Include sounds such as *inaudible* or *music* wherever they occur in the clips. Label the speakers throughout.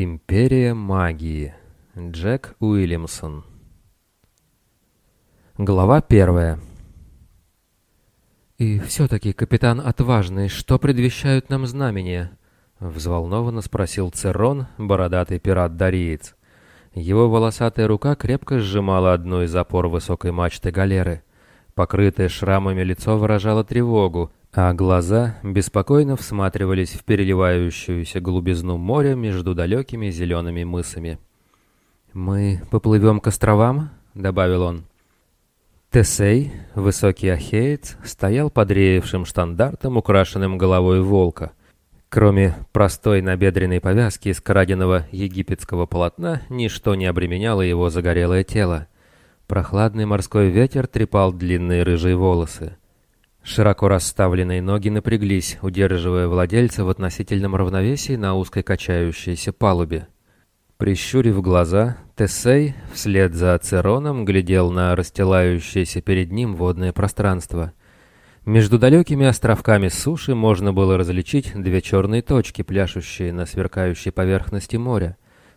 Speaker 1: Империя магии. Джек Уильямсон. Глава первая. «И все-таки, капитан Отважный, что предвещают нам знамения?» — взволнованно спросил Церон, бородатый пират-дариец. Его волосатая рука крепко сжимала одну из опор высокой мачты галеры. Покрытое шрамами лицо выражало тревогу, а глаза беспокойно всматривались в переливающуюся голубизну моря между далекими зелеными мысами. «Мы поплывем к островам?» — добавил он. Тесей, высокий ахеец, стоял под реевшим штандартом, украшенным головой волка. Кроме простой набедренной повязки из краденого египетского полотна, ничто не обременяло его загорелое тело. Прохладный морской ветер трепал длинные рыжие волосы. Широко расставленные ноги напряглись, удерживая владельца в относительном равновесии на узкой качающейся палубе. Прищурив глаза, Тесей вслед за Ацероном глядел на расстилающееся перед ним водное пространство. Между далекими островками суши можно было различить две черные точки, пляшущие на сверкающей поверхности моря.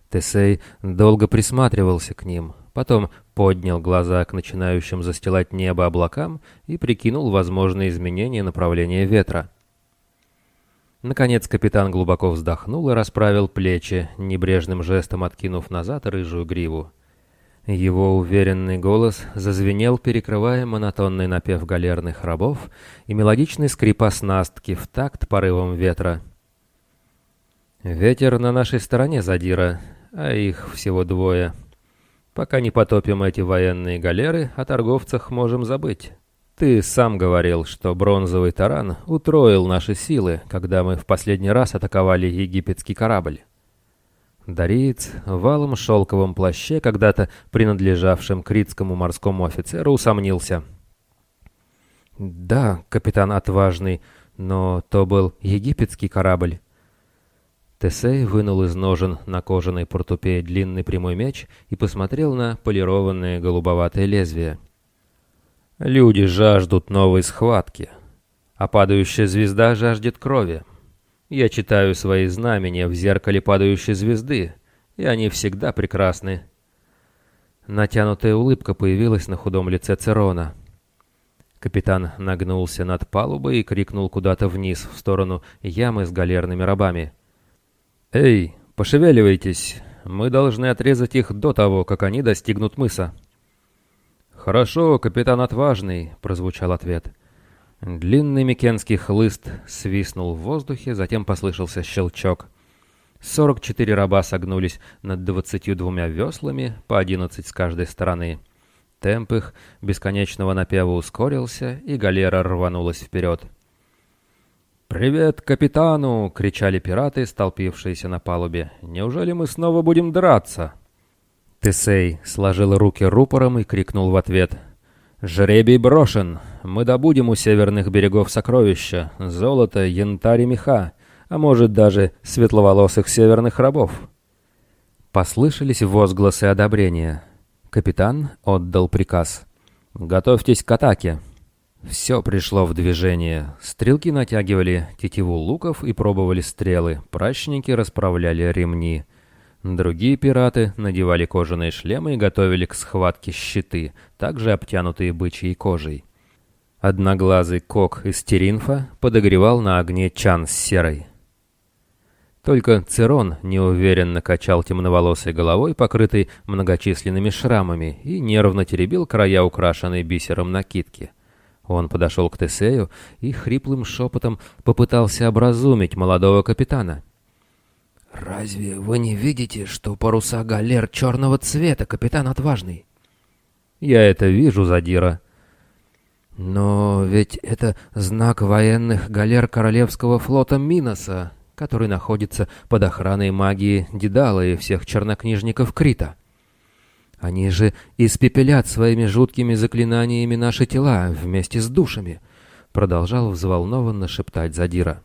Speaker 1: Тесей долго присматривался к ним, потом поднял глаза к начинающим застилать небо облакам и прикинул возможные изменения направления ветра. Наконец капитан глубоко вздохнул и расправил плечи, небрежным жестом откинув назад рыжую гриву. Его уверенный голос зазвенел, перекрывая монотонный напев галерных рабов и мелодичный скрип оснастки в такт порывом ветра. «Ветер на нашей стороне, Задира, а их всего двое», Пока не потопим эти военные галеры, о торговцах можем забыть. Ты сам говорил, что бронзовый таран утроил наши силы, когда мы в последний раз атаковали египетский корабль. Дариец в валом шелковом плаще, когда-то принадлежавшем критскому морскому офицеру, усомнился. «Да, капитан отважный, но то был египетский корабль. Тесей вынул из ножен на кожаной портупее длинный прямой меч и посмотрел на полированное голубоватое лезвие. «Люди жаждут новой схватки, а падающая звезда жаждет крови. Я читаю свои знамения в зеркале падающей звезды, и они всегда прекрасны». Натянутая улыбка появилась на худом лице Церона. Капитан нагнулся над палубой и крикнул куда-то вниз, в сторону ямы с галерными рабами — «Эй, пошевеливайтесь, мы должны отрезать их до того, как они достигнут мыса». «Хорошо, капитан Отважный», — прозвучал ответ. Длинный микенский хлыст свистнул в воздухе, затем послышался щелчок. Сорок четыре раба согнулись над двадцатью двумя веслами, по одиннадцать с каждой стороны. Темп их бесконечного напева ускорился, и галера рванулась вперед. «Привет капитану!» — кричали пираты, столпившиеся на палубе. «Неужели мы снова будем драться?» Тесей сложил руки рупором и крикнул в ответ. «Жребий брошен! Мы добудем у северных берегов сокровища, золото, янтарь и меха, а может даже светловолосых северных рабов!» Послышались возгласы одобрения. Капитан отдал приказ. «Готовьтесь к атаке!» Все пришло в движение. Стрелки натягивали тетиву луков и пробовали стрелы. Прачники расправляли ремни. Другие пираты надевали кожаные шлемы и готовили к схватке щиты, также обтянутые бычьей кожей. Одноглазый кок из Теринфа подогревал на огне чан с серой. Только Церон неуверенно качал темноволосой головой, покрытой многочисленными шрамами, и нервно теребил края украшенной бисером накидки — он подошел к Тесею и хриплым шепотом попытался образумить молодого капитана. «Разве вы не видите, что паруса галер черного цвета, капитан Отважный?» «Я это вижу, Задира». «Но ведь это знак военных галер Королевского флота Миноса, который находится под охраной магии Дедала и всех чернокнижников Крита». Они же испепелят своими жуткими заклинаниями наши тела вместе с душами, продолжал взволнованно шептать Задира.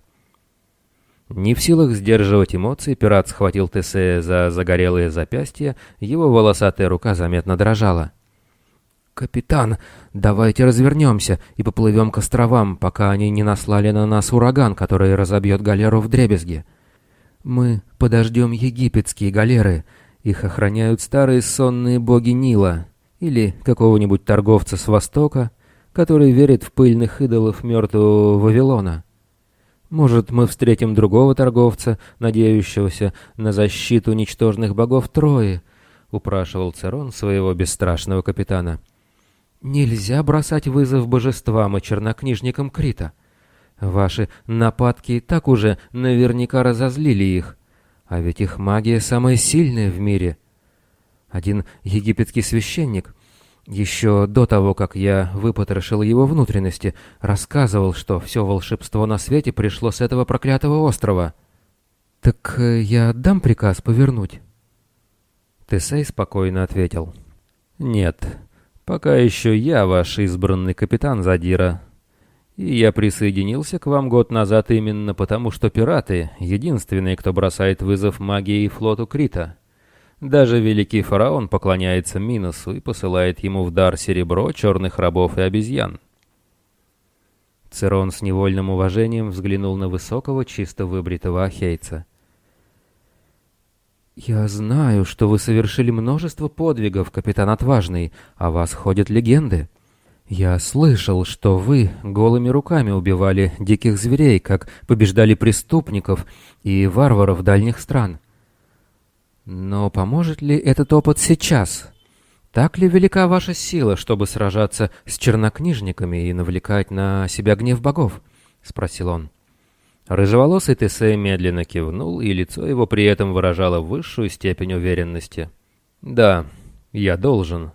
Speaker 1: Не в силах сдерживать эмоции, пират схватил Тесея за загорелые запястья, его волосатая рука заметно дрожала. «Капитан, давайте развернемся и поплывем к островам, пока они не наслали на нас ураган, который разобьет галеру в дребезги. Мы подождем египетские галеры. Их охраняют старые сонные боги Нила или какого-нибудь торговца с Востока, который верит в пыльных идолов мертвого Вавилона. Может, мы встретим другого торговца, надеющегося на защиту ничтожных богов Трои, — упрашивал Церон своего бесстрашного капитана. Нельзя бросать вызов божествам и чернокнижникам Крита. Ваши нападки так уже наверняка разозлили их, а ведь их магия самая сильная в мире. Один египетский священник еще до того, как я выпотрошил его внутренности, рассказывал, что все волшебство на свете пришло с этого проклятого острова. «Так э, я отдам приказ повернуть?» Тесей спокойно ответил. «Нет, пока еще я ваш избранный капитан Задира. И я присоединился к вам год назад именно потому, что пираты — единственные, кто бросает вызов магии и флоту Крита». Даже великий фараон поклоняется Миносу и посылает ему в дар серебро, черных рабов и обезьян. Церон с невольным уважением взглянул на высокого, чисто выбритого ахейца. «Я знаю, что вы совершили множество подвигов, капитан Отважный, о вас ходят легенды. Я слышал, что вы голыми руками убивали диких зверей, как побеждали преступников и варваров дальних стран. Но поможет ли этот опыт сейчас? Так ли велика ваша сила, чтобы сражаться с чернокнижниками и навлекать на себя гнев богов? — спросил он. Рыжеволосый Тесей медленно кивнул, и лицо его при этом выражало высшую степень уверенности. «Да, я должен.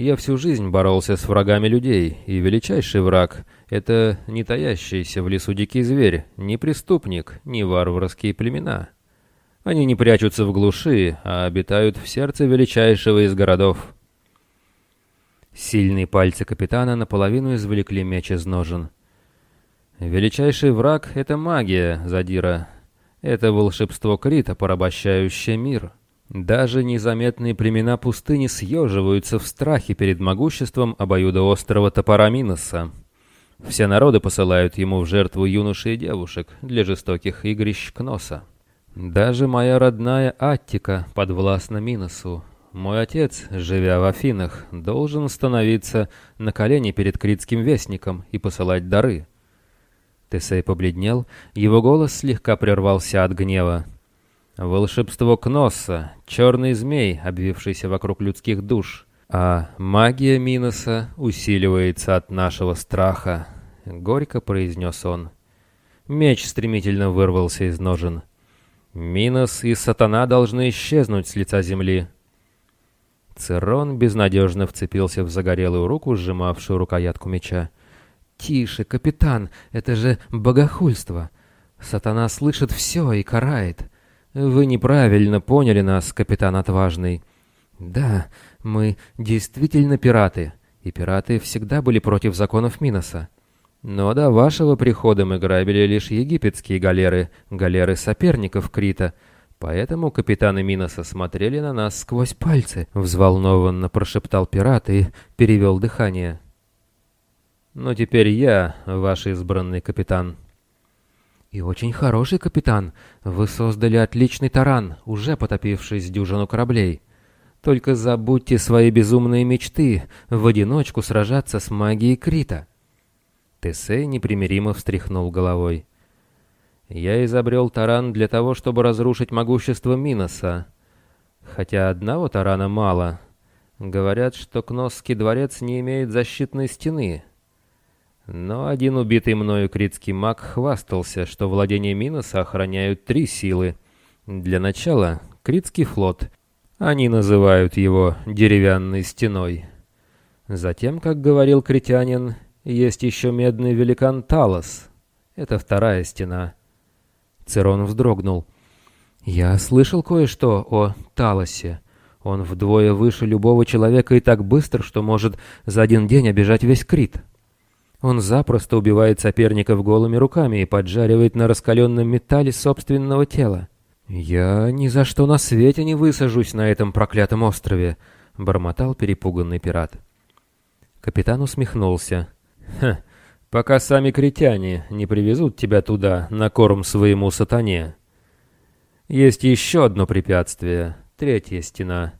Speaker 1: Я всю жизнь боролся с врагами людей, и величайший враг — это не таящийся в лесу дикий зверь, не преступник, не варварские племена». Они не прячутся в глуши, а обитают в сердце величайшего из городов. Сильные пальцы капитана наполовину извлекли меч из ножен. Величайший враг — это магия, Задира. Это волшебство Крита, порабощающее мир. Даже незаметные племена пустыни съеживаются в страхе перед могуществом обоюдоострого топора Миноса. Все народы посылают ему в жертву юношей и девушек для жестоких игрищ Кноса. Даже моя родная Аттика подвластна Миносу. Мой отец, живя в Афинах, должен становиться на колени перед критским вестником и посылать дары. Тесей побледнел, его голос слегка прервался от гнева. Волшебство Кносса, черный змей, обвившийся вокруг людских душ, а магия Миноса усиливается от нашего страха, — горько произнес он. Меч стремительно вырвался из ножен. Минос и Сатана должны исчезнуть с лица земли. Церон безнадежно вцепился в загорелую руку, сжимавшую рукоятку меча. «Тише, капитан, это же богохульство. Сатана слышит все и карает. Вы неправильно поняли нас, капитан отважный. Да, мы действительно пираты, и пираты всегда были против законов Миноса. Но до вашего прихода мы грабили лишь египетские галеры, галеры соперников Крита. Поэтому капитаны Миноса смотрели на нас сквозь пальцы, взволнованно прошептал пират и перевел дыхание. Но теперь я ваш избранный капитан. И очень хороший капитан. Вы создали отличный таран, уже потопившись дюжину кораблей. Только забудьте свои безумные мечты в одиночку сражаться с магией Крита. Тесей непримиримо встряхнул головой. «Я изобрел таран для того, чтобы разрушить могущество Миноса. Хотя одного тарана мало. Говорят, что Кносский дворец не имеет защитной стены. Но один убитый мною критский маг хвастался, что владение Миноса охраняют три силы. Для начала — критский флот. Они называют его «деревянной стеной». Затем, как говорил критянин, есть еще медный великан Талос. Это вторая стена. Церон вздрогнул. Я слышал кое-что о Талосе. Он вдвое выше любого человека и так быстро, что может за один день обижать весь Крит. Он запросто убивает соперников голыми руками и поджаривает на раскаленном металле собственного тела. «Я ни за что на свете не высажусь на этом проклятом острове», — бормотал перепуганный пират. Капитан усмехнулся. Ха, пока сами критяне не привезут тебя туда на корм своему сатане. Есть еще одно препятствие, третья стена.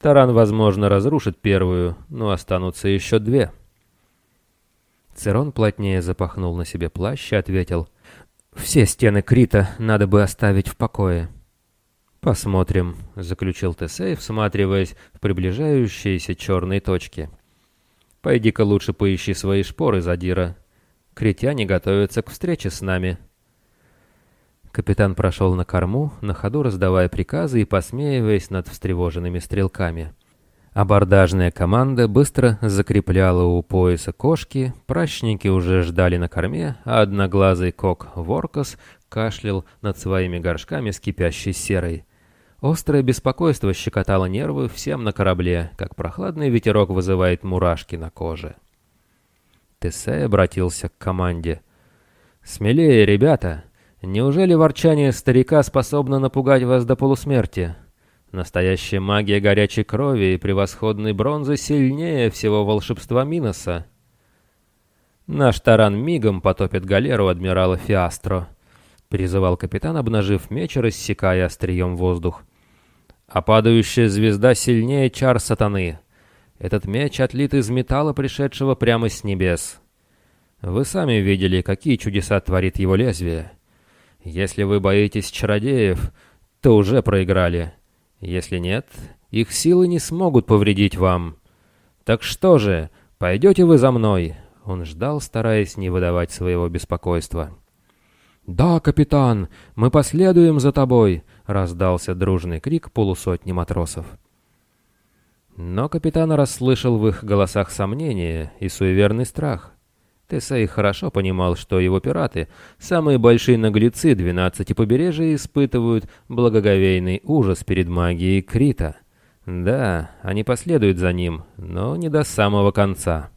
Speaker 1: Таран, возможно, разрушит первую, но останутся еще две. Церон плотнее запахнул на себе плащ и ответил, «Все стены Крита надо бы оставить в покое». «Посмотрим», — заключил Тесей, всматриваясь в приближающиеся черные точки. «Пойди-ка лучше поищи свои шпоры, Задира. Критяне готовятся к встрече с нами». Капитан прошел на корму, на ходу раздавая приказы и посмеиваясь над встревоженными стрелками. Абордажная команда быстро закрепляла у пояса кошки, прачники уже ждали на корме, а одноглазый кок Воркос кашлял над своими горшками с кипящей серой. Острое беспокойство щекотало нервы всем на корабле, как прохладный ветерок вызывает мурашки на коже. Тесей обратился к команде. «Смелее, ребята! Неужели ворчание старика способно напугать вас до полусмерти? Настоящая магия горячей крови и превосходной бронзы сильнее всего волшебства Миноса. Наш таран мигом потопит галеру адмирала Фиастро, призывал капитан, обнажив меч и рассекая острием воздух. А падающая звезда сильнее чар сатаны. Этот меч отлит из металла, пришедшего прямо с небес. Вы сами видели, какие чудеса творит его лезвие. Если вы боитесь чародеев, то уже проиграли. Если нет, их силы не смогут повредить вам. Так что же, пойдете вы за мной?» Он ждал, стараясь не выдавать своего беспокойства. «Да, капитан, мы последуем за тобой!» — раздался дружный крик полусотни матросов. Но капитан расслышал в их голосах сомнение и суеверный страх. Тесей хорошо понимал, что его пираты, самые большие наглецы двенадцати побережий, испытывают благоговейный ужас перед магией Крита. Да, они последуют за ним, но не до самого конца.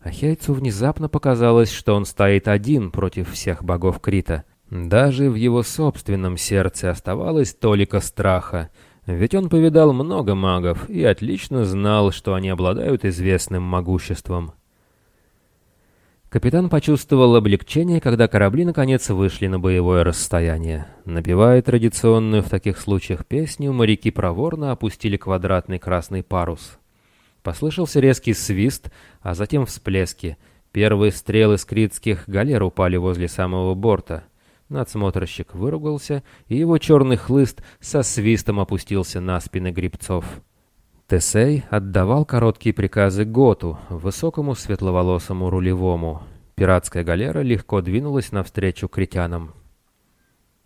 Speaker 1: Ахейцу внезапно показалось, что он стоит один против всех богов Крита. Даже в его собственном сердце оставалось толика страха, ведь он повидал много магов и отлично знал, что они обладают известным могуществом. Капитан почувствовал облегчение, когда корабли наконец вышли на боевое расстояние. Напевая традиционную в таких случаях песню, моряки проворно опустили квадратный красный парус. Послышался резкий свист, а затем всплески. Первые стрелы скритских галер упали возле самого борта. Надсмотрщик выругался, и его черный хлыст со свистом опустился на спины грибцов. Тесей отдавал короткие приказы Готу, высокому светловолосому рулевому. Пиратская галера легко двинулась навстречу критянам.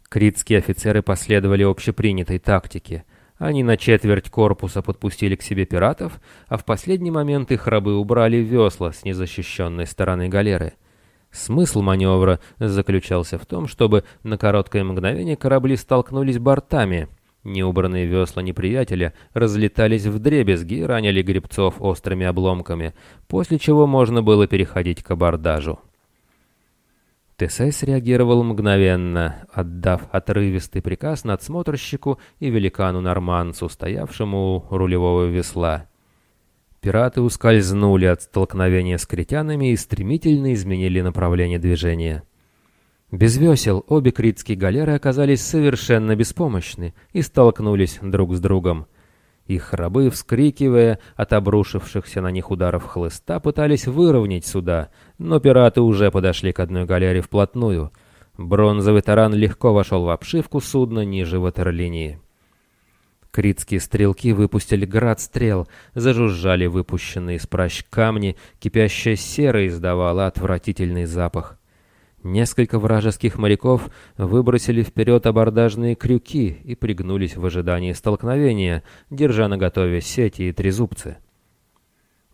Speaker 1: Критские офицеры последовали общепринятой тактике. Они на четверть корпуса подпустили к себе пиратов, а в последний момент их рабы убрали весла с незащищенной стороны галеры. Смысл маневра заключался в том, чтобы на короткое мгновение корабли столкнулись бортами — Неубранные весла неприятеля разлетались в дребезги и ранили гребцов острыми обломками, после чего можно было переходить к абордажу. Тесей среагировал мгновенно, отдав отрывистый приказ надсмотрщику и великану-норманцу, стоявшему у рулевого весла. Пираты ускользнули от столкновения с критянами и стремительно изменили направление движения. Без весел обе критские галеры оказались совершенно беспомощны и столкнулись друг с другом. Их рабы, вскрикивая от обрушившихся на них ударов хлыста, пытались выровнять суда, но пираты уже подошли к одной галере вплотную. Бронзовый таран легко вошел в обшивку судна ниже ватерлинии. Критские стрелки выпустили град стрел, зажужжали выпущенные из пращ камни, кипящая сера издавала отвратительный запах. Несколько вражеских моряков выбросили вперед абордажные крюки и пригнулись в ожидании столкновения, держа наготове сети и трезубцы.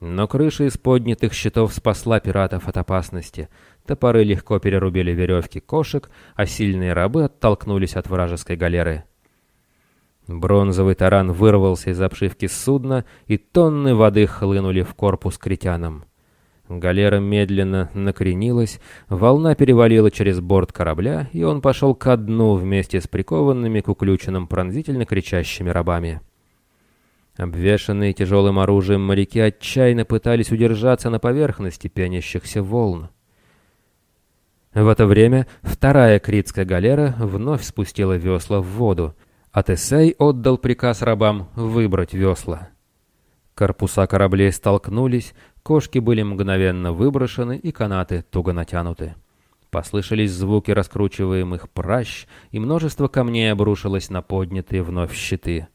Speaker 1: Но крыша из поднятых щитов спасла пиратов от опасности. Топоры легко перерубили веревки кошек, а сильные рабы оттолкнулись от вражеской галеры. Бронзовый таран вырвался из обшивки судна, и тонны воды хлынули в корпус критянам. Галера медленно накренилась, волна перевалила через борт корабля, и он пошел ко дну вместе с прикованными к уключенным пронзительно кричащими рабами. Обвешанные тяжелым оружием моряки отчаянно пытались удержаться на поверхности пенящихся волн. В это время вторая критская галера вновь спустила весла в воду, а Тесей отдал приказ рабам выбрать весла. Корпуса кораблей столкнулись, кошки были мгновенно выброшены и канаты туго натянуты. Послышались звуки раскручиваемых пращ, и множество камней обрушилось на поднятые вновь щиты.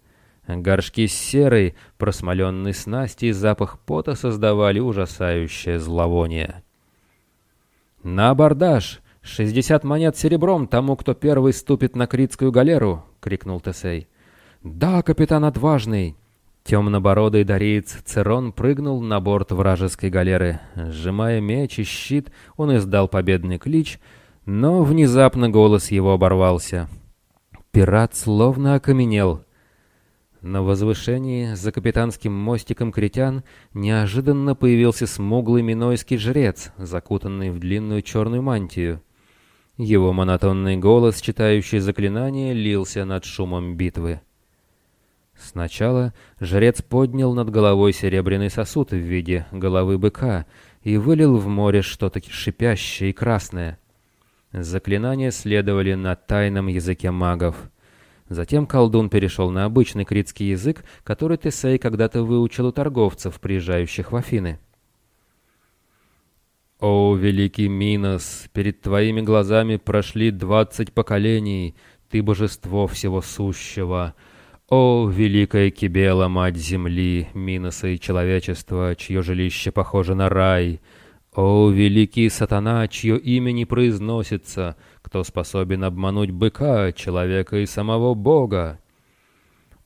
Speaker 1: Горшки с серой, просмоленной снасти и запах пота создавали ужасающее зловоние. «На абордаж! Шестьдесят монет серебром тому, кто первый ступит на критскую галеру!» — крикнул Тесей. «Да, капитан отважный!» Темнобородый дариец Церон прыгнул на борт вражеской галеры. Сжимая меч и щит, он издал победный клич, но внезапно голос его оборвался. Пират словно окаменел — на возвышении за капитанским мостиком критян неожиданно появился смуглый минойский жрец, закутанный в длинную черную мантию. Его монотонный голос, читающий заклинание, лился над шумом битвы. Сначала жрец поднял над головой серебряный сосуд в виде головы быка и вылил в море что-то шипящее и красное. Заклинания следовали на тайном языке магов — Затем колдун перешел на обычный критский язык, который Тесей когда-то выучил у торговцев, приезжающих в Афины. «О, великий Минос, перед твоими глазами прошли двадцать поколений, ты божество всего сущего. О, великая Кибела, мать земли, Миноса и человечества, чье жилище похоже на рай! О, великий сатана, чье имя не произносится!» кто способен обмануть быка, человека и самого Бога.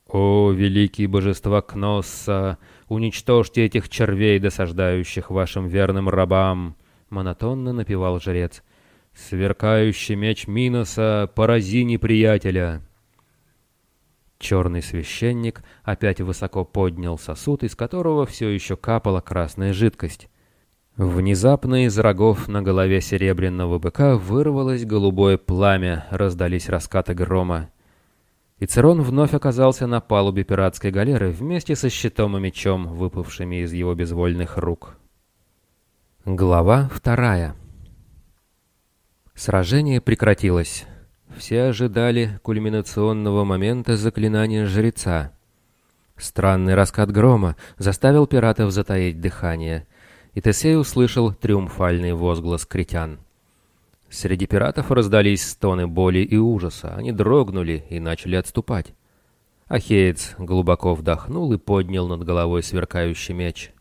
Speaker 1: О, великие божества Кносса, уничтожьте этих червей, досаждающих вашим верным рабам, — монотонно напевал жрец. Сверкающий меч Миноса, порази неприятеля. Черный священник опять высоко поднял сосуд, из которого все еще капала красная жидкость. Внезапно из рогов на голове серебряного быка вырвалось голубое пламя, раздались раскаты грома. И Церон вновь оказался на палубе пиратской галеры вместе со щитом и мечом, выпавшими из его безвольных рук. Глава вторая Сражение прекратилось. Все ожидали кульминационного момента заклинания жреца. Странный раскат грома заставил пиратов затаить дыхание — и Тесей услышал триумфальный возглас критян. Среди пиратов раздались стоны боли и ужаса, они дрогнули и начали отступать. Ахеец глубоко вдохнул и поднял над головой сверкающий меч.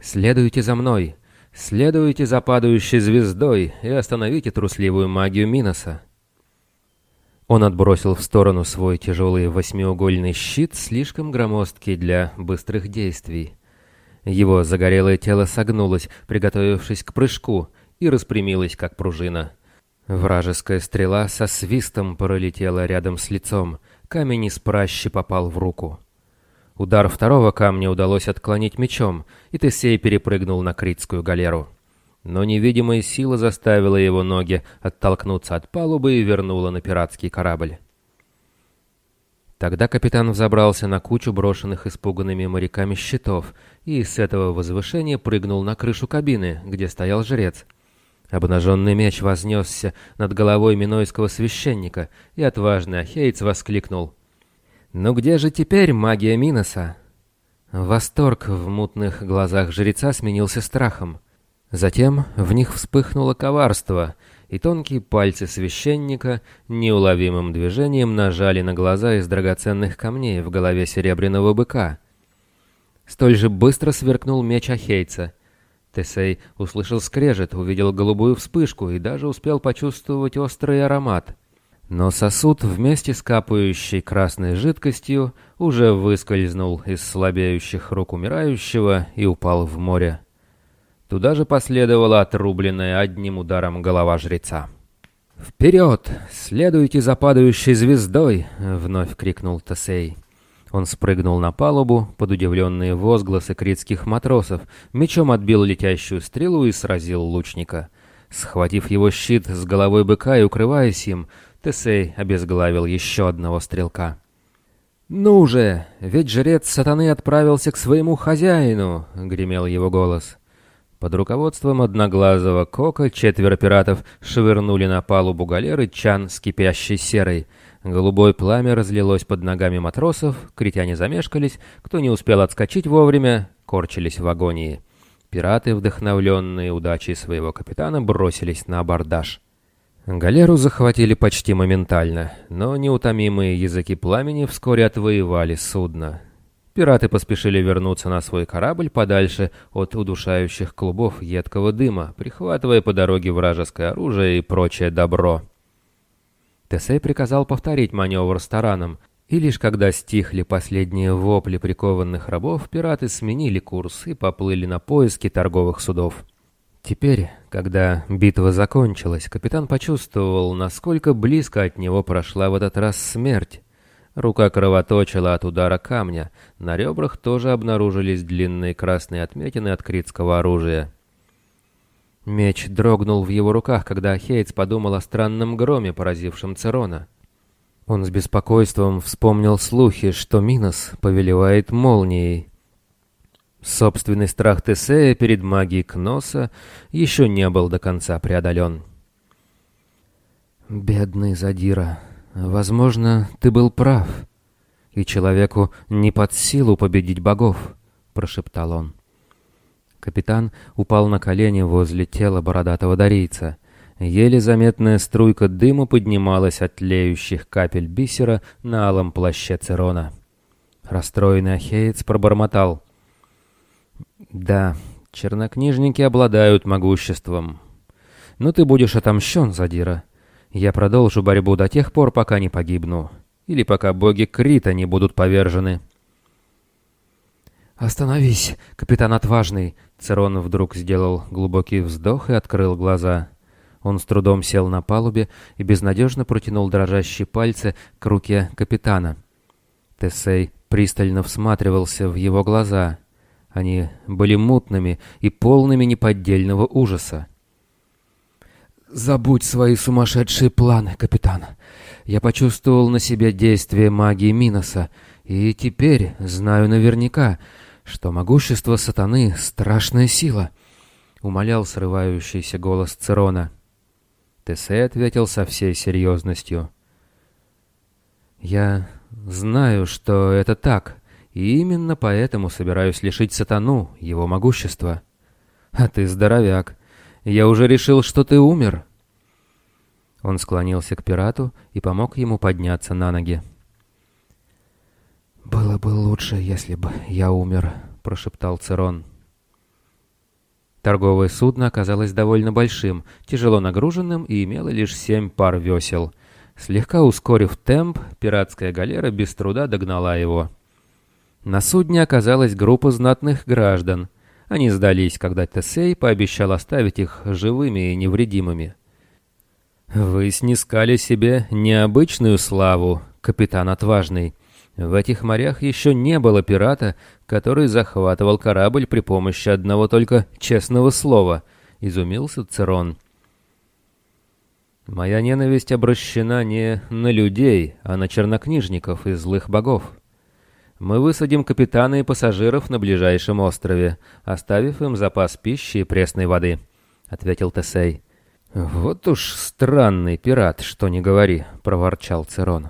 Speaker 1: «Следуйте за мной! Следуйте за падающей звездой и остановите трусливую магию Миноса!» Он отбросил в сторону свой тяжелый восьмиугольный щит, слишком громоздкий для быстрых действий. Его загорелое тело согнулось, приготовившись к прыжку, и распрямилось, как пружина. Вражеская стрела со свистом пролетела рядом с лицом, камень из пращи попал в руку. Удар второго камня удалось отклонить мечом, и Тесей перепрыгнул на критскую галеру. Но невидимая сила заставила его ноги оттолкнуться от палубы и вернула на пиратский корабль. Тогда капитан взобрался на кучу брошенных испуганными моряками щитов и с этого возвышения прыгнул на крышу кабины, где стоял жрец. Обнаженный меч вознесся над головой минойского священника, и отважный ахейц воскликнул. «Ну где же теперь магия Миноса?» Восторг в мутных глазах жреца сменился страхом. Затем в них вспыхнуло коварство — и тонкие пальцы священника неуловимым движением нажали на глаза из драгоценных камней в голове серебряного быка. Столь же быстро сверкнул меч Ахейца. Тесей услышал скрежет, увидел голубую вспышку и даже успел почувствовать острый аромат. Но сосуд вместе с капающей красной жидкостью уже выскользнул из слабеющих рук умирающего и упал в море. Туда же последовала отрубленная одним ударом голова жреца. «Вперед! Следуйте за падающей звездой!» — вновь крикнул Тосей. Он спрыгнул на палубу под удивленные возгласы критских матросов, мечом отбил летящую стрелу и сразил лучника. Схватив его щит с головой быка и укрываясь им, Тесей обезглавил еще одного стрелка. «Ну же! Ведь жрец сатаны отправился к своему хозяину!» — гремел его голос. Под руководством одноглазого кока четверо пиратов швырнули на палубу галеры чан с кипящей серой. Голубое пламя разлилось под ногами матросов, критяне замешкались, кто не успел отскочить вовремя, корчились в агонии. Пираты, вдохновленные удачей своего капитана, бросились на абордаж. Галеру захватили почти моментально, но неутомимые языки пламени вскоре отвоевали судно. Пираты поспешили вернуться на свой корабль подальше от удушающих клубов едкого дыма, прихватывая по дороге вражеское оружие и прочее добро. Тесей приказал повторить маневр с тараном, и лишь когда стихли последние вопли прикованных рабов, пираты сменили курс и поплыли на поиски торговых судов. Теперь, когда битва закончилась, капитан почувствовал, насколько близко от него прошла в этот раз смерть. Рука кровоточила от удара камня, на ребрах тоже обнаружились длинные красные отметины от критского оружия. Меч дрогнул в его руках, когда Хейтс подумал о странном громе, поразившем Церона. Он с беспокойством вспомнил слухи, что Минос повелевает молнией. Собственный страх Тесея перед магией Кноса еще не был до конца преодолен. «Бедный Задира», «Возможно, ты был прав, и человеку не под силу победить богов», — прошептал он. Капитан упал на колени возле тела бородатого дарийца. Еле заметная струйка дыма поднималась от тлеющих капель бисера на алом плаще Церона. Расстроенный Ахеец пробормотал. «Да, чернокнижники обладают могуществом. Но ты будешь отомщен, Задира. Я продолжу борьбу до тех пор, пока не погибну, или пока боги Крита не будут повержены. «Остановись, капитан Отважный!» Церон вдруг сделал глубокий вздох и открыл глаза. Он с трудом сел на палубе и безнадежно протянул дрожащие пальцы к руке капитана. Тесей пристально всматривался в его глаза. Они были мутными и полными неподдельного ужаса. «Забудь свои сумасшедшие планы, капитан. Я почувствовал на себе действие магии Миноса, и теперь знаю наверняка, что могущество сатаны — страшная сила», — умолял срывающийся голос Церона. Тесей ответил со всей серьезностью. «Я знаю, что это так, и именно поэтому собираюсь лишить сатану его могущества. А ты здоровяк. Я уже решил, что ты умер». Он склонился к пирату и помог ему подняться на ноги. «Было бы лучше, если бы я умер», — прошептал Церон. Торговое судно оказалось довольно большим, тяжело нагруженным и имело лишь семь пар весел. Слегка ускорив темп, пиратская галера без труда догнала его. На судне оказалась группа знатных граждан — они сдались, когда Тесей пообещал оставить их живыми и невредимыми. «Вы снискали себе необычную славу, капитан Отважный. В этих морях еще не было пирата, который захватывал корабль при помощи одного только честного слова», — изумился Церон. «Моя ненависть обращена не на людей, а на чернокнижников и злых богов. Мы высадим капитана и пассажиров на ближайшем острове, оставив им запас пищи и пресной воды», — ответил Тесей. «Вот уж странный пират, что не говори», — проворчал Церон.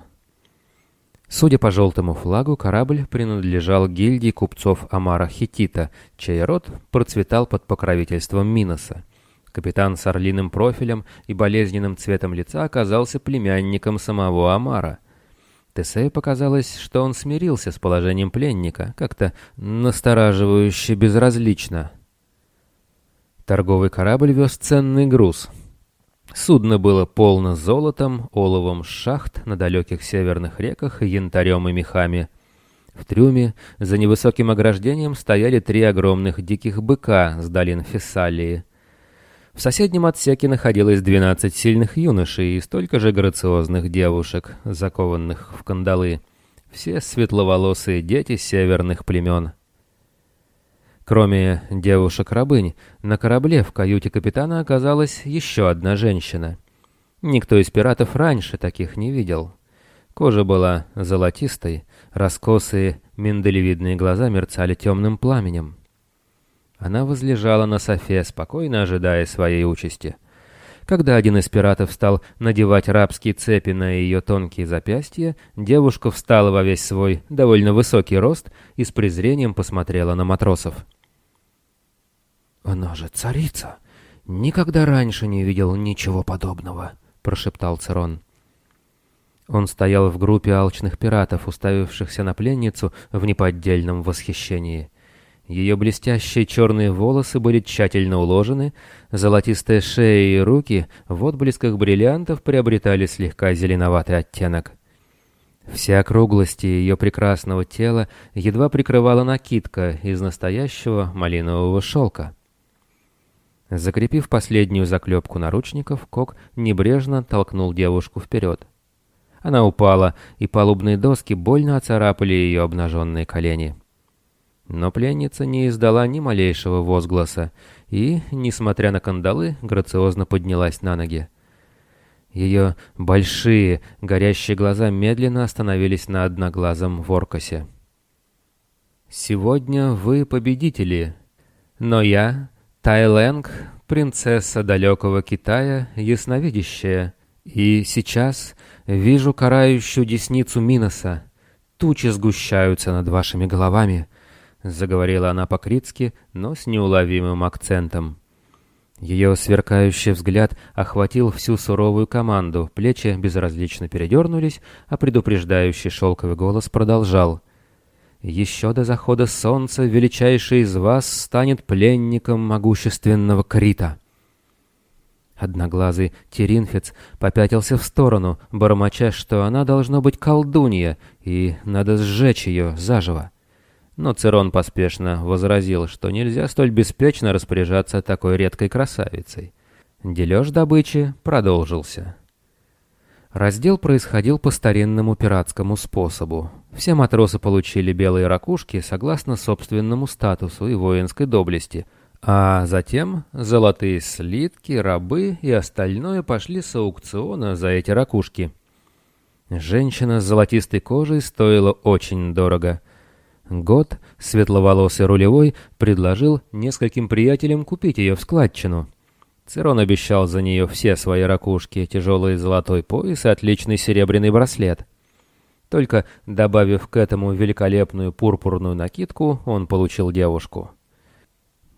Speaker 1: Судя по желтому флагу, корабль принадлежал гильдии купцов Амара Хитита, чей род процветал под покровительством Миноса. Капитан с орлиным профилем и болезненным цветом лица оказался племянником самого Амара — Тесею показалось, что он смирился с положением пленника, как-то настораживающе безразлично. Торговый корабль вез ценный груз. Судно было полно золотом, оловом шахт на далеких северных реках, янтарем и мехами. В трюме за невысоким ограждением стояли три огромных диких быка с долин Фессалии. В соседнем отсеке находилось 12 сильных юношей и столько же грациозных девушек, закованных в кандалы. Все светловолосые дети северных племен. Кроме девушек-рабынь, на корабле в каюте капитана оказалась еще одна женщина. Никто из пиратов раньше таких не видел. Кожа была золотистой, раскосые миндалевидные глаза мерцали темным пламенем. Она возлежала на софе, спокойно ожидая своей участи. Когда один из пиратов стал надевать рабские цепи на ее тонкие запястья, девушка встала во весь свой довольно высокий рост и с презрением посмотрела на матросов. «Она же царица! Никогда раньше не видел ничего подобного!» — прошептал Церон. Он стоял в группе алчных пиратов, уставившихся на пленницу в неподдельном восхищении. Ее блестящие черные волосы были тщательно уложены, золотистая шея и руки в отблесках бриллиантов приобретали слегка зеленоватый оттенок. Все округлости ее прекрасного тела едва прикрывала накидка из настоящего малинового шелка. Закрепив последнюю заклепку наручников, Кок небрежно толкнул девушку вперед. Она упала, и палубные доски больно оцарапали ее обнаженные колени. Но пленница не издала ни малейшего возгласа и, несмотря на кандалы, грациозно поднялась на ноги. Ее большие, горящие глаза медленно остановились на одноглазом Воркосе. «Сегодня вы победители, но я, Тайлэнг, принцесса далекого Китая, ясновидящая, и сейчас вижу карающую десницу Миноса. Тучи сгущаются над вашими головами». — заговорила она по-критски, но с неуловимым акцентом. Ее сверкающий взгляд охватил всю суровую команду, плечи безразлично передернулись, а предупреждающий шелковый голос продолжал. «Еще до захода солнца величайший из вас станет пленником могущественного Крита». Одноглазый Теринфец попятился в сторону, бормоча, что она должна быть колдунья, и надо сжечь ее заживо. Но Церон поспешно возразил, что нельзя столь беспечно распоряжаться такой редкой красавицей. Дележ добычи продолжился. Раздел происходил по старинному пиратскому способу. Все матросы получили белые ракушки согласно собственному статусу и воинской доблести, а затем золотые слитки, рабы и остальное пошли с аукциона за эти ракушки. Женщина с золотистой кожей стоила очень дорого — Год, светловолосый рулевой, предложил нескольким приятелям купить ее в складчину. Цирон обещал за нее все свои ракушки, тяжелый золотой пояс и отличный серебряный браслет. Только добавив к этому великолепную пурпурную накидку, он получил девушку.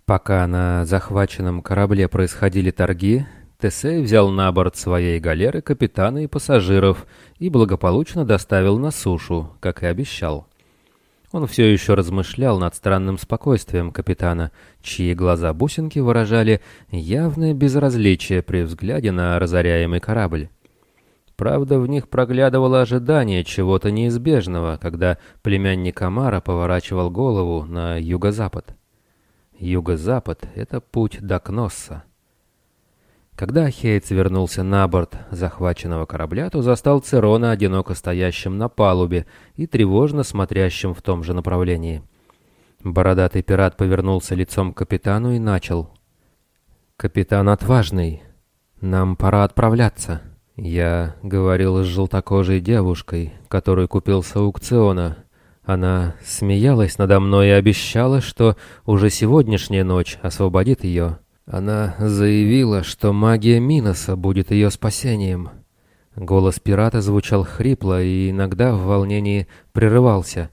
Speaker 1: Пока на захваченном корабле происходили торги, Тесей взял на борт своей галеры капитана и пассажиров и благополучно доставил на сушу, как и обещал. Он все еще размышлял над странным спокойствием капитана, чьи глаза-бусинки выражали явное безразличие при взгляде на разоряемый корабль. Правда, в них проглядывало ожидание чего-то неизбежного, когда племянник Амара поворачивал голову на юго-запад. Юго-запад — это путь до Кносса. Когда Ахейц вернулся на борт захваченного корабля, то застал Церона одиноко стоящим на палубе и тревожно смотрящим в том же направлении. Бородатый пират повернулся лицом к капитану и начал. «Капитан отважный. Нам пора отправляться. Я говорил с желтокожей девушкой, которую купил с аукциона. Она смеялась надо мной и обещала, что уже сегодняшняя ночь освободит ее». Она заявила, что магия Миноса будет ее спасением. Голос пирата звучал хрипло и иногда в волнении прерывался.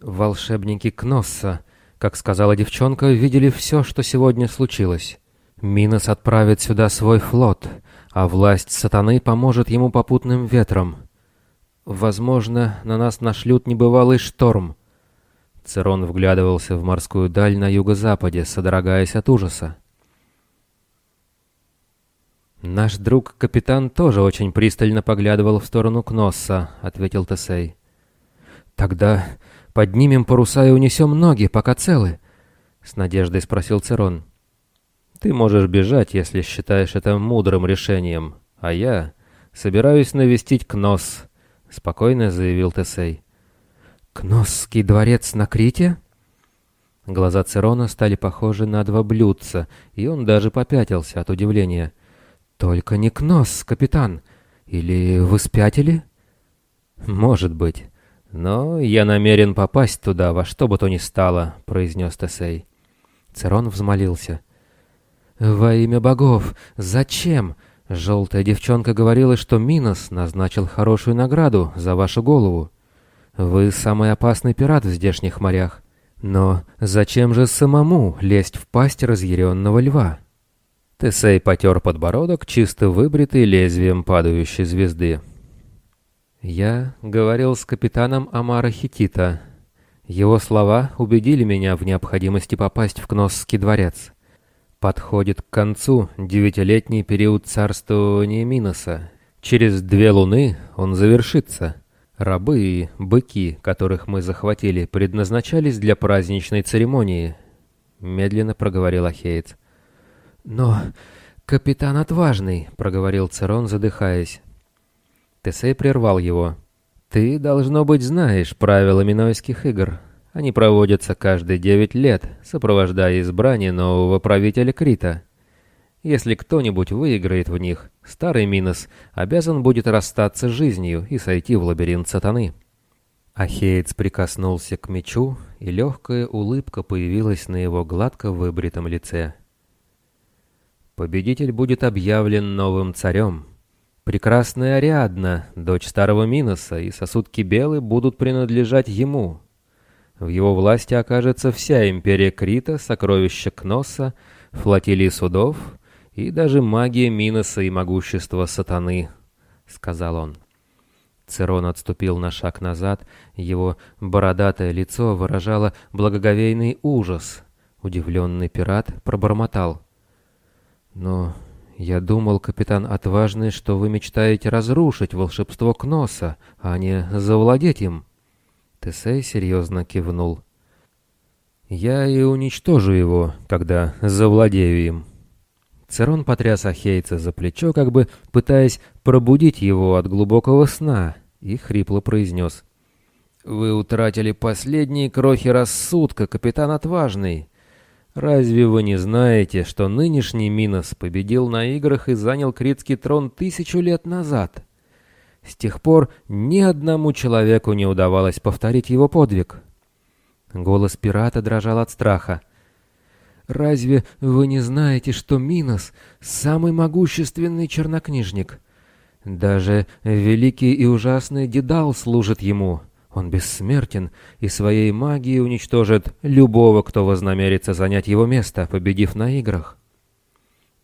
Speaker 1: Волшебники Кносса, как сказала девчонка, видели все, что сегодня случилось. Минос отправит сюда свой флот, а власть сатаны поможет ему попутным ветром. Возможно, на нас нашлют небывалый шторм. Церон вглядывался в морскую даль на юго-западе, содрогаясь от ужаса. «Наш друг-капитан тоже очень пристально поглядывал в сторону Кносса», — ответил Тесей. «Тогда поднимем паруса и унесем ноги, пока целы?» — с надеждой спросил Церон. «Ты можешь бежать, если считаешь это мудрым решением, а я собираюсь навестить Кносс», — спокойно заявил Тесей. «Кносский дворец на Крите?» Глаза Церона стали похожи на два блюдца, и он даже попятился от удивления — «Только не Кнос, капитан. Или вы спятили?» «Может быть. Но я намерен попасть туда во что бы то ни стало», — произнес Тесей. Церон взмолился. «Во имя богов! Зачем? Желтая девчонка говорила, что Минос назначил хорошую награду за вашу голову. Вы самый опасный пират в здешних морях. Но зачем же самому лезть в пасть разъяренного льва?» Тесей потер подбородок, чисто выбритый лезвием падающей звезды. «Я говорил с капитаном Амара Хитита. Его слова убедили меня в необходимости попасть в Кносский дворец. Подходит к концу девятилетний период царствования Миноса. Через две луны он завершится. Рабы и быки, которых мы захватили, предназначались для праздничной церемонии», — медленно проговорил Ахеец. «Но капитан отважный», — проговорил Церон, задыхаясь. Тесей прервал его. «Ты, должно быть, знаешь правила Минойских игр. Они проводятся каждые девять лет, сопровождая избрание нового правителя Крита. Если кто-нибудь выиграет в них, старый Минос обязан будет расстаться с жизнью и сойти в лабиринт сатаны». Ахеец прикоснулся к мечу, и легкая улыбка появилась на его гладко выбритом лице. Победитель будет объявлен новым царем. Прекрасная Ариадна, дочь старого Миноса, и сосуд Кибелы будут принадлежать ему. В его власти окажется вся империя Крита, сокровища Кноса, флотилии судов и даже магия Миноса и могущество сатаны, — сказал он. Церон отступил на шаг назад, его бородатое лицо выражало благоговейный ужас. Удивленный пират пробормотал — но я думал, капитан Отважный, что вы мечтаете разрушить волшебство Кноса, а не завладеть им. Тесей серьезно кивнул. Я и уничтожу его, когда завладею им. Церон потряс Ахейца за плечо, как бы пытаясь пробудить его от глубокого сна, и хрипло произнес. «Вы утратили последние крохи рассудка, капитан Отважный. Разве вы не знаете, что нынешний Минос победил на играх и занял критский трон тысячу лет назад? С тех пор ни одному человеку не удавалось повторить его подвиг. Голос пирата дрожал от страха. «Разве вы не знаете, что Минос — самый могущественный чернокнижник? Даже великий и ужасный Дедал служит ему». Он бессмертен и своей магией уничтожит любого, кто вознамерится занять его место, победив на играх.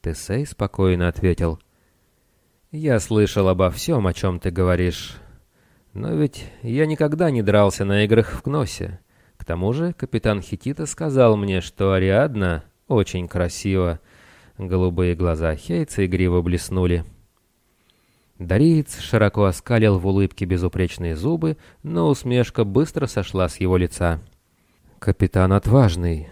Speaker 1: Тесей спокойно ответил. «Я слышал обо всем, о чем ты говоришь. Но ведь я никогда не дрался на играх в Кносе. Тому же капитан Хитита сказал мне, что Ариадна очень красива». Голубые глаза Хейца игриво блеснули. Дариец широко оскалил в улыбке безупречные зубы, но усмешка быстро сошла с его лица. «Капитан Отважный,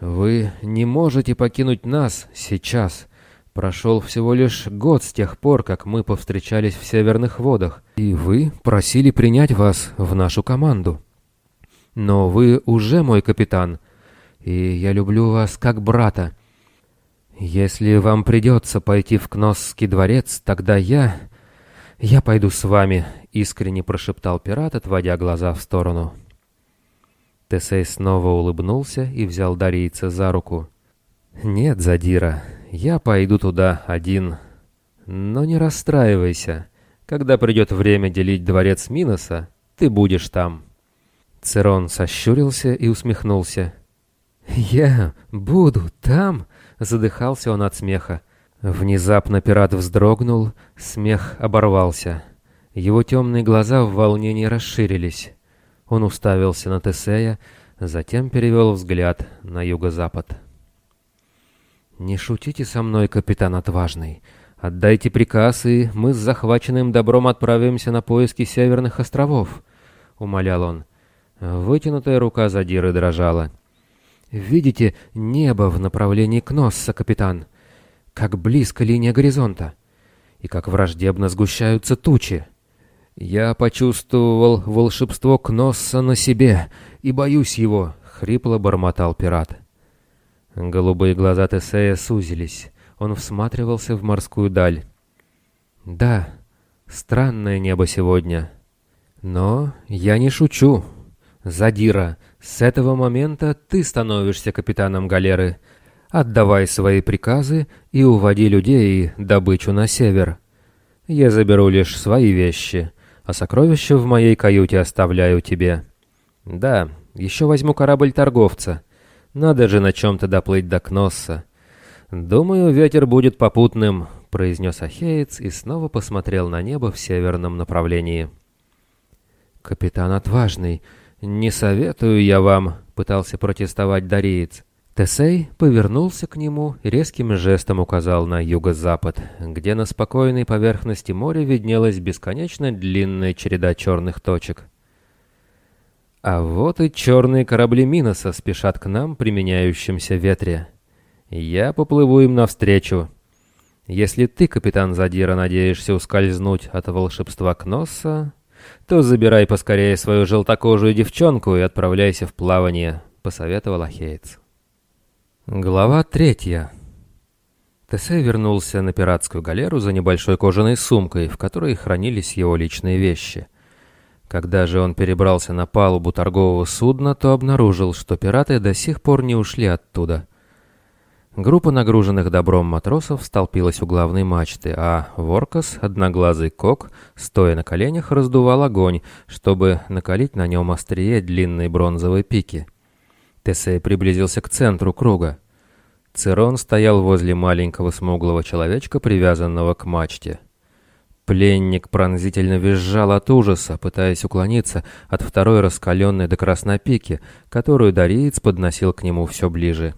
Speaker 1: вы не можете покинуть нас сейчас. Прошел всего лишь год с тех пор, как мы повстречались в Северных водах, и вы просили принять вас в нашу команду. Но вы уже мой капитан, и я люблю вас как брата. Если вам придется пойти в Кносский дворец, тогда я «Я пойду с вами», — искренне прошептал пират, отводя глаза в сторону. Тесей снова улыбнулся и взял Дарийца за руку. «Нет, Задира, я пойду туда один. Но не расстраивайся. Когда придет время делить дворец Миноса, ты будешь там». Церон сощурился и усмехнулся. «Я буду там?» — задыхался он от смеха. Внезапно пират вздрогнул, смех оборвался. Его темные глаза в волнении расширились. Он уставился на Тесея, затем перевел взгляд на юго-запад. «Не шутите со мной, капитан отважный. Отдайте приказ, и мы с захваченным добром отправимся на поиски северных островов», — умолял он. Вытянутая рука задиры дрожала. «Видите небо в направлении Кносса, капитан?» Как близко линия горизонта, и как враждебно сгущаются тучи. Я почувствовал волшебство Кносса на себе и боюсь его, — хрипло бормотал пират. Голубые глаза Тесея сузились. Он всматривался в морскую даль. «Да, странное небо сегодня. Но я не шучу. Задира, С этого момента ты становишься капитаном галеры. Отдавай свои приказы и уводи людей и добычу на север. Я заберу лишь свои вещи, а сокровища в моей каюте оставляю тебе. Да, еще возьму корабль торговца. Надо же на чем-то доплыть до Кносса. Думаю, ветер будет попутным, произнес Ахеец и снова посмотрел на небо в северном направлении. «Капитан Отважный, не советую я вам», — пытался протестовать Дариец. Тесей повернулся к нему и резким жестом указал на юго-запад, где на спокойной поверхности моря виднелась бесконечно длинная череда черных точек. А вот и черные корабли Миноса спешат к нам, применяющимся ветре. Я поплыву им навстречу. Если ты, капитан Задира, надеешься ускользнуть от волшебства Кносса, то забирай поскорее свою желтокожую девчонку и отправляйся в плавание», — посоветовал Ахеец. Глава третья. Тесей вернулся на пиратскую галеру за небольшой кожаной сумкой, в которой хранились его личные вещи. Когда же он перебрался на палубу торгового судна, то обнаружил, что пираты до сих пор не ушли оттуда — Группа нагруженных добром матросов столпилась у главной мачты, а Воркас, одноглазый кок, стоя на коленях, раздувал огонь, чтобы накалить на нем острие длинной бронзовой пики. Тесей приблизился к центру круга. Цирон стоял возле маленького смуглого человечка, привязанного к мачте. Пленник пронзительно визжал от ужаса, пытаясь уклониться от второй раскаленной до красной пики, которую Дариец подносил к нему все ближе.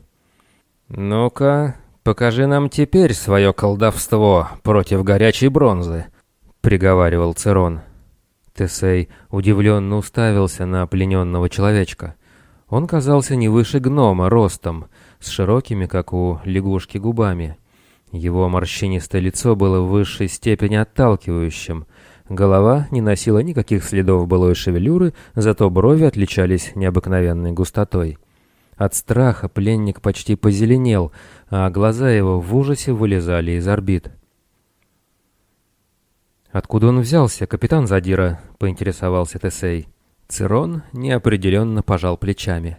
Speaker 1: «Ну-ка, покажи нам теперь свое колдовство против горячей бронзы», — приговаривал Церон. Тесей удивленно уставился на плененного человечка. Он казался не выше гнома ростом, с широкими, как у лягушки, губами. Его морщинистое лицо было в высшей степени отталкивающим. Голова не носила никаких следов былой шевелюры, зато брови отличались необыкновенной густотой. От страха пленник почти позеленел, а глаза его в ужасе вылезали из орбит. «Откуда он взялся, капитан Задира?» — поинтересовался Тесей. Цирон неопределенно пожал плечами.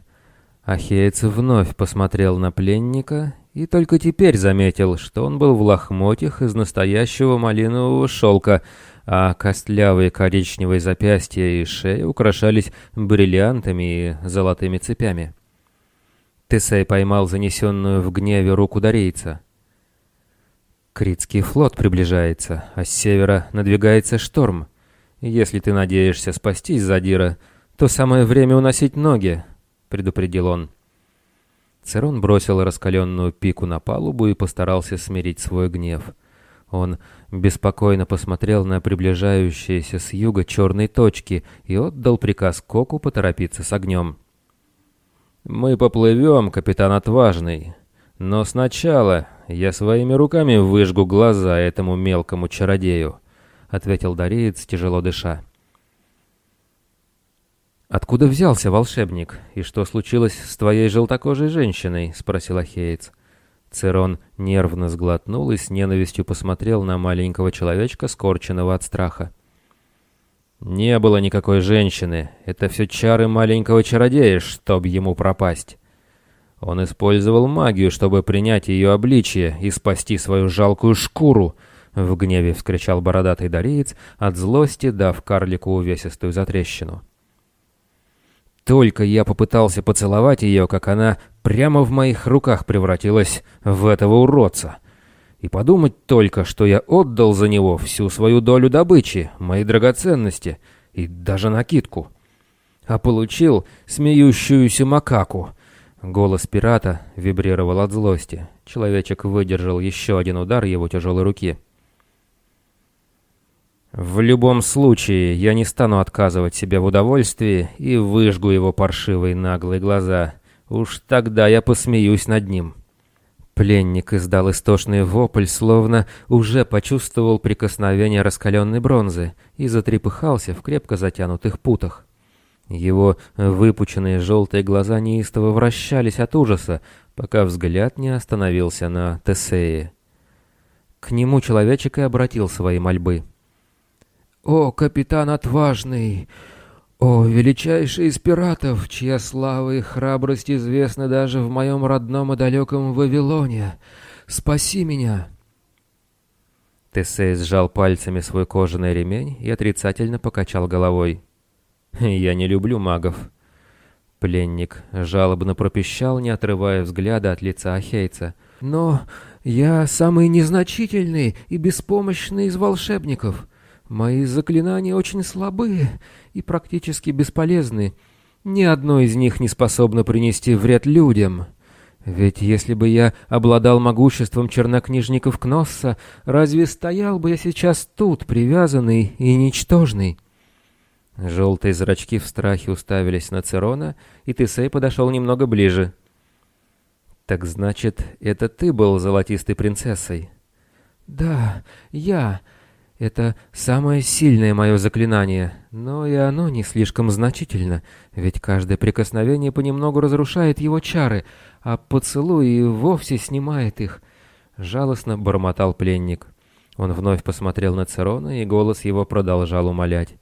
Speaker 1: Ахеец вновь посмотрел на пленника и только теперь заметил, что он был в лохмотьях из настоящего малинового шелка, а костлявые коричневые запястья и шея украшались бриллиантами и золотыми цепями. Тесей поймал занесенную в гневе руку дарейца. Критский флот приближается, а с севера надвигается шторм. Если ты надеешься спастись, Задира, то самое время уносить ноги, — предупредил он. Церон бросил раскаленную пику на палубу и постарался смирить свой гнев. Он беспокойно посмотрел на приближающиеся с юга черные точки и отдал приказ Коку поторопиться с огнем. «Мы поплывем, капитан Отважный. Но сначала я своими руками выжгу глаза этому мелкому чародею», — ответил Дареец, тяжело дыша. «Откуда взялся волшебник? И что случилось с твоей желтокожей женщиной?» — спросил Ахеец. Церон нервно сглотнул и с ненавистью посмотрел на маленького человечка, скорченного от страха. Не было никакой женщины. Это все чары маленького чародея, чтобы ему пропасть. Он использовал магию, чтобы принять ее обличие и спасти свою жалкую шкуру. В гневе вскричал бородатый дареец, от злости дав карлику увесистую затрещину. Только я попытался поцеловать ее, как она прямо в моих руках превратилась в этого уродца. И подумать только, что я отдал за него всю свою долю добычи, мои драгоценности и даже накидку. А получил смеющуюся макаку. Голос пирата вибрировал от злости. Человечек выдержал еще один удар его тяжелой руки. «В любом случае, я не стану отказывать себе в удовольствии и выжгу его паршивые наглые глаза. Уж тогда я посмеюсь над ним». Пленник издал истошный вопль, словно уже почувствовал прикосновение раскаленной бронзы и затрепыхался в крепко затянутых путах. Его выпученные желтые глаза неистово вращались от ужаса, пока взгляд не остановился на Тесее. К нему человечек и обратил свои мольбы. «О, капитан отважный! «О, величайший из пиратов, чья слава и храбрость известны даже в моем родном и далеком Вавилоне! Спаси меня!» Тесей сжал пальцами свой кожаный ремень и отрицательно покачал головой. *laughs* «Я не люблю магов». Пленник жалобно пропищал, не отрывая взгляда от лица Ахейца. «Но я самый незначительный и беспомощный из волшебников. Мои заклинания очень слабые и практически бесполезны. Ни одно из них не способно принести вред людям. Ведь если бы я обладал могуществом чернокнижников Кносса, разве стоял бы я сейчас тут, привязанный и ничтожный?» Желтые зрачки в страхе уставились на Церона, и Тесей подошел немного ближе. «Так значит, это ты был золотистой принцессой?» «Да, я. Это самое сильное мое заклинание, но и оно не слишком значительно, ведь каждое прикосновение понемногу разрушает его чары, а поцелуй и вовсе снимает их. Жалостно бормотал пленник. Он вновь посмотрел на Церона, и голос его продолжал умолять.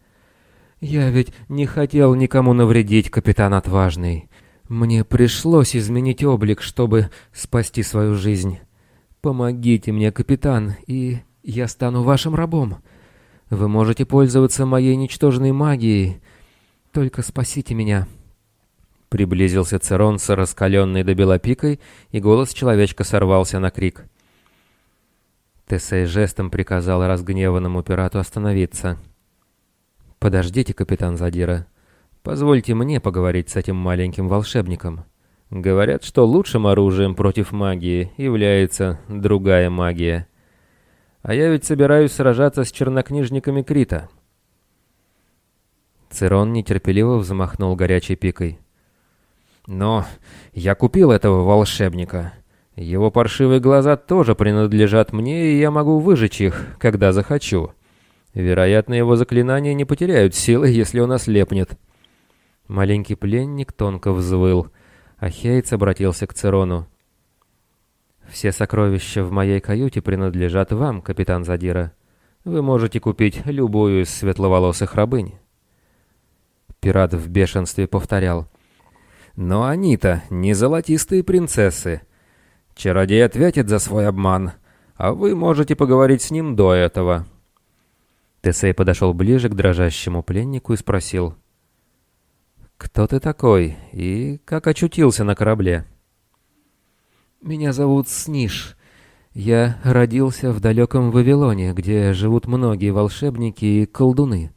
Speaker 1: «Я ведь не хотел никому навредить, капитан Отважный. Мне пришлось изменить облик, чтобы спасти свою жизнь. Помогите мне, капитан, и я стану вашим рабом. Вы можете пользоваться моей ничтожной магией. Только спасите меня». Приблизился Церон с раскаленной до белопикой, и голос человечка сорвался на крик. Тесей жестом приказал разгневанному пирату остановиться. «Подождите, капитан Задира. Позвольте мне поговорить с этим маленьким волшебником. Говорят, что лучшим оружием против магии является другая магия». А я ведь собираюсь сражаться с чернокнижниками Крита. Цирон нетерпеливо взмахнул горячей пикой. Но я купил этого волшебника. Его паршивые глаза тоже принадлежат мне, и я могу выжечь их, когда захочу. Вероятно, его заклинания не потеряют силы, если он ослепнет. Маленький пленник тонко взвыл, а Хейц обратился к Цирону. «Все сокровища в моей каюте принадлежат вам, капитан Задира. Вы можете купить любую из светловолосых рабынь». Пират в бешенстве повторял. «Но они-то не золотистые принцессы. Чародей ответит за свой обман, а вы можете поговорить с ним до этого». Тесей подошел ближе к дрожащему пленнику и спросил. «Кто ты такой и как очутился на корабле?» «Меня зовут Сниш. Я родился в далеком Вавилоне, где живут многие волшебники и колдуны.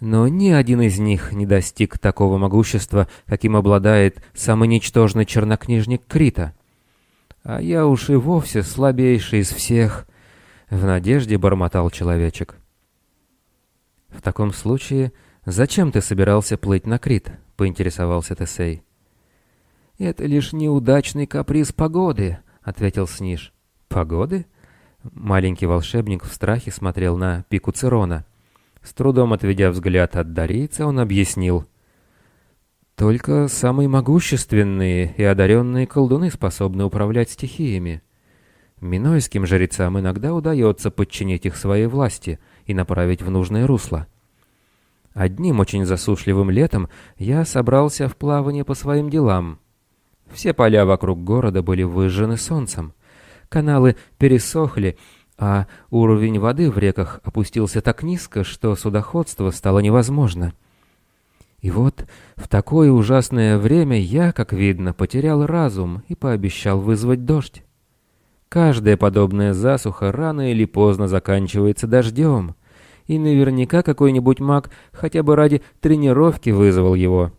Speaker 1: Но ни один из них не достиг такого могущества, каким обладает самый ничтожный чернокнижник Крита. А я уж и вовсе слабейший из всех», — в надежде бормотал человечек. «В таком случае, зачем ты собирался плыть на Крит?» — поинтересовался Тесей. «Это лишь неудачный каприз погоды», — ответил Сниж. «Погоды?» Маленький волшебник в страхе смотрел на пику Цирона. С трудом отведя взгляд от дарийца, он объяснил. «Только самые могущественные и одаренные колдуны способны управлять стихиями. Минойским жрецам иногда удается подчинить их своей власти и направить в нужное русло. Одним очень засушливым летом я собрался в плавание по своим делам» Все поля вокруг города были выжжены солнцем. Каналы пересохли, а уровень воды в реках опустился так низко, что судоходство стало невозможно. И вот в такое ужасное время я, как видно, потерял разум и пообещал вызвать дождь. Каждая подобная засуха рано или поздно заканчивается дождем, и наверняка какой-нибудь маг хотя бы ради тренировки вызвал его.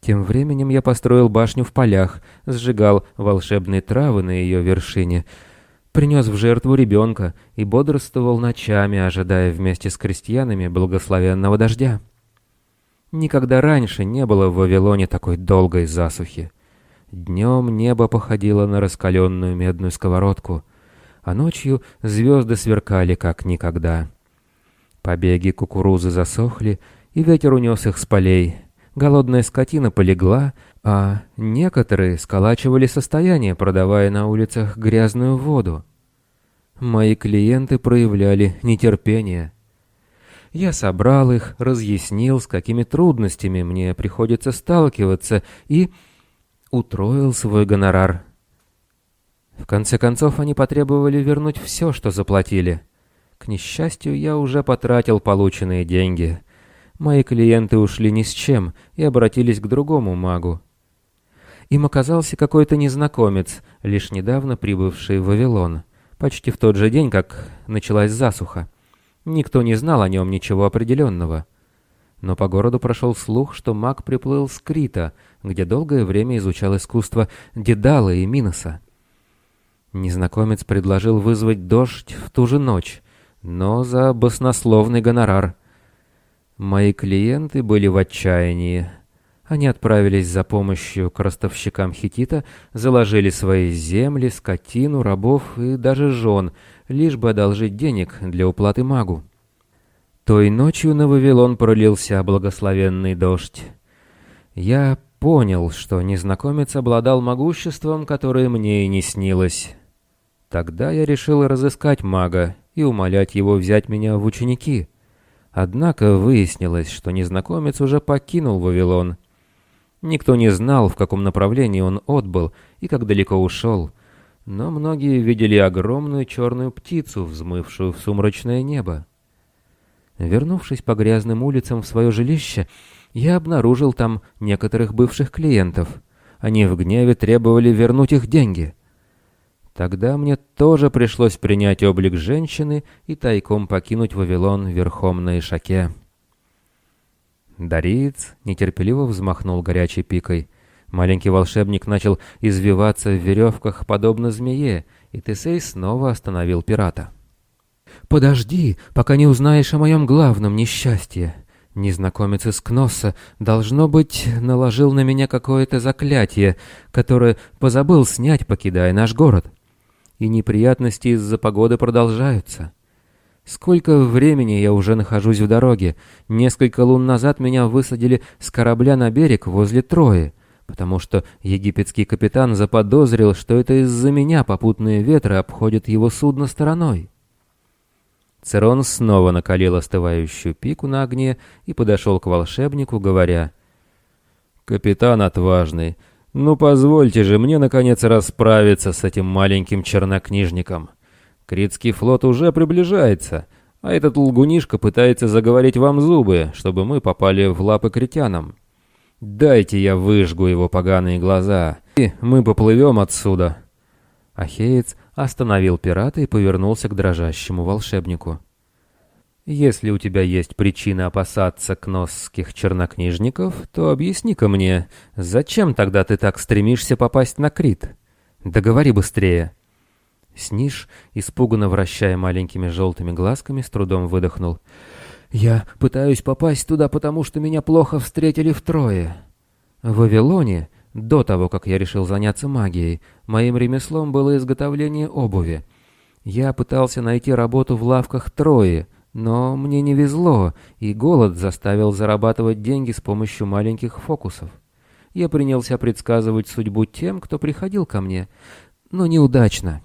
Speaker 1: Тем временем я построил башню в полях, сжигал волшебные травы на ее вершине, принес в жертву ребенка и бодрствовал ночами, ожидая вместе с крестьянами благословенного дождя. Никогда раньше не было в Вавилоне такой долгой засухи. Днем небо походило на раскаленную медную сковородку, а ночью звезды сверкали как никогда. Побеги кукурузы засохли, и ветер унес их с полей — Голодная скотина полегла, а некоторые сколачивали состояние, продавая на улицах грязную воду. Мои клиенты проявляли нетерпение. Я собрал их, разъяснил, с какими трудностями мне приходится сталкиваться, и утроил свой гонорар. В конце концов, они потребовали вернуть все, что заплатили. К несчастью, я уже потратил полученные деньги. Мои клиенты ушли ни с чем и обратились к другому магу. Им оказался какой-то незнакомец, лишь недавно прибывший в Вавилон, почти в тот же день, как началась засуха. Никто не знал о нем ничего определенного. Но по городу прошел слух, что маг приплыл с Крита, где долгое время изучал искусство Дедала и Миноса. Незнакомец предложил вызвать дождь в ту же ночь, но за баснословный гонорар. Мои клиенты были в отчаянии. Они отправились за помощью к ростовщикам Хитита, заложили свои земли, скотину, рабов и даже жен, лишь бы одолжить денег для уплаты магу. Той ночью на Вавилон пролился благословенный дождь. Я понял, что незнакомец обладал могуществом, которое мне и не снилось. Тогда я решил разыскать мага и умолять его взять меня в ученики. Однако выяснилось, что незнакомец уже покинул Вавилон. Никто не знал, в каком направлении он отбыл и как далеко ушел, но многие видели огромную черную птицу, взмывшую в сумрачное небо. Вернувшись по грязным улицам в свое жилище, я обнаружил там некоторых бывших клиентов. Они в гневе требовали вернуть их деньги. Тогда мне тоже пришлось принять облик женщины и тайком покинуть Вавилон верхом на Ишаке. Дариец нетерпеливо взмахнул горячей пикой. Маленький волшебник начал извиваться в веревках, подобно змее, и Тесей снова остановил пирата. «Подожди, пока не узнаешь о моем главном несчастье. Незнакомец из Кносса, должно быть, наложил на меня какое-то заклятие, которое позабыл снять, покидая наш город и неприятности из-за погоды продолжаются. Сколько времени я уже нахожусь в дороге. Несколько лун назад меня высадили с корабля на берег возле Трои, потому что египетский капитан заподозрил, что это из-за меня попутные ветры обходят его судно стороной. Церон снова накалил остывающую пику на огне и подошел к волшебнику, говоря, «Капитан отважный, «Ну, позвольте же мне, наконец, расправиться с этим маленьким чернокнижником. Критский флот уже приближается, а этот лгунишка пытается заговорить вам зубы, чтобы мы попали в лапы критянам. Дайте я выжгу его поганые глаза, и мы поплывем отсюда». Ахеец остановил пирата и повернулся к дрожащему волшебнику. Если у тебя есть причина опасаться кносских чернокнижников, то объясни-ка мне, зачем тогда ты так стремишься попасть на Крит? Да говори быстрее!» Сниж, испуганно вращая маленькими желтыми глазками, с трудом выдохнул. «Я пытаюсь попасть туда, потому что меня плохо встретили втрое. В Вавилоне, до того, как я решил заняться магией, моим ремеслом было изготовление обуви. Я пытался найти работу в лавках Трои, но мне не везло, и голод заставил зарабатывать деньги с помощью маленьких фокусов. Я принялся предсказывать судьбу тем, кто приходил ко мне, но неудачно.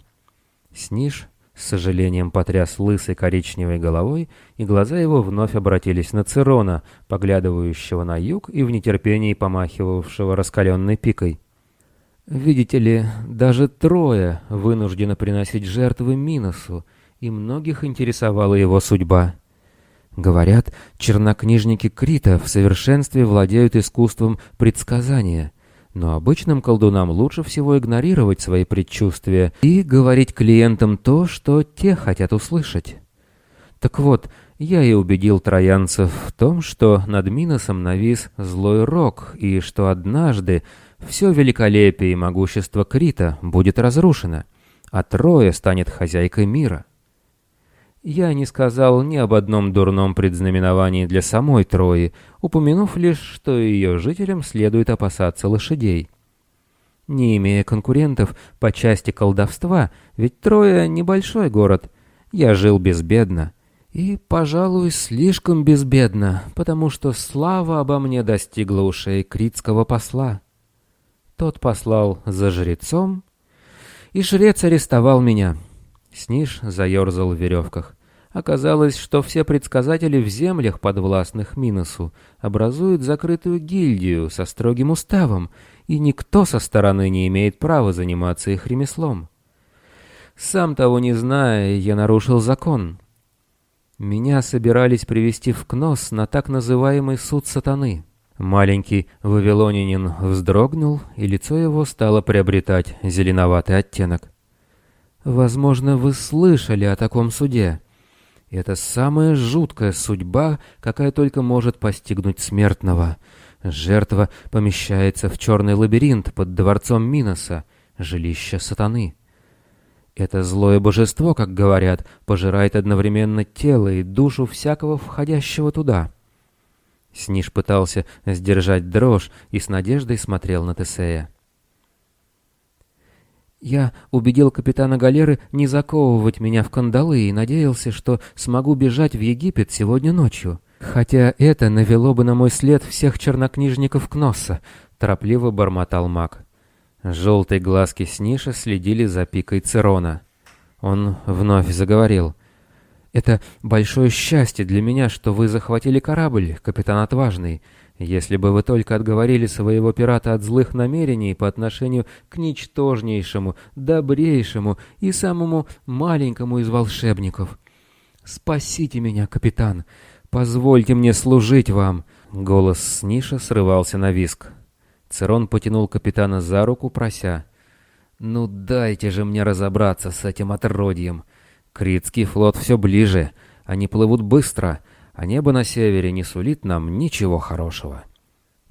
Speaker 1: Сниж с сожалением потряс лысой коричневой головой, и глаза его вновь обратились на Цирона, поглядывающего на юг и в нетерпении помахивавшего раскаленной пикой. «Видите ли, даже трое вынуждены приносить жертвы Миносу, и многих интересовала его судьба. Говорят, чернокнижники Крита в совершенстве владеют искусством предсказания, но обычным колдунам лучше всего игнорировать свои предчувствия и говорить клиентам то, что те хотят услышать. Так вот, я и убедил троянцев в том, что над Миносом навис злой рок, и что однажды все великолепие и могущество Крита будет разрушено, а Троя станет хозяйкой мира. Я не сказал ни об одном дурном предзнаменовании для самой Трои, упомянув лишь, что ее жителям следует опасаться лошадей. Не имея конкурентов по части колдовства, ведь Троя — небольшой город, я жил безбедно. И, пожалуй, слишком безбедно, потому что слава обо мне достигла ушей критского посла. Тот послал за жрецом, и жрец арестовал меня — Сниж заерзал в веревках. Оказалось, что все предсказатели в землях, подвластных Миносу, образуют закрытую гильдию со строгим уставом, и никто со стороны не имеет права заниматься их ремеслом. Сам того не зная, я нарушил закон. Меня собирались привести в Кнос на так называемый суд сатаны. Маленький вавилонянин вздрогнул, и лицо его стало приобретать зеленоватый оттенок. «Возможно, вы слышали о таком суде. Это самая жуткая судьба, какая только может постигнуть смертного. Жертва помещается в черный лабиринт под дворцом Миноса, жилище сатаны». Это злое божество, как говорят, пожирает одновременно тело и душу всякого входящего туда. Сниж пытался сдержать дрожь и с надеждой смотрел на Тесея. Я убедил капитана галеры не заковывать меня в кандалы и надеялся, что смогу бежать в Египет сегодня ночью. Хотя это навело бы на мой след всех чернокнижников Кносса, торопливо бормотал маг. Желтые глазки Сниша следили за пикой Церона. Он вновь заговорил. Это большое счастье для меня, что вы захватили корабль, капитан Отважный. Если бы вы только отговорили своего пирата от злых намерений по отношению к ничтожнейшему, добрейшему и самому маленькому из волшебников. Спасите меня, капитан. Позвольте мне служить вам. Голос Сниша срывался на виск. Церон потянул капитана за руку, прося. «Ну дайте же мне разобраться с этим отродьем. Критский флот все ближе, они плывут быстро, а небо на севере не сулит нам ничего хорошего.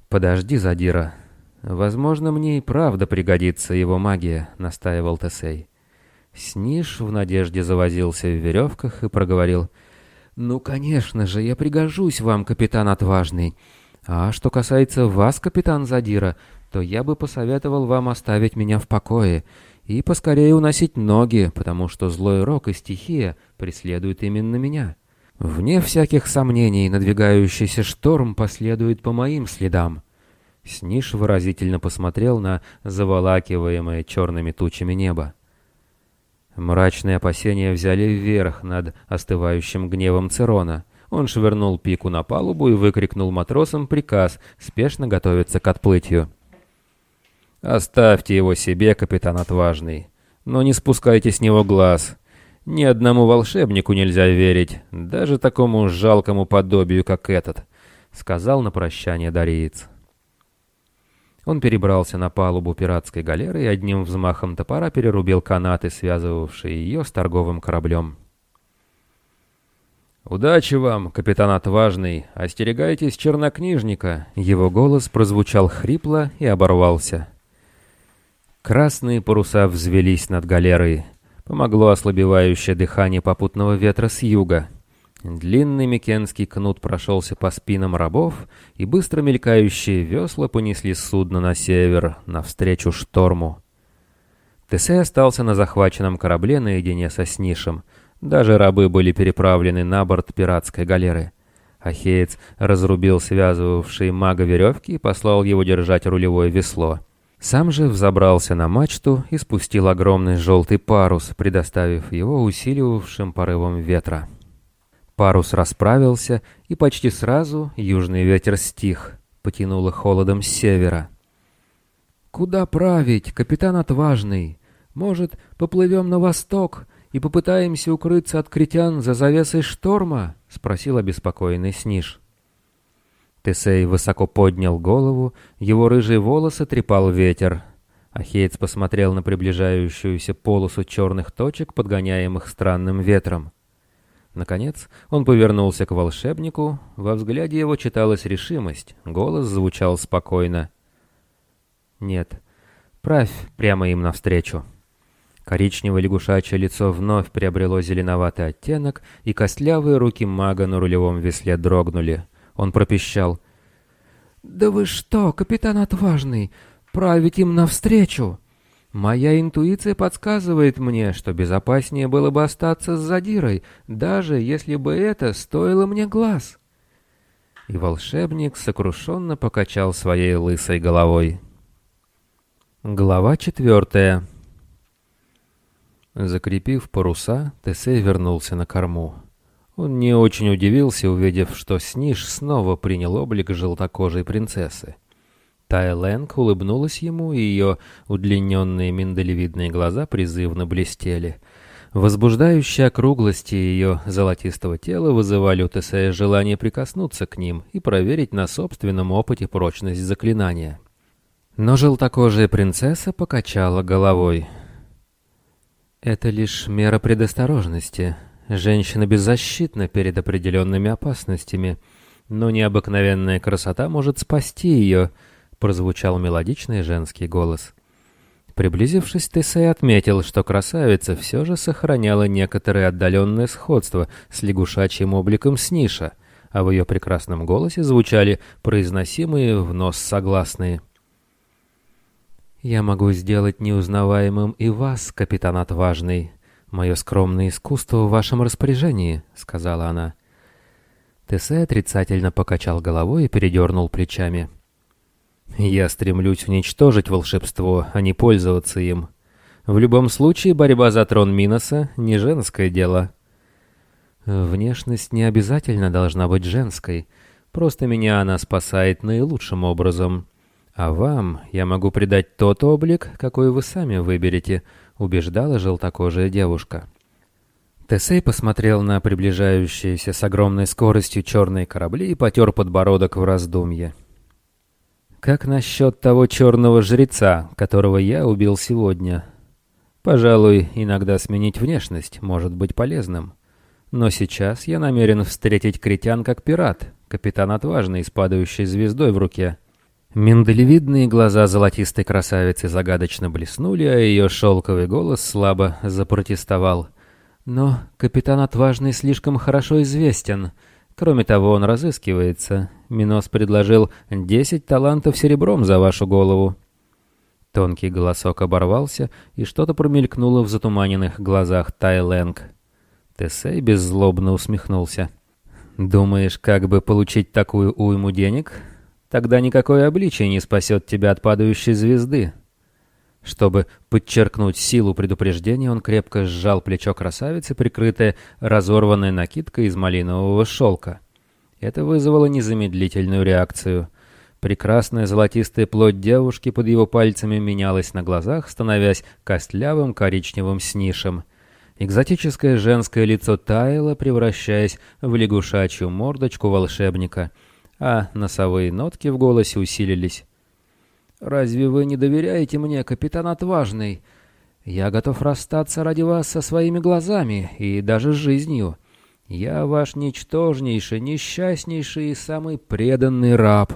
Speaker 1: Подожди, Задира. Возможно, мне и правда пригодится его магия, настаивал Тесей. Сниш в надежде завозился в веревках и проговорил. «Ну, конечно же, я пригожусь вам, капитан отважный. А что касается вас, капитан Задира, то я бы посоветовал вам оставить меня в покое и поскорее уносить ноги, потому что злой рок и стихия преследуют именно меня. Вне всяких сомнений, надвигающийся шторм последует по моим следам. Сниш выразительно посмотрел на заволакиваемое черными тучами небо. Мрачные опасения взяли вверх над остывающим гневом Церона. Он швырнул пику на палубу и выкрикнул матросам приказ спешно готовиться к отплытию. «Оставьте его себе, капитан Отважный, но не спускайте с него глаз. Ни одному волшебнику нельзя верить, даже такому жалкому подобию, как этот», — сказал на прощание Дариец. Он перебрался на палубу пиратской галеры и одним взмахом топора перерубил канаты, связывавшие ее с торговым кораблем. «Удачи вам, капитан Отважный! Остерегайтесь чернокнижника!» Его голос прозвучал хрипло и оборвался. Красные паруса взвелись над галерой. Помогло ослабевающее дыхание попутного ветра с юга. Длинный микенский кнут прошелся по спинам рабов, и быстро мелькающие весла понесли судно на север, навстречу шторму. Тесей остался на захваченном корабле наедине со Снишем. Даже рабы были переправлены на борт пиратской галеры. Ахеец разрубил связывавшие мага веревки и послал его держать рулевое весло. Сам же взобрался на мачту и спустил огромный желтый парус, предоставив его усиливавшим порывом ветра. Парус расправился, и почти сразу южный ветер стих, потянуло холодом с севера. «Куда править, капитан отважный? Может, поплывем на восток и попытаемся укрыться от критян за завесой шторма?» — спросил обеспокоенный Сниж. Тесей высоко поднял голову, его рыжие волосы трепал ветер. Ахеец посмотрел на приближающуюся полосу черных точек, подгоняемых странным ветром. Наконец он повернулся к волшебнику, во взгляде его читалась решимость, голос звучал спокойно. «Нет, правь прямо им навстречу». Коричневое лягушачье лицо вновь приобрело зеленоватый оттенок, и костлявые руки мага на рулевом весле дрогнули. Он пропищал. «Да вы что, капитан отважный, править им навстречу? Моя интуиция подсказывает мне, что безопаснее было бы остаться с задирой, даже если бы это стоило мне глаз». И волшебник сокрушенно покачал своей лысой головой. Глава четвертая Закрепив паруса, Тесей вернулся на корму. Он не очень удивился, увидев, что Сниш снова принял облик желтокожей принцессы. Лэнг улыбнулась ему, и ее удлиненные миндалевидные глаза призывно блестели. Возбуждающие округлости ее золотистого тела вызывали у Тесея желание прикоснуться к ним и проверить на собственном опыте прочность заклинания. Но желтокожая принцесса покачала головой. «Это лишь мера предосторожности. Женщина беззащитна перед определенными опасностями, но необыкновенная красота может спасти ее», прозвучал мелодичный женский голос. Приблизившись, Тесей отметил, что красавица все же сохраняла некоторое отдаленное сходство с лягушачьим обликом Сниша, а в ее прекрасном голосе звучали произносимые в нос согласные. «Я могу сделать неузнаваемым и вас, капитан отважный. Мое скромное искусство в вашем распоряжении», — сказала она. Тесей отрицательно покачал головой и передернул плечами. — я стремлюсь уничтожить волшебство, а не пользоваться им. В любом случае, борьба за трон Миноса — не женское дело. Внешность не обязательно должна быть женской. Просто меня она спасает наилучшим образом. А вам я могу придать тот облик, какой вы сами выберете, убеждала желтокожая девушка. Тесей посмотрел на приближающиеся с огромной скоростью черные корабли и потер подбородок в раздумье. Как насчет того черного жреца, которого я убил сегодня? Пожалуй, иногда сменить внешность может быть полезным. Но сейчас я намерен встретить критян как пират, капитан отважный с падающей звездой в руке. Миндалевидные глаза золотистой красавицы загадочно блеснули, а ее шелковый голос слабо запротестовал. «Но капитан отважный слишком хорошо известен. Кроме того, он разыскивается. Минос предложил десять талантов серебром за вашу голову». Тонкий голосок оборвался, и что-то промелькнуло в затуманенных глазах Тайлэнг. Тесей беззлобно усмехнулся. «Думаешь, как бы получить такую уйму денег? Тогда никакое обличие не спасет тебя от падающей звезды». Чтобы подчеркнуть силу предупреждения, он крепко сжал плечо красавицы, прикрытое разорванной накидкой из малинового шелка. Это вызвало незамедлительную реакцию. Прекрасная золотистая плоть девушки под его пальцами менялась на глазах, становясь костлявым коричневым снишем. Экзотическое женское лицо таяло, превращаясь в лягушачью мордочку волшебника, а носовые нотки в голосе усилились. «Разве вы не доверяете мне, капитан Отважный? Я готов расстаться ради вас со своими глазами и даже жизнью. Я ваш ничтожнейший, несчастнейший и самый преданный раб».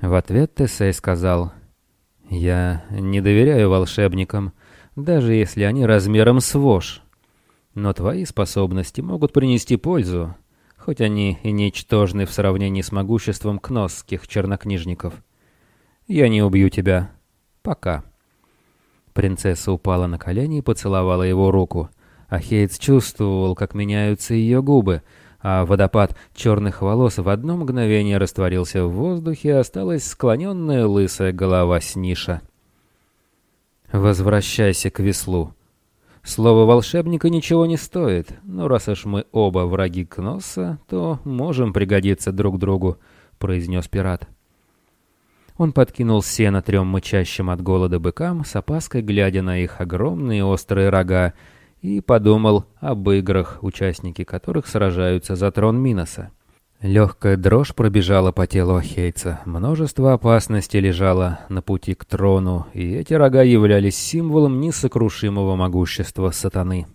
Speaker 1: В ответ Тесей сказал, «Я не доверяю волшебникам, даже если они размером с вож. Но твои способности могут принести пользу, хоть они и ничтожны в сравнении с могуществом кносских чернокнижников». Я не убью тебя. Пока». Принцесса упала на колени и поцеловала его руку. А Хейтс чувствовал, как меняются ее губы, а водопад черных волос в одно мгновение растворился в воздухе, и осталась склоненная лысая голова Сниша. «Возвращайся к веслу. Слово волшебника ничего не стоит, но раз уж мы оба враги Кносса, то можем пригодиться друг другу», — произнес пират. Он подкинул сено трем мычащим от голода быкам, с опаской глядя на их огромные острые рога, и подумал об играх, участники которых сражаются за трон Миноса. Легкая дрожь пробежала по телу Ахейца. Множество опасностей лежало на пути к трону, и эти рога являлись символом несокрушимого могущества сатаны.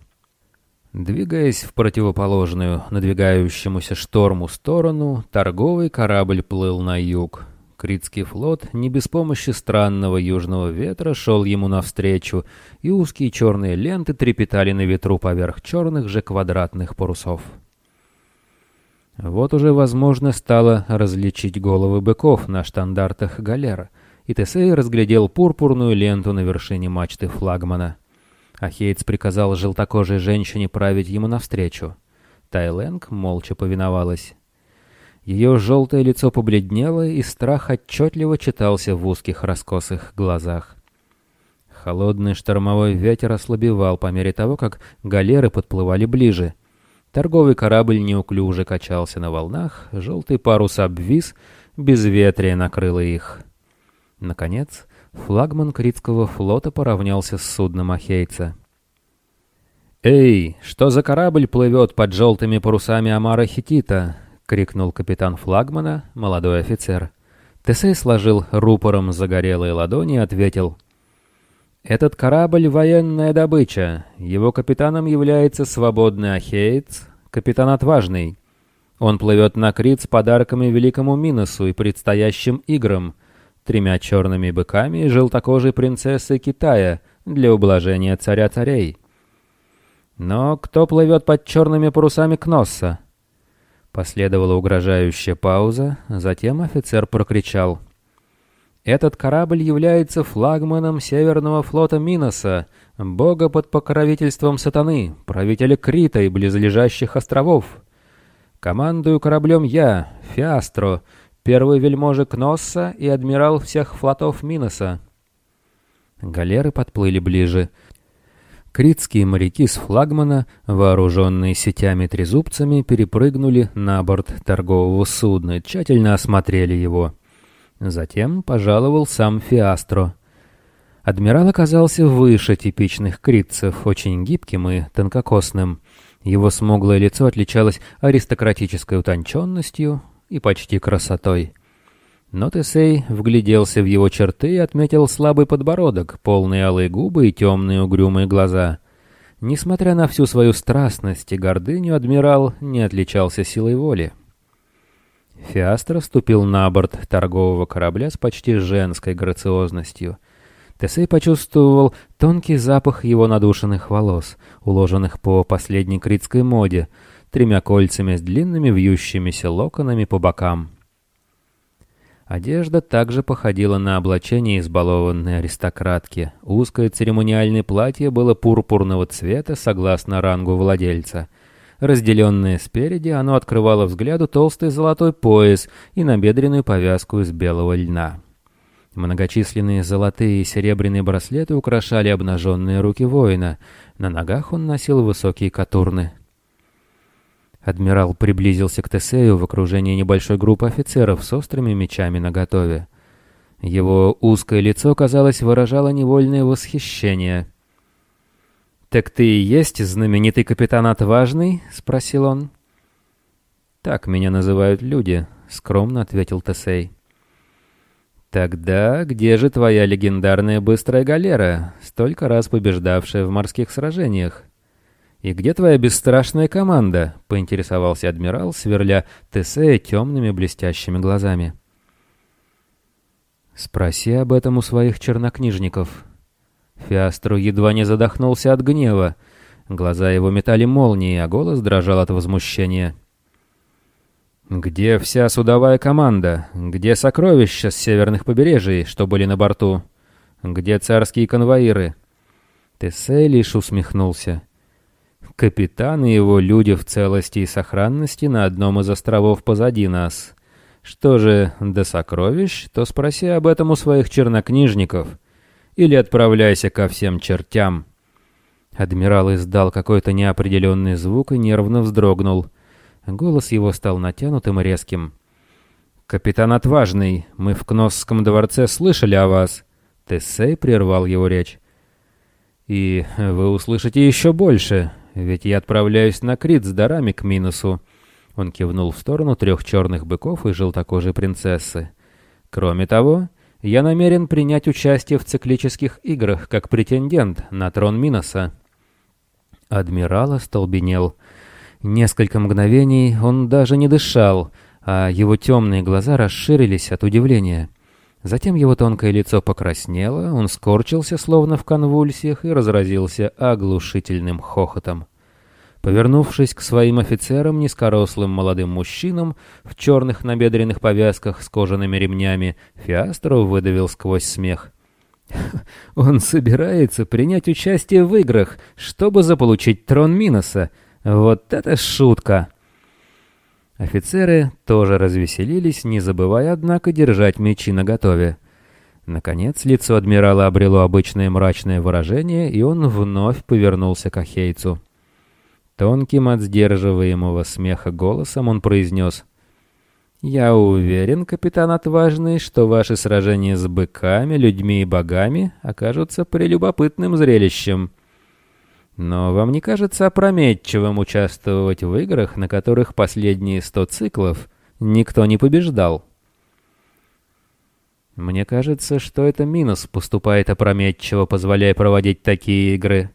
Speaker 1: Двигаясь в противоположную надвигающемуся шторму сторону, торговый корабль плыл на юг. Критский флот не без помощи странного южного ветра шел ему навстречу, и узкие черные ленты трепетали на ветру поверх черных же квадратных парусов. Вот уже возможно стало различить головы быков на штандартах галера, и Тесей разглядел пурпурную ленту на вершине мачты флагмана. Ахейц приказал желтокожей женщине править ему навстречу. Тайленг молча повиновалась. Ее желтое лицо побледнело, и страх отчетливо читался в узких раскосых глазах. Холодный штормовой ветер ослабевал по мере того, как галеры подплывали ближе. Торговый корабль неуклюже качался на волнах, желтый парус обвис, безветрие накрыло их. Наконец, флагман Критского флота поравнялся с судном Ахейца. «Эй, что за корабль плывет под желтыми парусами Амара Хитита?» — крикнул капитан флагмана, молодой офицер. Тесей сложил рупором загорелые ладони и ответил. «Этот корабль — военная добыча. Его капитаном является свободный Ахеец, капитан отважный. Он плывет на Крит с подарками великому Миносу и предстоящим играм, тремя черными быками и желтокожей принцессой Китая для ублажения царя-царей». «Но кто плывет под черными парусами Кносса?» Последовала угрожающая пауза, затем офицер прокричал. «Этот корабль является флагманом Северного флота Миноса, бога под покровительством сатаны, правителя Крита и близлежащих островов. Командую кораблем я, Фиастро, первый вельможа Кносса и адмирал всех флотов Миноса». Галеры подплыли ближе — Критские моряки с флагмана, вооруженные сетями-трезубцами, перепрыгнули на борт торгового судна, тщательно осмотрели его. Затем пожаловал сам Фиастро. Адмирал оказался выше типичных критцев, очень гибким и тонкокосным. Его смуглое лицо отличалось аристократической утонченностью и почти красотой. Но Тесей вгляделся в его черты и отметил слабый подбородок, полные алые губы и темные угрюмые глаза. Несмотря на всю свою страстность и гордыню, адмирал не отличался силой воли. Фиастро ступил на борт торгового корабля с почти женской грациозностью. Тесей почувствовал тонкий запах его надушенных волос, уложенных по последней критской моде, тремя кольцами с длинными вьющимися локонами по бокам. Одежда также походила на облачение избалованной аристократки. Узкое церемониальное платье было пурпурного цвета согласно рангу владельца. Разделенное спереди, оно открывало взгляду толстый золотой пояс и набедренную повязку из белого льна. Многочисленные золотые и серебряные браслеты украшали обнаженные руки воина. На ногах он носил высокие катурны. Адмирал приблизился к Тесею в окружении небольшой группы офицеров с острыми мечами наготове. Его узкое лицо, казалось, выражало невольное восхищение. «Так ты и есть знаменитый капитан Отважный?» — спросил он. «Так меня называют люди», — скромно ответил Тесей. «Тогда где же твоя легендарная быстрая галера, столько раз побеждавшая в морских сражениях?» «И где твоя бесстрашная команда?» — поинтересовался адмирал, сверля Тесея темными блестящими глазами. «Спроси об этом у своих чернокнижников». Фиастру едва не задохнулся от гнева. Глаза его метали молнии, а голос дрожал от возмущения. «Где вся судовая команда? Где сокровища с северных побережий, что были на борту? Где царские конвоиры?» Тесей лишь усмехнулся. Капитан и его люди в целости и сохранности на одном из островов позади нас. Что же до сокровищ, то спроси об этом у своих чернокнижников. Или отправляйся ко всем чертям». Адмирал издал какой-то неопределенный звук и нервно вздрогнул. Голос его стал натянутым и резким. «Капитан Отважный, мы в Кносском дворце слышали о вас». Тессей прервал его речь. «И вы услышите еще больше ведь я отправляюсь на Крит с дарами к Минусу». Он кивнул в сторону трех черных быков и желтокожей принцессы. «Кроме того, я намерен принять участие в циклических играх как претендент на трон Миноса». Адмирал остолбенел. Несколько мгновений он даже не дышал, а его темные глаза расширились от удивления. Затем его тонкое лицо покраснело, он скорчился, словно в конвульсиях, и разразился оглушительным хохотом. Повернувшись к своим офицерам, низкорослым молодым мужчинам в черных набедренных повязках с кожаными ремнями, Фиастро выдавил сквозь смех. *laughs* «Он собирается принять участие в играх, чтобы заполучить трон Миноса. Вот это шутка!» Офицеры тоже развеселились, не забывая, однако, держать мечи наготове. Наконец, лицо адмирала обрело обычное мрачное выражение, и он вновь повернулся к Ахейцу. Тонким от сдерживаемого смеха голосом он произнес. «Я уверен, капитан Отважный, что ваши сражения с быками, людьми и богами окажутся прелюбопытным зрелищем. Но вам не кажется опрометчивым участвовать в играх, на которых последние сто циклов никто не побеждал?» «Мне кажется, что это минус поступает опрометчиво, позволяя проводить такие игры».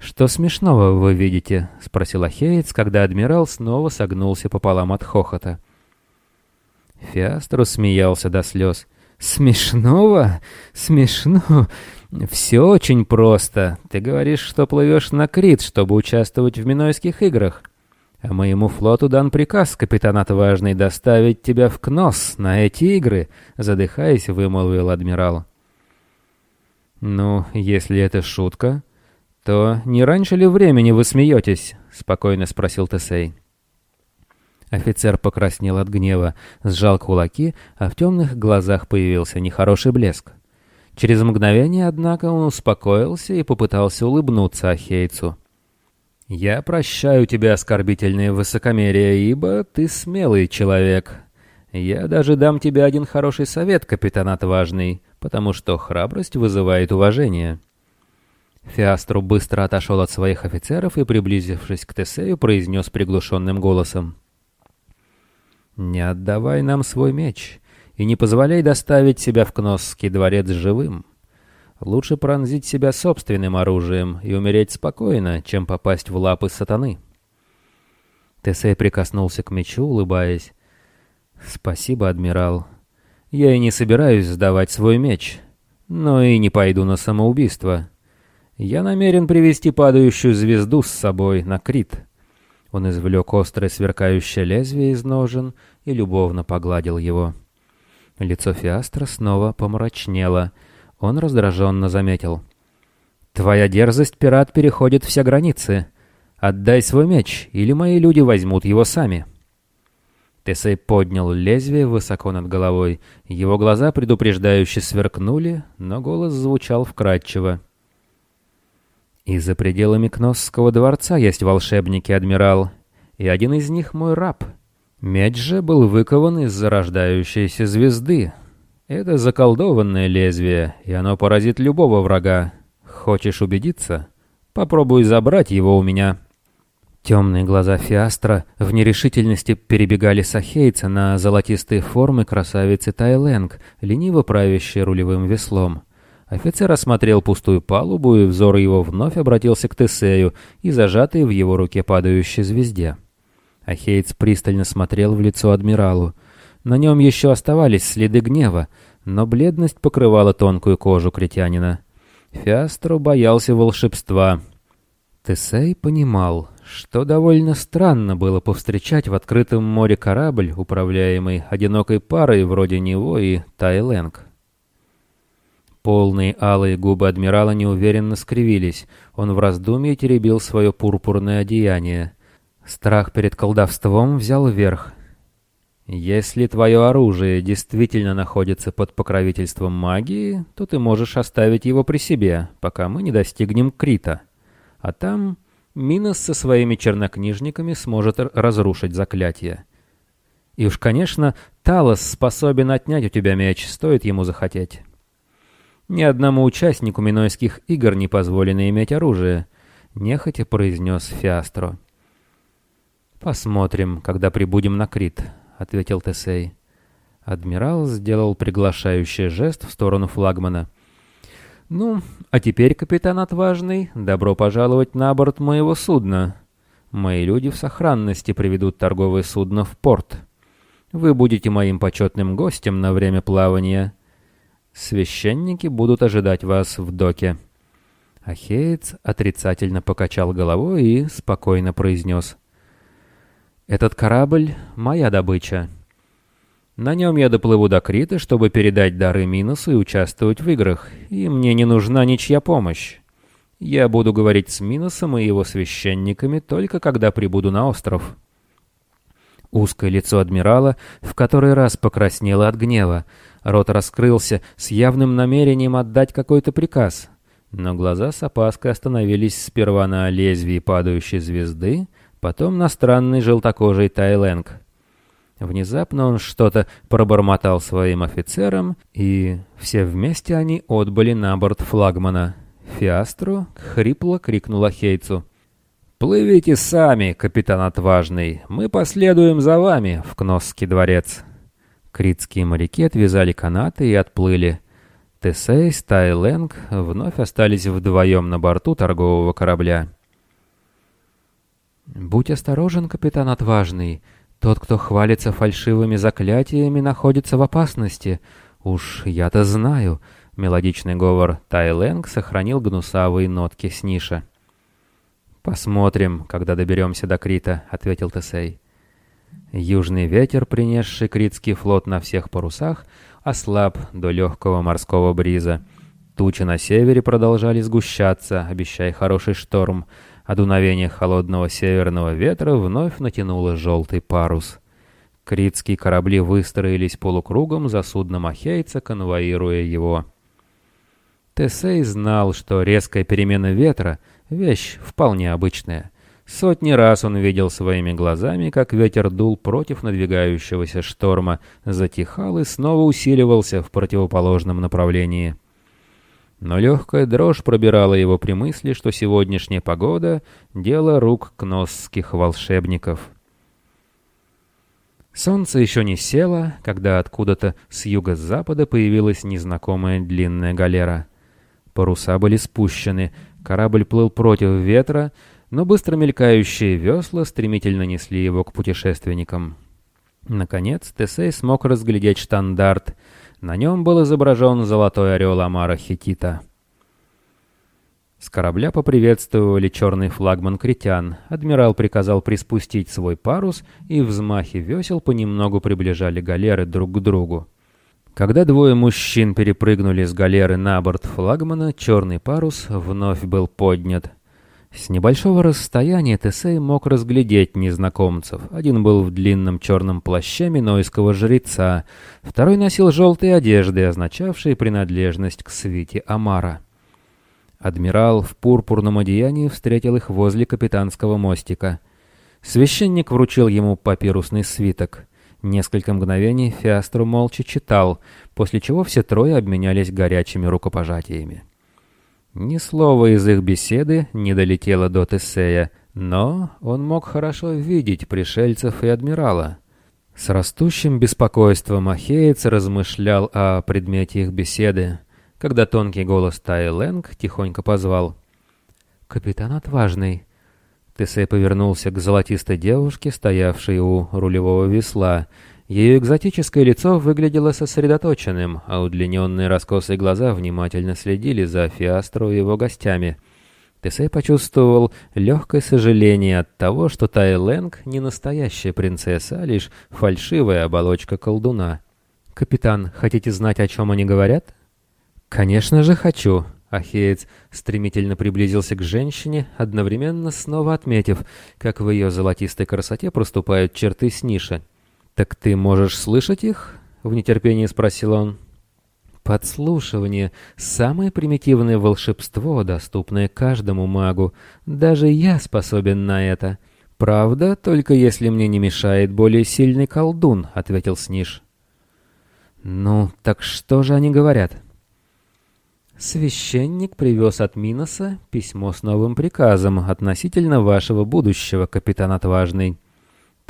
Speaker 1: «Что смешного вы видите?» — спросил Ахеец, когда адмирал снова согнулся пополам от хохота. Фиастро смеялся до слез. «Смешного? Смешно? Все очень просто. Ты говоришь, что плывешь на Крит, чтобы участвовать в Минойских играх. А моему флоту дан приказ, капитан отважный, доставить тебя в Кнос на эти игры», — задыхаясь, вымолвил адмирал. «Ну, если это шутка, «То не раньше ли времени вы смеетесь?» — спокойно спросил Тесей. Офицер покраснел от гнева, сжал кулаки, а в темных глазах появился нехороший блеск. Через мгновение, однако, он успокоился и попытался улыбнуться Ахейцу. «Я прощаю тебе оскорбительное высокомерие, ибо ты смелый человек. Я даже дам тебе один хороший совет, капитан отважный, потому что храбрость вызывает уважение». Фиастру быстро отошел от своих офицеров и, приблизившись к Тесею, произнес приглушенным голосом. «Не отдавай нам свой меч и не позволяй доставить себя в Кносский дворец живым. Лучше пронзить себя собственным оружием и умереть спокойно, чем попасть в лапы сатаны». Тесей прикоснулся к мечу, улыбаясь. «Спасибо, адмирал. Я и не собираюсь сдавать свой меч, но и не пойду на самоубийство». Я намерен привести падающую звезду с собой на Крит. Он извлек острое сверкающее лезвие из ножен и любовно погладил его. Лицо Фиастра снова помрачнело. Он раздраженно заметил. «Твоя дерзость, пират, переходит все границы. Отдай свой меч, или мои люди возьмут его сами». Тесей поднял лезвие высоко над головой. Его глаза предупреждающе сверкнули, но голос звучал вкрадчиво. И за пределами Кносского дворца есть волшебники, адмирал, и один из них мой раб. Меч же был выкован из зарождающейся звезды. Это заколдованное лезвие, и оно поразит любого врага. Хочешь убедиться? Попробуй забрать его у меня». Темные глаза Фиастра в нерешительности перебегали с Ахейца на золотистые формы красавицы Тайленг, лениво правящей рулевым веслом. Офицер осмотрел пустую палубу, и взор его вновь обратился к Тесею и зажатой в его руке падающей звезде. Ахейц пристально смотрел в лицо адмиралу. На нем еще оставались следы гнева, но бледность покрывала тонкую кожу критянина. Фиастру боялся волшебства. Тесей понимал, что довольно странно было повстречать в открытом море корабль, управляемый одинокой парой вроде него и Тайленг. Полные алые губы адмирала неуверенно скривились. Он в раздумье теребил свое пурпурное одеяние. Страх перед колдовством взял верх. «Если твое оружие действительно находится под покровительством магии, то ты можешь оставить его при себе, пока мы не достигнем Крита. А там Минос со своими чернокнижниками сможет разрушить заклятие. И уж, конечно, Талос способен отнять у тебя меч, стоит ему захотеть». Ни одному участнику Минойских игр не позволено иметь оружие, нехотя произнес Фиастро. «Посмотрим, когда прибудем на Крит», — ответил Тесей. Адмирал сделал приглашающий жест в сторону флагмана. «Ну, а теперь, капитан отважный, добро пожаловать на борт моего судна. Мои люди в сохранности приведут торговое судно в порт. Вы будете моим почетным гостем на время плавания». Священники будут ожидать вас в доке». Ахеец отрицательно покачал головой и спокойно произнес. «Этот корабль — моя добыча. На нем я доплыву до Крита, чтобы передать дары Минусу и участвовать в играх, и мне не нужна ничья помощь. Я буду говорить с Минусом и его священниками только когда прибуду на остров». Узкое лицо адмирала в который раз покраснело от гнева, Рот раскрылся с явным намерением отдать какой-то приказ. Но глаза с опаской остановились сперва на лезвии падающей звезды, потом на странный желтокожий Тайленг. Внезапно он что-то пробормотал своим офицерам, и все вместе они отбыли на борт флагмана. Фиастру хрипло крикнула Хейцу. «Плывите сами, капитан отважный, мы последуем за вами в Кносский дворец». Критские моряки отвязали канаты и отплыли. Тесей с Тайленг вновь остались вдвоем на борту торгового корабля. «Будь осторожен, капитан отважный. Тот, кто хвалится фальшивыми заклятиями, находится в опасности. Уж я-то знаю». Мелодичный говор Тайленг сохранил гнусавые нотки Сниша. «Посмотрим, когда доберемся до Крита», — ответил Тесей. Южный ветер, принесший Критский флот на всех парусах, ослаб до легкого морского бриза. Тучи на севере продолжали сгущаться, обещая хороший шторм, а дуновение холодного северного ветра вновь натянуло желтый парус. Критские корабли выстроились полукругом за судном Ахейца, конвоируя его. Тесей знал, что резкая перемена ветра — вещь вполне обычная — Сотни раз он видел своими глазами, как ветер дул против надвигающегося шторма, затихал и снова усиливался в противоположном направлении. Но легкая дрожь пробирала его при мысли, что сегодняшняя погода — дело рук кносских волшебников. Солнце еще не село, когда откуда-то с юго-запада появилась незнакомая длинная галера. Паруса были спущены, корабль плыл против ветра — но быстро мелькающие весла стремительно несли его к путешественникам. Наконец Тесей смог разглядеть штандарт. На нем был изображен золотой орел Амара Хетита. С корабля поприветствовали черный флагман Критян. Адмирал приказал приспустить свой парус, и взмахи весел понемногу приближали галеры друг к другу. Когда двое мужчин перепрыгнули с галеры на борт флагмана, черный парус вновь был поднят. С небольшого расстояния Тесей мог разглядеть незнакомцев. Один был в длинном черном плаще минойского жреца, второй носил желтые одежды, означавшие принадлежность к свите Амара. Адмирал в пурпурном одеянии встретил их возле капитанского мостика. Священник вручил ему папирусный свиток. Несколько мгновений Фиастру молча читал, после чего все трое обменялись горячими рукопожатиями. Ни слова из их беседы не долетело до Тесея, но он мог хорошо видеть пришельцев и адмирала. С растущим беспокойством Ахеец размышлял о предмете их беседы, когда тонкий голос Тайленг тихонько позвал. «Капитан отважный». Тесей повернулся к золотистой девушке, стоявшей у рулевого весла, ее экзотическое лицо выглядело сосредоточенным, а удлиненные раскосые глаза внимательно следили за Фиастро и его гостями. Тесей почувствовал легкое сожаление от того, что Тайленг не настоящая принцесса, а лишь фальшивая оболочка колдуна. «Капитан, хотите знать, о чем они говорят?» «Конечно же хочу», Ахеец стремительно приблизился к женщине, одновременно снова отметив, как в ее золотистой красоте проступают черты сниши. «Так ты можешь слышать их?» — в нетерпении спросил он. «Подслушивание — самое примитивное волшебство, доступное каждому магу. Даже я способен на это. Правда, только если мне не мешает более сильный колдун», — ответил Сниш. «Ну, так что же они говорят?» «Священник привез от Миноса письмо с новым приказом относительно вашего будущего, капитан Отважный».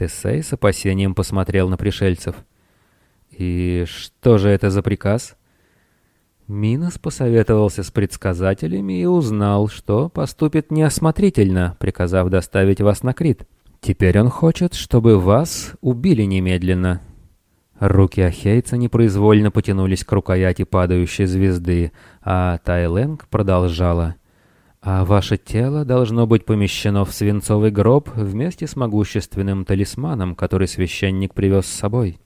Speaker 1: Тесей с опасением посмотрел на пришельцев. «И что же это за приказ?» Минос посоветовался с предсказателями и узнал, что поступит неосмотрительно, приказав доставить вас на Крит. Теперь он хочет, чтобы вас убили немедленно. Руки Ахейца непроизвольно потянулись к рукояти падающей звезды, а Тайленг продолжала. А ваше тело должно быть помещено в свинцовый гроб вместе с могущественным талисманом, который священник привез с собой.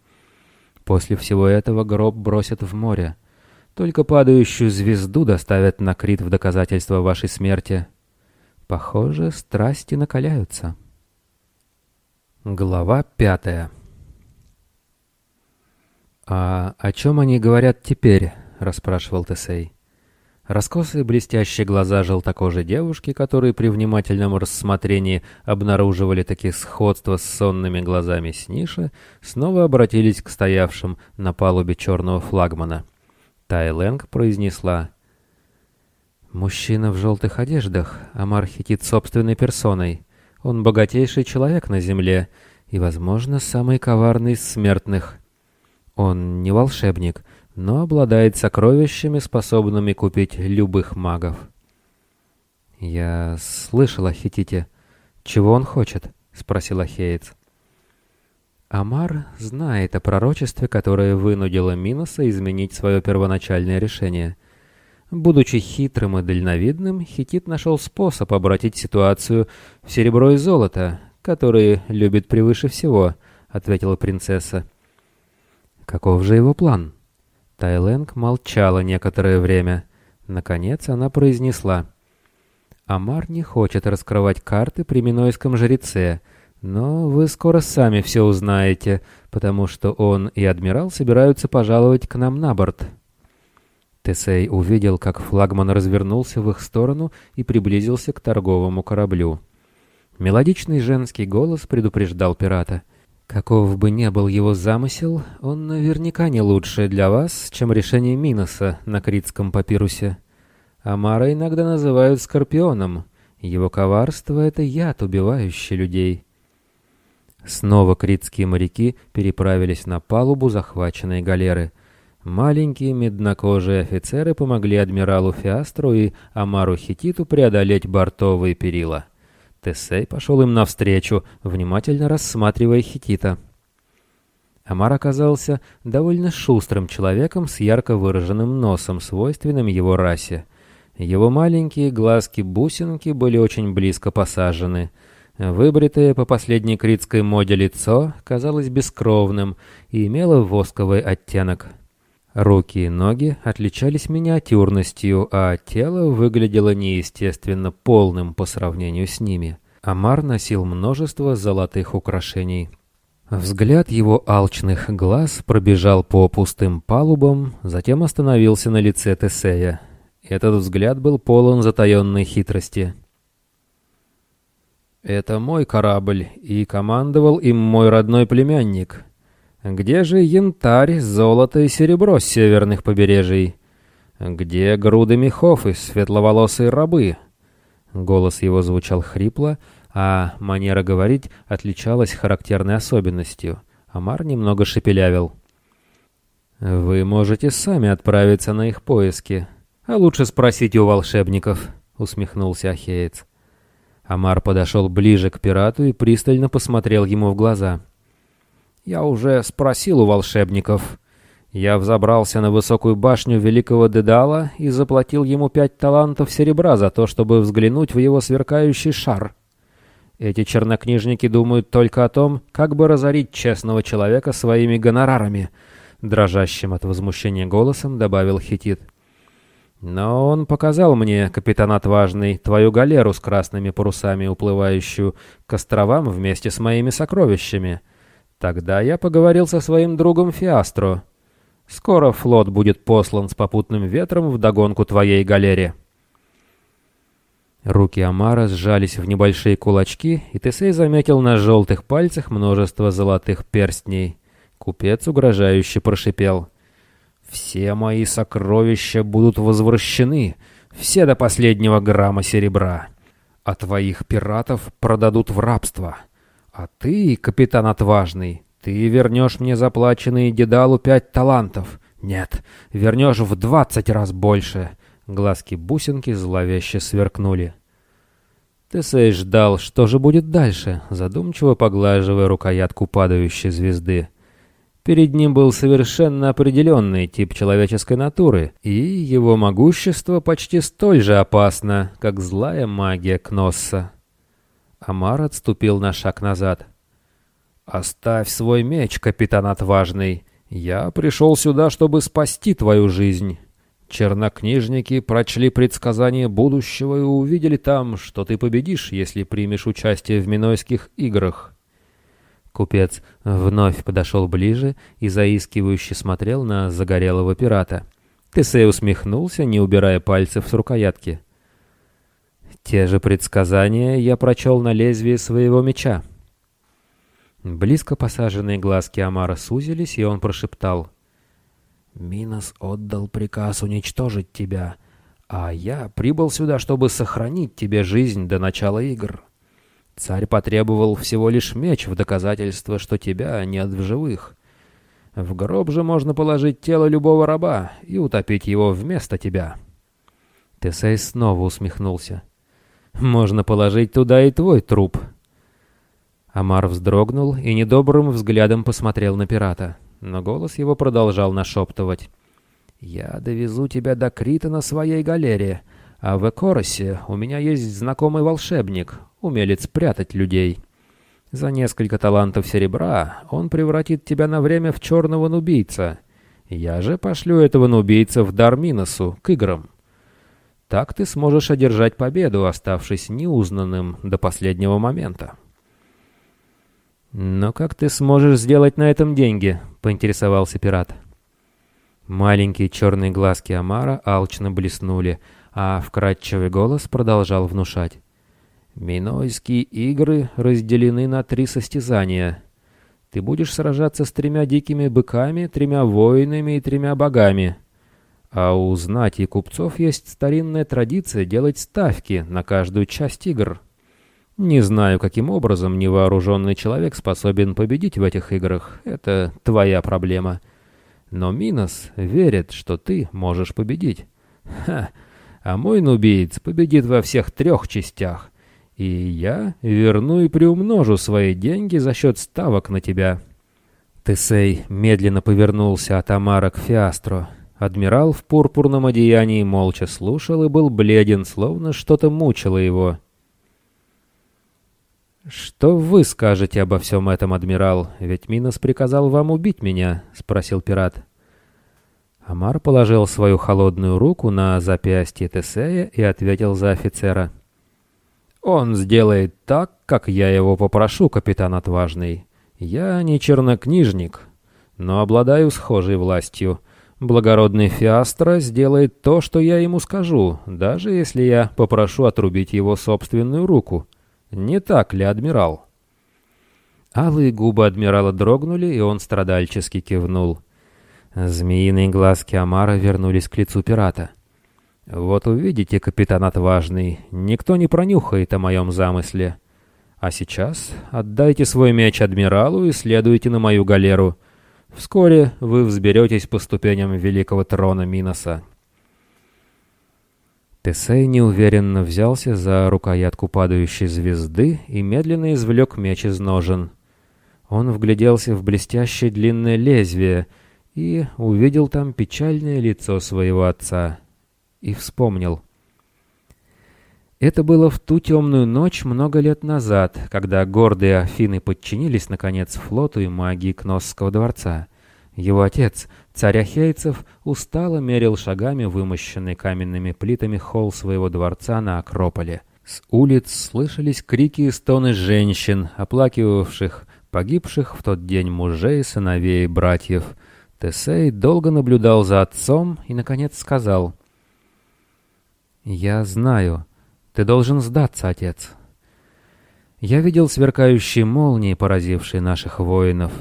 Speaker 1: После всего этого гроб бросят в море. Только падающую звезду доставят на Крит в доказательство вашей смерти. Похоже, страсти накаляются. Глава пятая «А о чем они говорят теперь?» — расспрашивал Тесей. Раскосые блестящие глаза желтокожей девушки, которые при внимательном рассмотрении обнаруживали такие сходства с сонными глазами Сниша, снова обратились к стоявшим на палубе черного флагмана. Тайлэнг произнесла «Мужчина в желтых одеждах, Амар собственной персоной. Он богатейший человек на земле и, возможно, самый коварный из смертных. Он не волшебник» но обладает сокровищами, способными купить любых магов. «Я слышал о Хитите. Чего он хочет?» — спросил Ахеец. Амар знает о пророчестве, которое вынудило Миноса изменить свое первоначальное решение. Будучи хитрым и дальновидным, Хитит нашел способ обратить ситуацию в серебро и золото, которые любит превыше всего, — ответила принцесса. Каков же его план? — Тайлэнг молчала некоторое время. Наконец она произнесла. «Амар не хочет раскрывать карты при Минойском жреце, но вы скоро сами все узнаете, потому что он и адмирал собираются пожаловать к нам на борт». Тесей увидел, как флагман развернулся в их сторону и приблизился к торговому кораблю. Мелодичный женский голос предупреждал пирата — Каков бы ни был его замысел, он наверняка не лучше для вас, чем решение Миноса на критском папирусе. Амара иногда называют Скорпионом. Его коварство — это яд, убивающий людей. Снова критские моряки переправились на палубу захваченной галеры. Маленькие меднокожие офицеры помогли адмиралу Фиастру и Амару Хититу преодолеть бортовые перила. Тесей пошел им навстречу, внимательно рассматривая Хитита. Амар оказался довольно шустрым человеком с ярко выраженным носом, свойственным его расе. Его маленькие глазки-бусинки были очень близко посажены. Выбритое по последней критской моде лицо казалось бескровным и имело восковый оттенок. Руки и ноги отличались миниатюрностью, а тело выглядело неестественно полным по сравнению с ними. Амар носил множество золотых украшений. Взгляд его алчных глаз пробежал по пустым палубам, затем остановился на лице Тесея. Этот взгляд был полон затаенной хитрости. «Это мой корабль, и командовал им мой родной племянник», где же янтарь, золото и серебро с северных побережий? Где груды мехов и светловолосые рабы? Голос его звучал хрипло, а манера говорить отличалась характерной особенностью. Амар немного шепелявил. «Вы можете сами отправиться на их поиски, а лучше спросить у волшебников», — усмехнулся Ахеец. Амар подошел ближе к пирату и пристально посмотрел ему в глаза — я уже спросил у волшебников. Я взобрался на высокую башню великого Дедала и заплатил ему пять талантов серебра за то, чтобы взглянуть в его сверкающий шар. Эти чернокнижники думают только о том, как бы разорить честного человека своими гонорарами, дрожащим от возмущения голосом добавил Хитит. Но он показал мне, капитан отважный, твою галеру с красными парусами, уплывающую к островам вместе с моими сокровищами — Тогда я поговорил со своим другом Фиастро. Скоро флот будет послан с попутным ветром в догонку твоей галере. Руки Амара сжались в небольшие кулачки, и Тесей заметил на желтых пальцах множество золотых перстней. Купец угрожающе прошипел. «Все мои сокровища будут возвращены, все до последнего грамма серебра, а твоих пиратов продадут в рабство». «А ты, капитан отважный, ты вернешь мне заплаченные Дедалу пять талантов. Нет, вернешь в двадцать раз больше». Глазки-бусинки зловеще сверкнули. Тесей ждал, что же будет дальше, задумчиво поглаживая рукоятку падающей звезды. Перед ним был совершенно определенный тип человеческой натуры, и его могущество почти столь же опасно, как злая магия Кносса. Амар отступил на шаг назад. «Оставь свой меч, капитан отважный. Я пришел сюда, чтобы спасти твою жизнь. Чернокнижники прочли предсказание будущего и увидели там, что ты победишь, если примешь участие в Минойских играх». Купец вновь подошел ближе и заискивающе смотрел на загорелого пирата. Тесей усмехнулся, не убирая пальцев с рукоятки. Те же предсказания я прочел на лезвии своего меча. Близко посаженные глазки Амара сузились, и он прошептал. «Минос отдал приказ уничтожить тебя, а я прибыл сюда, чтобы сохранить тебе жизнь до начала игр. Царь потребовал всего лишь меч в доказательство, что тебя нет в живых. В гроб же можно положить тело любого раба и утопить его вместо тебя». Тесей снова усмехнулся. «Можно положить туда и твой труп». Амар вздрогнул и недобрым взглядом посмотрел на пирата, но голос его продолжал нашептывать. «Я довезу тебя до Крита на своей галере, а в Экоросе у меня есть знакомый волшебник, умелец прятать людей. За несколько талантов серебра он превратит тебя на время в черного нубийца. Я же пошлю этого нубийца в Дарминосу, к играм. Так ты сможешь одержать победу, оставшись неузнанным до последнего момента». «Но как ты сможешь сделать на этом деньги?» — поинтересовался пират. Маленькие черные глазки Амара алчно блеснули, а вкрадчивый голос продолжал внушать. «Минойские игры разделены на три состязания. Ты будешь сражаться с тремя дикими быками, тремя воинами и тремя богами. А у знати купцов есть старинная традиция делать ставки на каждую часть игр». Не знаю, каким образом невооруженный человек способен победить в этих играх. Это твоя проблема. Но Минос верит, что ты можешь победить. Ха! А мой нубиец победит во всех трех частях. И я верну и приумножу свои деньги за счет ставок на тебя. Тесей медленно повернулся от Амара к Фиастро. Адмирал в пурпурном одеянии молча слушал и был бледен, словно что-то мучило его. «Что вы скажете обо всем этом, адмирал? Ведь Минос приказал вам убить меня», — спросил пират. Амар положил свою холодную руку на запястье Тесея и ответил за офицера. «Он сделает так, как я его попрошу, капитан отважный. Я не чернокнижник, но обладаю схожей властью. Благородный Фиастро сделает то, что я ему скажу, даже если я попрошу отрубить его собственную руку». Не так ли, адмирал?» Алые губы адмирала дрогнули, и он страдальчески кивнул. Змеиные глазки Амара вернулись к лицу пирата. «Вот увидите, капитан отважный, никто не пронюхает о моем замысле. А сейчас отдайте свой меч адмиралу и следуйте на мою галеру. Вскоре вы взберетесь по ступеням великого трона Миноса». Тесей неуверенно взялся за рукоятку падающей звезды и медленно извлек меч из ножен. Он вгляделся в блестящее длинное лезвие и увидел там печальное лицо своего отца. И вспомнил. Это было в ту темную ночь много лет назад, когда гордые Афины подчинились, наконец, флоту и магии Кносского дворца. Его отец, царь Ахейцев, устало мерил шагами вымощенный каменными плитами холл своего дворца на Акрополе. С улиц слышались крики и стоны женщин, оплакивавших погибших в тот день мужей, сыновей братьев. Тесей долго наблюдал за отцом и, наконец, сказал, «Я знаю, ты должен сдаться, отец. Я видел сверкающие молнии, поразившие наших воинов».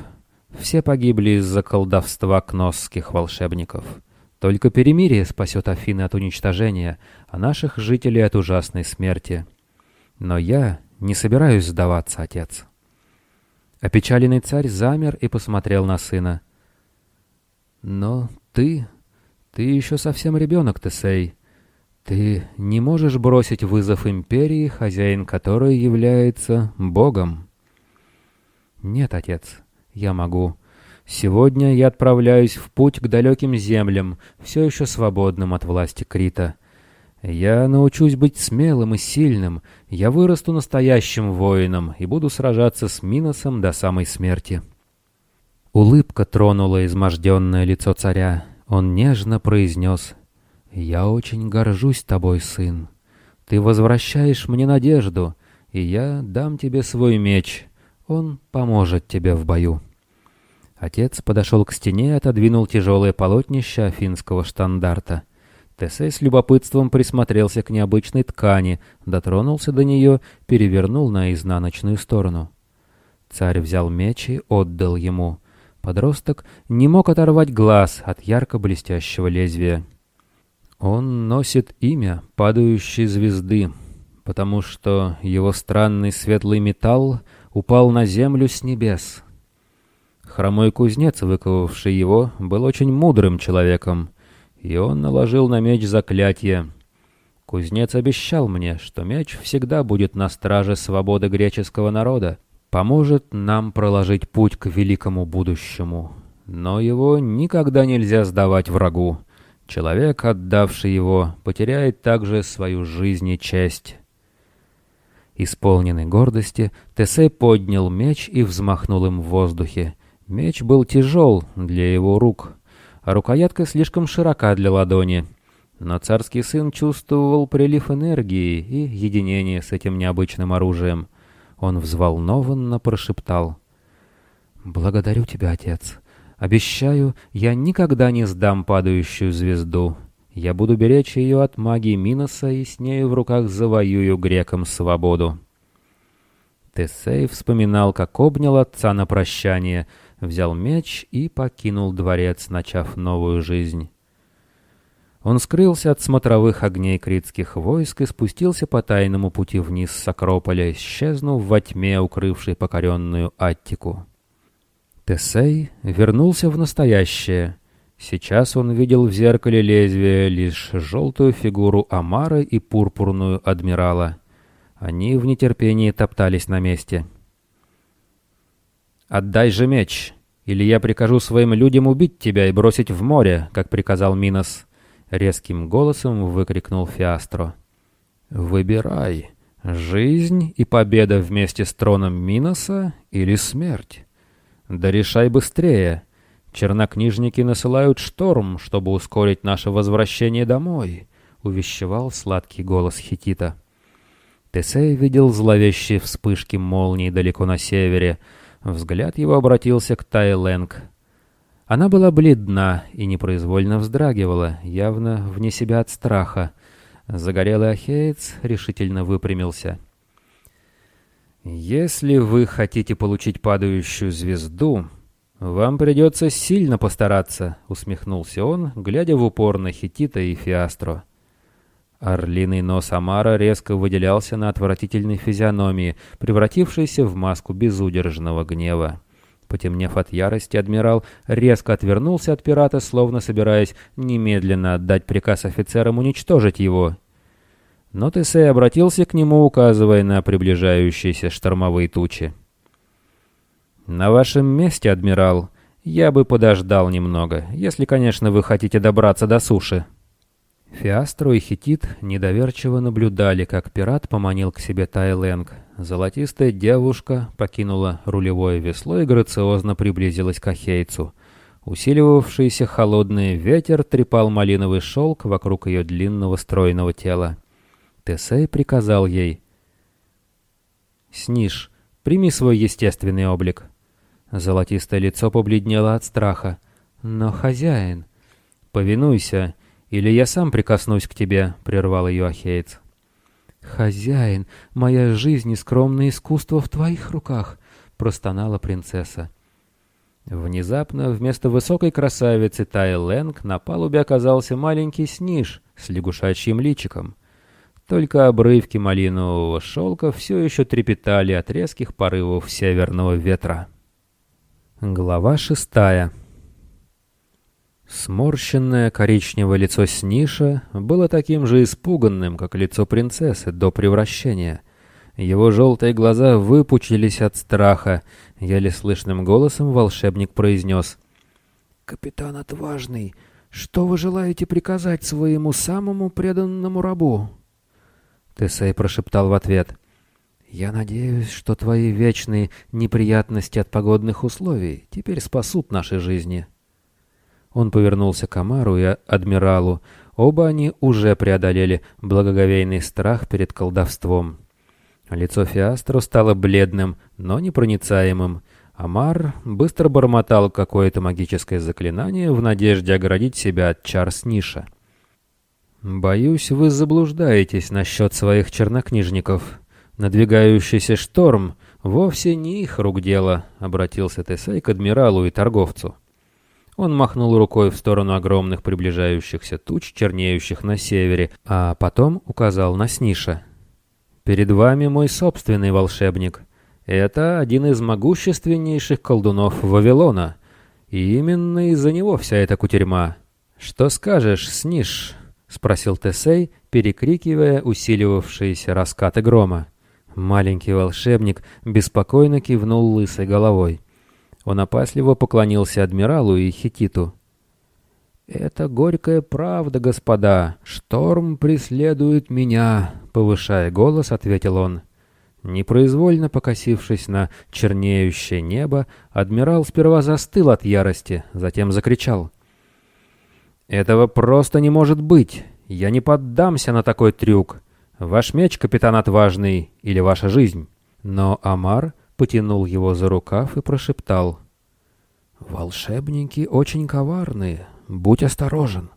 Speaker 1: Все погибли из-за колдовства кносских волшебников. Только перемирие спасет Афины от уничтожения, а наших жителей от ужасной смерти. Но я не собираюсь сдаваться, отец. Опечаленный царь замер и посмотрел на сына. Но ты... ты еще совсем ребенок, Тесей. Ты не можешь бросить вызов империи, хозяин которой является Богом. Нет, отец, я могу. Сегодня я отправляюсь в путь к далеким землям, все еще свободным от власти Крита. Я научусь быть смелым и сильным, я вырасту настоящим воином и буду сражаться с Миносом до самой смерти. Улыбка тронула изможденное лицо царя. Он нежно произнес, «Я очень горжусь тобой, сын. Ты возвращаешь мне надежду, и я дам тебе свой меч». Он поможет тебе в бою. Отец подошел к стене и отодвинул тяжелое полотнище афинского штандарта. Тесей с любопытством присмотрелся к необычной ткани, дотронулся до нее, перевернул на изнаночную сторону. Царь взял меч и отдал ему. Подросток не мог оторвать глаз от ярко блестящего лезвия. Он носит имя падающей звезды, потому что его странный светлый металл упал на землю с небес. Хромой кузнец, выковавший его, был очень мудрым человеком, и он наложил на меч заклятие. Кузнец обещал мне, что меч всегда будет на страже свободы греческого народа, поможет нам проложить путь к великому будущему. Но его никогда нельзя сдавать врагу. Человек, отдавший его, потеряет также свою жизнь и честь. Исполненный гордости, Тесей поднял меч и взмахнул им в воздухе. Меч был тяжел для его рук, а рукоятка слишком широка для ладони. Но царский сын чувствовал прилив энергии и единение с этим необычным оружием. Он взволнованно прошептал. «Благодарю тебя, отец. Обещаю, я никогда не сдам падающую звезду. Я буду беречь ее от магии Миноса и с нею в руках завоюю грекам свободу». Тесей вспоминал, как обнял отца на прощание — взял меч и покинул дворец, начав новую жизнь. Он скрылся от смотровых огней критских войск и спустился по тайному пути вниз с Акрополя, исчезнув во тьме, укрывшей покоренную Аттику. Тесей вернулся в настоящее. Сейчас он видел в зеркале лезвия лишь желтую фигуру Амара и пурпурную адмирала. Они в нетерпении топтались на месте. «Отдай же меч, или я прикажу своим людям убить тебя и бросить в море, как приказал Минос», — резким голосом выкрикнул Фиастро. «Выбирай, жизнь и победа вместе с троном Миноса или смерть? Да решай быстрее. Чернокнижники насылают шторм, чтобы ускорить наше возвращение домой», — увещевал сладкий голос Хитита. Тесей видел зловещие вспышки молний далеко на севере — Взгляд его обратился к Тайлэнг. Она была бледна и непроизвольно вздрагивала, явно вне себя от страха. Загорелый ахеец решительно выпрямился. «Если вы хотите получить падающую звезду, вам придется сильно постараться», — усмехнулся он, глядя в упор на Хитита и Фиастро. Орлиный нос Амара резко выделялся на отвратительной физиономии, превратившейся в маску безудержного гнева. Потемнев от ярости, адмирал резко отвернулся от пирата, словно собираясь немедленно отдать приказ офицерам уничтожить его. Но Тесей обратился к нему, указывая на приближающиеся штормовые тучи. «На вашем месте, адмирал, я бы подождал немного, если, конечно, вы хотите добраться до суши». Фиастро и Хитит недоверчиво наблюдали, как пират поманил к себе Тайлэнг. Золотистая девушка покинула рулевое весло и грациозно приблизилась к Ахейцу. Усиливавшийся холодный ветер трепал малиновый шелк вокруг ее длинного стройного тела. Тесей приказал ей «Снишь, прими свой естественный облик». Золотистое лицо побледнело от страха. «Но, хозяин...» «Повинуйся, «Или я сам прикоснусь к тебе», — прервал ее Ахеец. «Хозяин, моя жизнь и скромное искусство в твоих руках», — простонала принцесса. Внезапно вместо высокой красавицы Тай Лэнг на палубе оказался маленький сниж с лягушачьим личиком. Только обрывки малинового шелка все еще трепетали от резких порывов северного ветра. Глава шестая Сморщенное коричневое лицо Сниша было таким же испуганным, как лицо принцессы до превращения. Его желтые глаза выпучились от страха. Еле слышным голосом волшебник произнес. «Капитан Отважный, что вы желаете приказать своему самому преданному рабу?» Тесей прошептал в ответ. «Я надеюсь, что твои вечные неприятности от погодных условий теперь спасут наши жизни». Он повернулся к Амару и адмиралу. Оба они уже преодолели благоговейный страх перед колдовством. Лицо Фиастро стало бледным, но непроницаемым. Амар быстро бормотал какое-то магическое заклинание в надежде оградить себя от чар Сниша. «Боюсь, вы заблуждаетесь насчет своих чернокнижников. Надвигающийся шторм вовсе не их рук дело», — обратился Тесей к адмиралу и торговцу. Он махнул рукой в сторону огромных приближающихся туч, чернеющих на севере, а потом указал на Сниша. «Перед вами мой собственный волшебник. Это один из могущественнейших колдунов Вавилона. И именно из-за него вся эта кутерьма. Что скажешь, Сниш?» — спросил Тесей, перекрикивая усиливавшиеся раскаты грома. Маленький волшебник беспокойно кивнул лысой головой. Он опасливо поклонился адмиралу и Хититу. «Это горькая правда, господа. Шторм преследует меня», — повышая голос, ответил он. Непроизвольно покосившись на чернеющее небо, адмирал сперва застыл от ярости, затем закричал. «Этого просто не может быть! Я не поддамся на такой трюк! Ваш меч, капитан отважный, или ваша жизнь!» Но Амар потянул его за рукав и прошептал. «Волшебники очень коварные. Будь осторожен».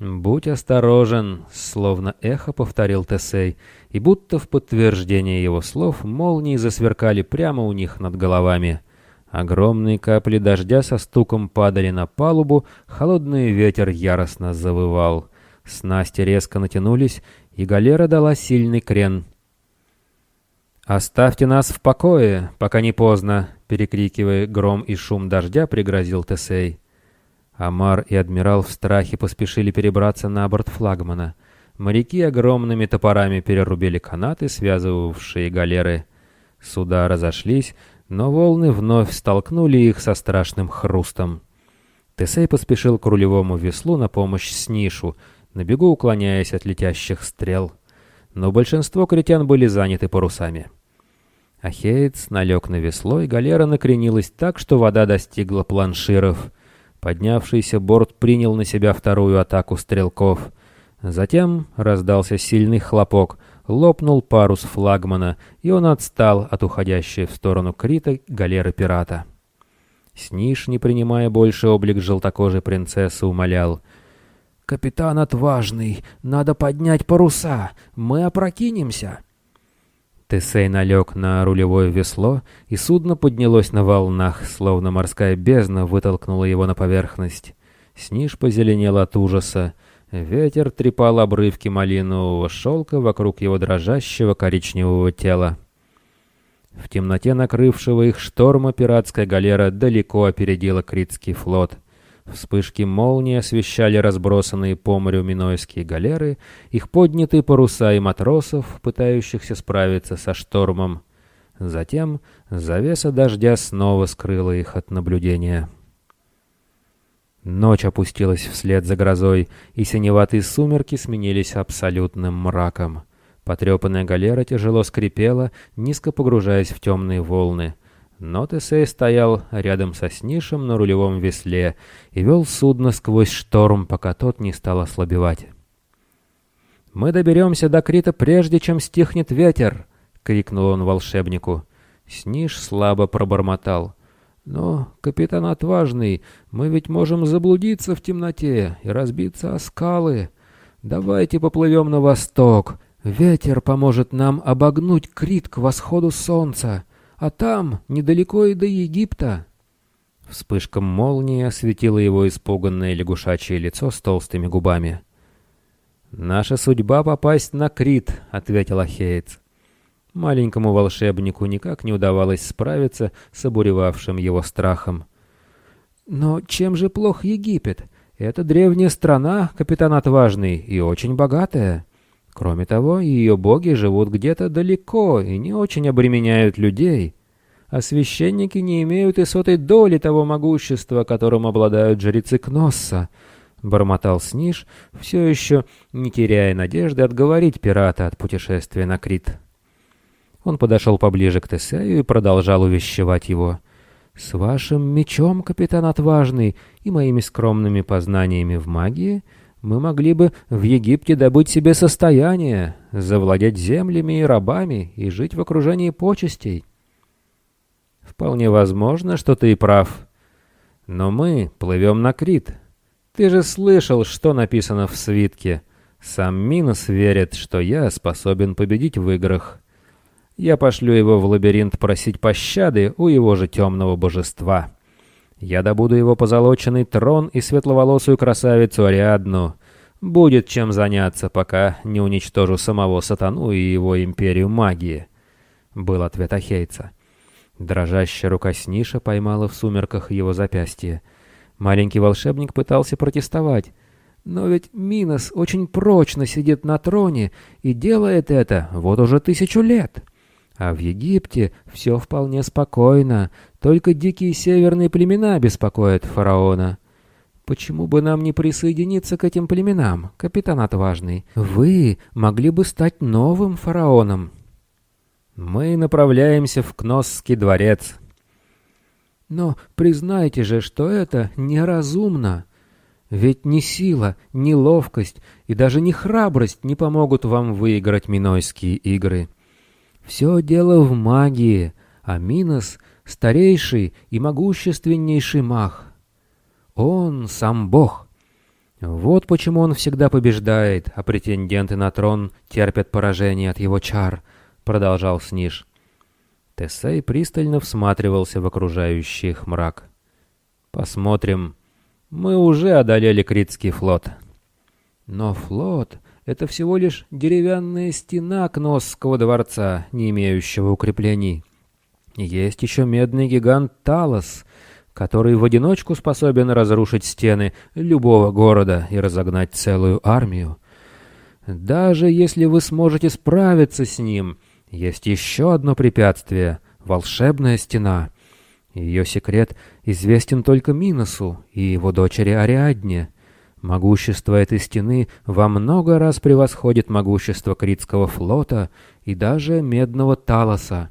Speaker 1: «Будь осторожен», — словно эхо повторил Тесей, и будто в подтверждение его слов молнии засверкали прямо у них над головами. Огромные капли дождя со стуком падали на палубу, холодный ветер яростно завывал. Снасти резко натянулись, и галера дала сильный крен. «Оставьте нас в покое, пока не поздно», — перекрикивая гром и шум дождя, пригрозил Тесей. Амар и адмирал в страхе поспешили перебраться на борт флагмана. Моряки огромными топорами перерубили канаты, связывавшие галеры. Суда разошлись, но волны вновь столкнули их со страшным хрустом. Тесей поспешил к рулевому веслу на помощь Снишу, на бегу уклоняясь от летящих стрел но большинство критян были заняты парусами. Ахеец налег на весло, и галера накренилась так, что вода достигла планширов. Поднявшийся борт принял на себя вторую атаку стрелков. Затем раздался сильный хлопок, лопнул парус флагмана, и он отстал от уходящей в сторону Крита галеры пирата. Сниш, не принимая больше облик желтокожей принцессы, умолял — «Капитан отважный, надо поднять паруса, мы опрокинемся». Тесей налег на рулевое весло, и судно поднялось на волнах, словно морская бездна вытолкнула его на поверхность. Сниж позеленел от ужаса. Ветер трепал обрывки малинового шелка вокруг его дрожащего коричневого тела. В темноте накрывшего их шторма пиратская галера далеко опередила Критский флот — Вспышки молнии освещали разбросанные по морю минойские галеры, их поднятые паруса и матросов, пытающихся справиться со штормом. Затем завеса дождя снова скрыла их от наблюдения. Ночь опустилась вслед за грозой, и синеватые сумерки сменились абсолютным мраком. Потрепанная галера тяжело скрипела, низко погружаясь в темные волны — но Тесей стоял рядом со Снишем на рулевом весле и вел судно сквозь шторм, пока тот не стал ослабевать. «Мы доберемся до Крита прежде, чем стихнет ветер!» — крикнул он волшебнику. Сниш слабо пробормотал. «Но, капитан отважный, мы ведь можем заблудиться в темноте и разбиться о скалы. Давайте поплывем на восток. Ветер поможет нам обогнуть Крит к восходу солнца а там, недалеко и до Египта». Вспышка молнии осветила его испуганное лягушачье лицо с толстыми губами. «Наша судьба попасть на Крит», — ответил Ахеец. Маленькому волшебнику никак не удавалось справиться с обуревавшим его страхом. «Но чем же плох Египет? Это древняя страна, капитан отважный, и очень богатая. Кроме того, ее боги живут где-то далеко и не очень обременяют людей. А священники не имеют и сотой доли того могущества, которым обладают жрецы Кносса. Бормотал Сниш, все еще не теряя надежды отговорить пирата от путешествия на Крит. Он подошел поближе к Тесею и продолжал увещевать его. «С вашим мечом, капитан отважный, и моими скромными познаниями в магии — мы могли бы в Египте добыть себе состояние, завладеть землями и рабами и жить в окружении почестей. Вполне возможно, что ты и прав. Но мы плывем на Крит. Ты же слышал, что написано в свитке. Сам Минос верит, что я способен победить в играх. Я пошлю его в лабиринт просить пощады у его же темного божества. Я добуду его позолоченный трон и светловолосую красавицу Ариадну. Будет чем заняться, пока не уничтожу самого сатану и его империю магии», — был ответ Ахейца. Дрожащая рука Сниша поймала в сумерках его запястье. Маленький волшебник пытался протестовать. «Но ведь Минос очень прочно сидит на троне и делает это вот уже тысячу лет». А в Египте все вполне спокойно, только дикие северные племена беспокоят фараона. Почему бы нам не присоединиться к этим племенам, капитан отважный? Вы могли бы стать новым фараоном. Мы направляемся в Кносский дворец. Но признайте же, что это неразумно. Ведь ни сила, ни ловкость и даже ни храбрость не помогут вам выиграть Минойские игры. Все дело в магии, а Минос — старейший и могущественнейший маг. Он сам бог. Вот почему он всегда побеждает, а претенденты на трон терпят поражение от его чар, — продолжал Сниж. Тесей пристально всматривался в окружающий мрак. «Посмотрим. Мы уже одолели Критский флот». «Но флот это всего лишь деревянная стена Кносского дворца, не имеющего укреплений. Есть еще медный гигант Талос, который в одиночку способен разрушить стены любого города и разогнать целую армию. Даже если вы сможете справиться с ним, есть еще одно препятствие — волшебная стена. Ее секрет известен только Миносу и его дочери Ариадне. Могущество этой стены во много раз превосходит могущество Критского флота и даже Медного Талоса.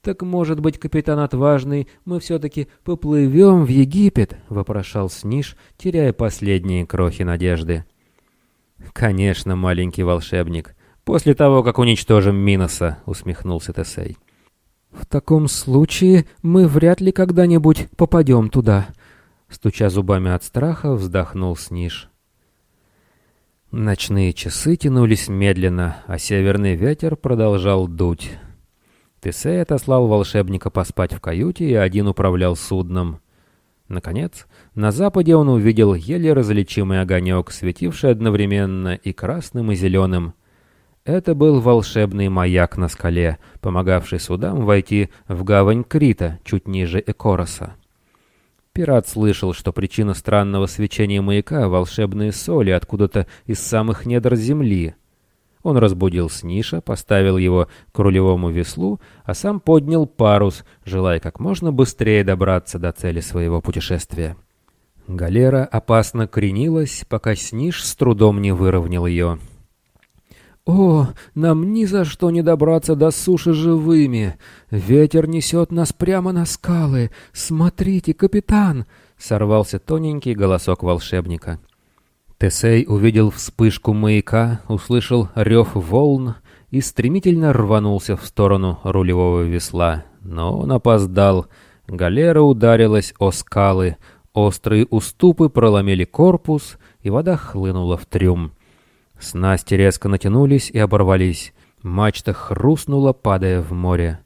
Speaker 1: «Так, может быть, капитан Отважный, мы все-таки поплывем в Египет?» — вопрошал Сниш, теряя последние крохи надежды. «Конечно, маленький волшебник. После того, как уничтожим Миноса», — усмехнулся Тесей. «В таком случае мы вряд ли когда-нибудь попадем туда», Стуча зубами от страха, вздохнул Сниж. Ночные часы тянулись медленно, а северный ветер продолжал дуть. Тесей отослал волшебника поспать в каюте и один управлял судном. Наконец, на западе он увидел еле различимый огонек, светивший одновременно и красным, и зеленым. Это был волшебный маяк на скале, помогавший судам войти в гавань Крита, чуть ниже Экороса. Пират слышал, что причина странного свечения маяка — волшебные соли откуда-то из самых недр земли. Он разбудил Сниша, поставил его к рулевому веслу, а сам поднял парус, желая как можно быстрее добраться до цели своего путешествия. Галера опасно кренилась, пока Сниш с трудом не выровнял ее. «О, нам ни за что не добраться до суши живыми! Ветер несет нас прямо на скалы! Смотрите, капитан!» — сорвался тоненький голосок волшебника. Тесей увидел вспышку маяка, услышал рев волн и стремительно рванулся в сторону рулевого весла. Но он опоздал. Галера ударилась о скалы, острые уступы проломили корпус, и вода хлынула в трюм. Снасти резко натянулись и оборвались. Мачта хрустнула, падая в море.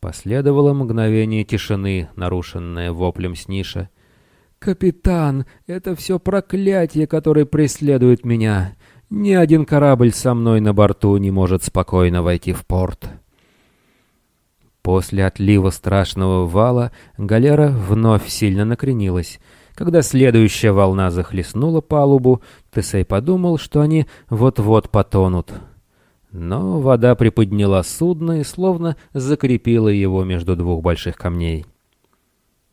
Speaker 1: Последовало мгновение тишины, нарушенное воплем Сниша. «Капитан, это все проклятие, которое преследует меня. Ни один корабль со мной на борту не может спокойно войти в порт». После отлива страшного вала галера вновь сильно накренилась — когда следующая волна захлестнула палубу, Тесей подумал, что они вот-вот потонут. Но вода приподняла судно и словно закрепила его между двух больших камней.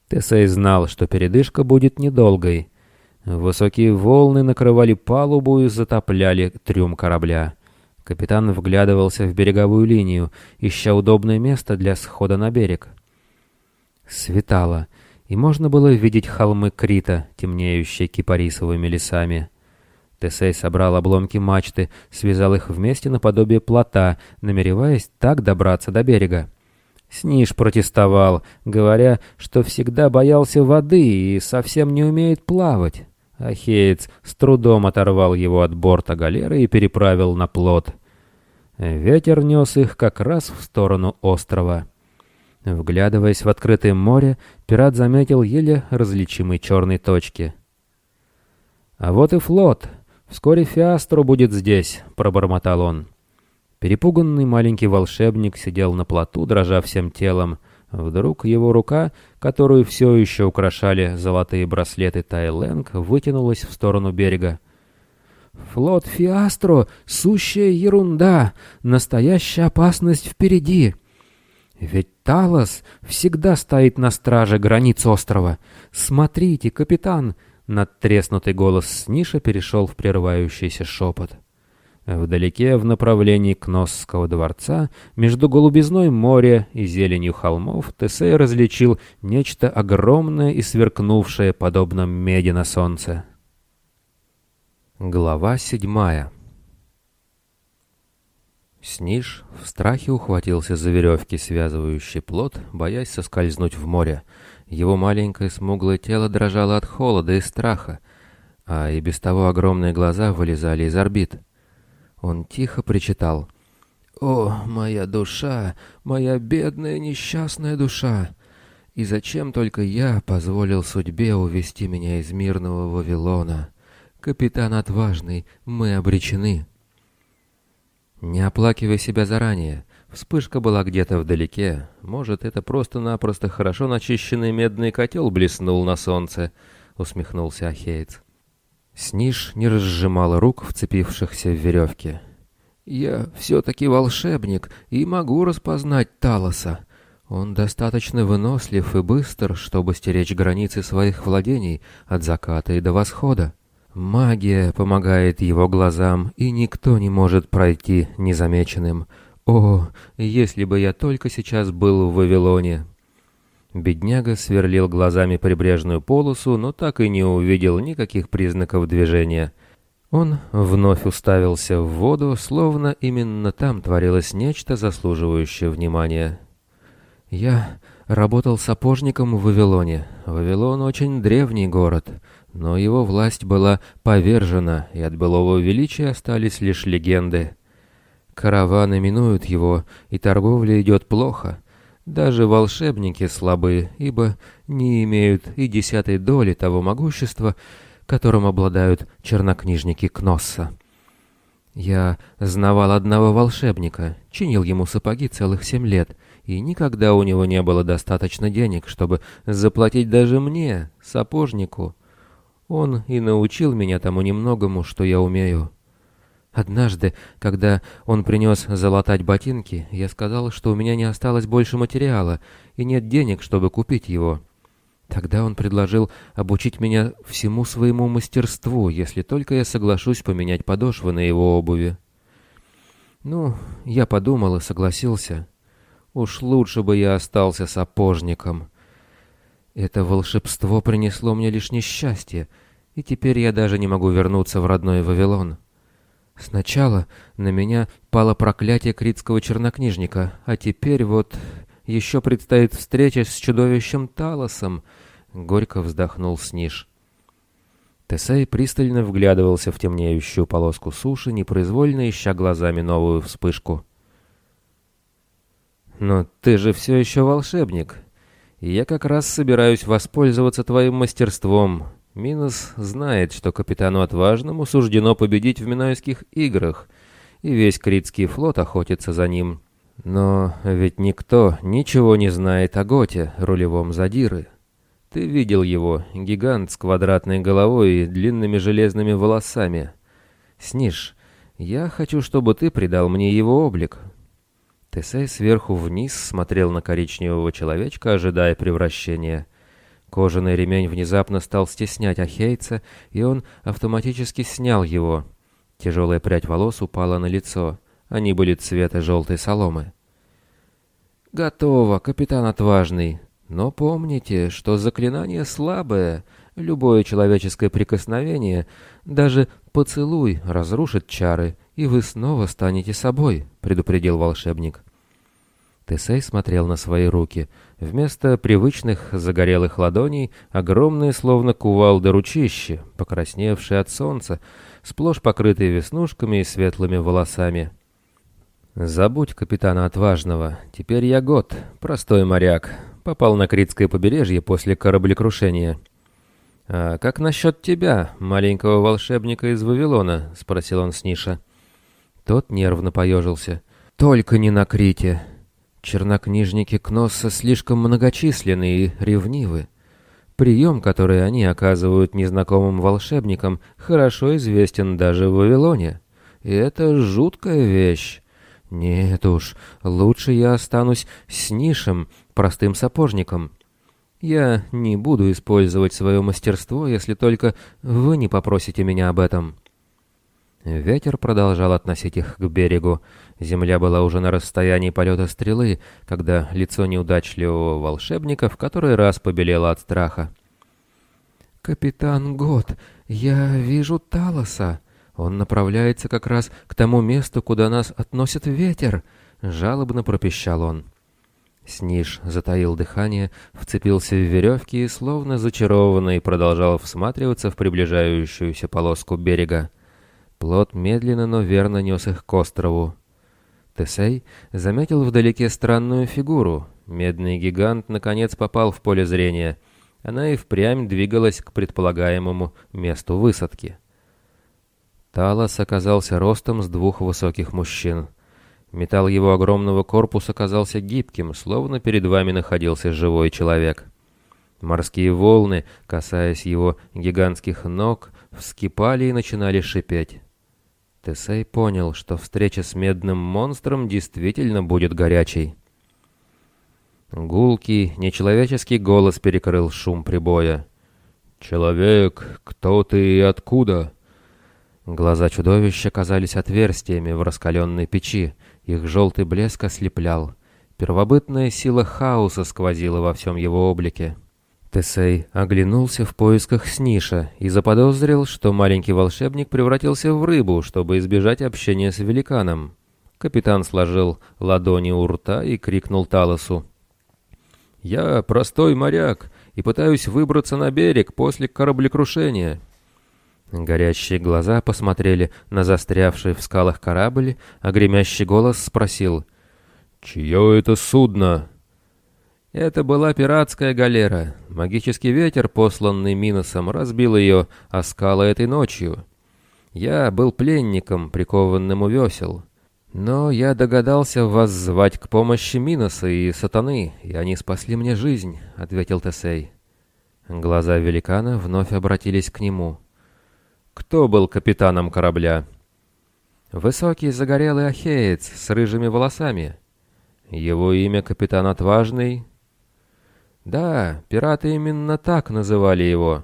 Speaker 1: Тесей знал, что передышка будет недолгой. Высокие волны накрывали палубу и затопляли трюм корабля. Капитан вглядывался в береговую линию, ища удобное место для схода на берег. Светало и можно было видеть холмы Крита, темнеющие кипарисовыми лесами. Тесей собрал обломки мачты, связал их вместе наподобие плота, намереваясь так добраться до берега. Сниж протестовал, говоря, что всегда боялся воды и совсем не умеет плавать. Ахеец с трудом оторвал его от борта галеры и переправил на плот. Ветер нес их как раз в сторону острова. Вглядываясь в открытое море, пират заметил еле различимые черные точки. «А вот и флот. Вскоре Фиастро будет здесь», — пробормотал он. Перепуганный маленький волшебник сидел на плоту, дрожа всем телом. Вдруг его рука, которую все еще украшали золотые браслеты Тайленг, вытянулась в сторону берега. «Флот Фиастро — сущая ерунда! Настоящая опасность впереди!» «Ведь Талос всегда стоит на страже границ острова! Смотрите, капитан!» Надтреснутый голос Сниша перешел в прерывающийся шепот. Вдалеке, в направлении Кносского дворца, между голубизной моря и зеленью холмов, Тесей различил нечто огромное и сверкнувшее, подобно меди на солнце. Глава седьмая Сниж в страхе ухватился за веревки, связывающие плод, боясь соскользнуть в море. Его маленькое смуглое тело дрожало от холода и страха, а и без того огромные глаза вылезали из орбит. Он тихо причитал. «О, моя душа, моя бедная несчастная душа! И зачем только я позволил судьбе увести меня из мирного Вавилона? Капитан отважный, мы обречены!» Не оплакивай себя заранее. Вспышка была где-то вдалеке. Может, это просто-напросто хорошо начищенный медный котел блеснул на солнце, — усмехнулся Ахеец. Сниж не разжимала рук, вцепившихся в веревки. «Я все-таки волшебник и могу распознать Талоса. Он достаточно вынослив и быстр, чтобы стеречь границы своих владений от заката и до восхода. Магия помогает его глазам, и никто не может пройти незамеченным. О, если бы я только сейчас был в Вавилоне!» Бедняга сверлил глазами прибрежную полосу, но так и не увидел никаких признаков движения. Он вновь уставился в воду, словно именно там творилось нечто заслуживающее внимания. «Я работал сапожником в Вавилоне. Вавилон очень древний город, но его власть была повержена, и от былого величия остались лишь легенды. Караваны минуют его, и торговля идет плохо». Даже волшебники слабы, ибо не имеют и десятой доли того могущества, которым обладают чернокнижники Кносса. Я знавал одного волшебника, чинил ему сапоги целых семь лет, и никогда у него не было достаточно денег, чтобы заплатить даже мне, сапожнику. Он и научил меня тому немногому, что я умею. Однажды, когда он принес залатать ботинки, я сказал, что у меня не осталось больше материала и нет денег, чтобы купить его. Тогда он предложил обучить меня всему своему мастерству, если только я соглашусь поменять подошвы на его обуви. Ну, я подумал и согласился. Уж лучше бы я остался сапожником. Это волшебство принесло мне лишь несчастье, и теперь я даже не могу вернуться в родной Вавилон. Сначала на меня пало проклятие критского чернокнижника, а теперь вот еще предстоит встреча с чудовищем Талосом, — горько вздохнул Сниж. Тесей пристально вглядывался в темнеющую полоску суши, непроизвольно ища глазами новую вспышку. «Но ты же все еще волшебник, я как раз собираюсь воспользоваться твоим мастерством», Минос знает, что капитану Отважному суждено победить в Минойских играх, и весь Критский флот охотится за ним. Но ведь никто ничего не знает о Готе, рулевом задиры. Ты видел его, гигант с квадратной головой и длинными железными волосами. Сниж, я хочу, чтобы ты придал мне его облик. Тесей сверху вниз смотрел на коричневого человечка, ожидая превращения — Кожаный ремень внезапно стал стеснять Ахейца, и он автоматически снял его. Тяжелая прядь волос упала на лицо. Они были цвета желтой соломы. «Готово, капитан отважный. Но помните, что заклинание слабое. Любое человеческое прикосновение, даже поцелуй, разрушит чары, и вы снова станете собой», — предупредил волшебник. Тесей смотрел на свои руки. Вместо привычных загорелых ладоней огромные, словно кувалды ручищи, покрасневшие от солнца, сплошь покрытые веснушками и светлыми волосами. «Забудь капитана Отважного. Теперь я год, простой моряк. Попал на Критское побережье после кораблекрушения». «А как насчет тебя, маленького волшебника из Вавилона?» — спросил он Сниша. Тот нервно поежился. «Только не на Крите. Чернокнижники Кносса слишком многочисленны и ревнивы. Прием, который они оказывают незнакомым волшебникам, хорошо известен даже в Вавилоне. И это жуткая вещь. Нет уж, лучше я останусь с Нишем, простым сапожником. Я не буду использовать свое мастерство, если только вы не попросите меня об этом». Ветер продолжал относить их к берегу. Земля была уже на расстоянии полета стрелы, когда лицо неудачливого волшебника в который раз побелело от страха. «Капитан Гот, я вижу Талоса. Он направляется как раз к тому месту, куда нас относит ветер», — жалобно пропищал он. Сниж затаил дыхание, вцепился в веревки и, словно зачарованный, продолжал всматриваться в приближающуюся полоску берега. Плот медленно, но верно нес их к острову. Тесей заметил вдалеке странную фигуру. Медный гигант наконец попал в поле зрения. Она и впрямь двигалась к предполагаемому месту высадки. Талос оказался ростом с двух высоких мужчин. Металл его огромного корпуса казался гибким, словно перед вами находился живой человек. Морские волны, касаясь его гигантских ног, вскипали и начинали шипеть. Тесей понял, что встреча с медным монстром действительно будет горячей. Гулкий, нечеловеческий голос перекрыл шум прибоя. «Человек, кто ты и откуда?» Глаза чудовища казались отверстиями в раскаленной печи, их желтый блеск ослеплял. Первобытная сила хаоса сквозила во всем его облике. Тесей оглянулся в поисках Сниша и заподозрил, что маленький волшебник превратился в рыбу, чтобы избежать общения с великаном. Капитан сложил ладони у рта и крикнул Талосу. «Я простой моряк и пытаюсь выбраться на берег после кораблекрушения». Горящие глаза посмотрели на застрявший в скалах корабль, а гремящий голос спросил «Чье это судно?» Это была пиратская галера. Магический ветер, посланный Миносом, разбил ее о скалы этой ночью. Я был пленником, прикованным у весел. Но я догадался вас звать к помощи Миноса и Сатаны, и они спасли мне жизнь, — ответил Тесей. Глаза великана вновь обратились к нему. Кто был капитаном корабля? Высокий загорелый ахеец с рыжими волосами. Его имя капитан Отважный, да, пираты именно так называли его.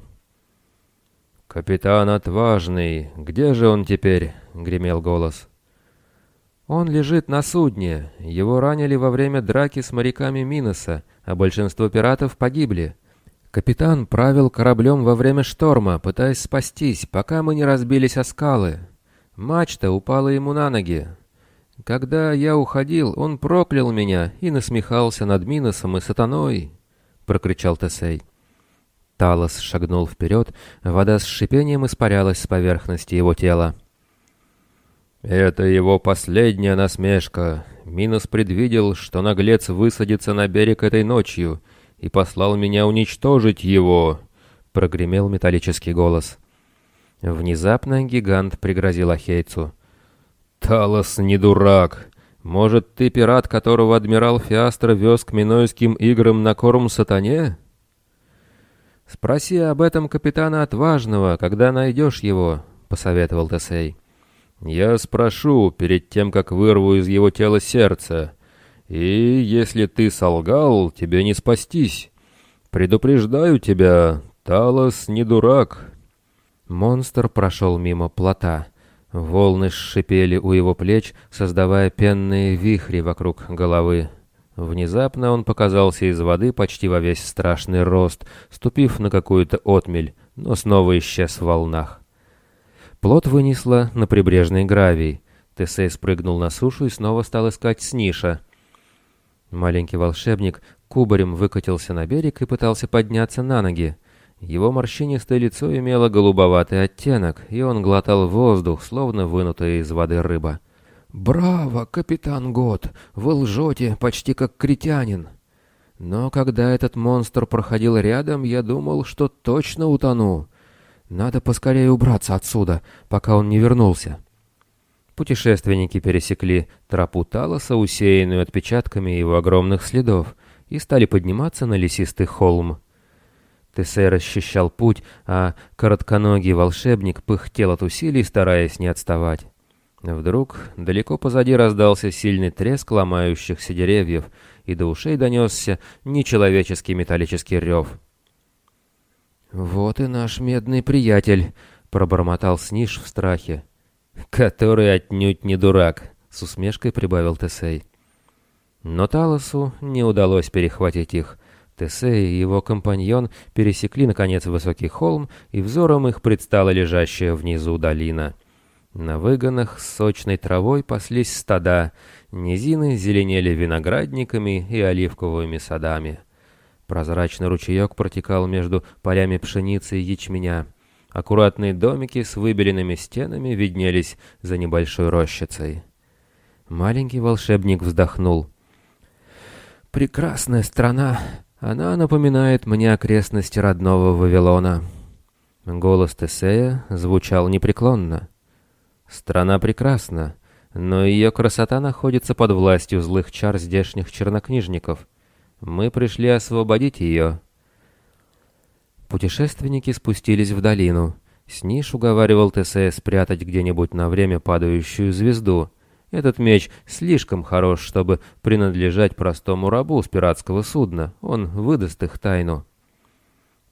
Speaker 1: «Капитан Отважный, где же он теперь?» — гремел голос. «Он лежит на судне. Его ранили во время драки с моряками Миноса, а большинство пиратов погибли. Капитан правил кораблем во время шторма, пытаясь спастись, пока мы не разбились о скалы. Мачта упала ему на ноги. Когда я уходил, он проклял меня и насмехался над Миносом и сатаной». — прокричал Тесей. Талос шагнул вперед, вода с шипением испарялась с поверхности его тела. «Это его последняя насмешка. Минос предвидел, что наглец высадится на берег этой ночью, и послал меня уничтожить его», — прогремел металлический голос. Внезапно гигант пригрозил Ахейцу. «Талос не дурак. Может, ты пират, которого адмирал Фиастро вез к Минойским играм на корм сатане? Спроси об этом капитана Отважного, когда найдешь его, — посоветовал Тесей. Я спрошу перед тем, как вырву из его тела сердце. И если ты солгал, тебе не спастись. Предупреждаю тебя, Талос не дурак. Монстр прошел мимо плота. Волны шипели у его плеч, создавая пенные вихри вокруг головы. Внезапно он показался из воды почти во весь страшный рост, ступив на какую-то отмель, но снова исчез в волнах. Плот вынесло на прибрежный гравий. Тесей спрыгнул на сушу и снова стал искать Сниша. Маленький волшебник кубарем выкатился на берег и пытался подняться на ноги. Его морщинистое лицо имело голубоватый оттенок, и он глотал воздух, словно вынутая из воды рыба. «Браво, капитан Гот! Вы лжете, почти как критянин!» Но когда этот монстр проходил рядом, я думал, что точно утону. Надо поскорее убраться отсюда, пока он не вернулся. Путешественники пересекли тропу Талоса, усеянную отпечатками его огромных следов, и стали подниматься на лесистый холм. Тесей расчищал путь, а коротконогий волшебник пыхтел от усилий, стараясь не отставать. Вдруг далеко позади раздался сильный треск ломающихся деревьев, и до ушей донесся нечеловеческий металлический рев. «Вот и наш медный приятель», — пробормотал Сниш в страхе. «Который отнюдь не дурак», — с усмешкой прибавил Тесей. Но Талосу не удалось перехватить их. Тесей и его компаньон пересекли, наконец, высокий холм, и взором их предстала лежащая внизу долина. На выгонах с сочной травой паслись стада, низины зеленели виноградниками и оливковыми садами. Прозрачный ручеек протекал между полями пшеницы и ячменя. Аккуратные домики с выбеленными стенами виднелись за небольшой рощицей. Маленький волшебник вздохнул. «Прекрасная страна! Она напоминает мне окрестности родного Вавилона». Голос Тесея звучал непреклонно. Страна прекрасна, но ее красота находится под властью злых чар здешних чернокнижников. Мы пришли освободить ее. Путешественники спустились в долину. Сниш уговаривал Тесея спрятать где-нибудь на время падающую звезду. Этот меч слишком хорош, чтобы принадлежать простому рабу с пиратского судна. Он выдаст их тайну.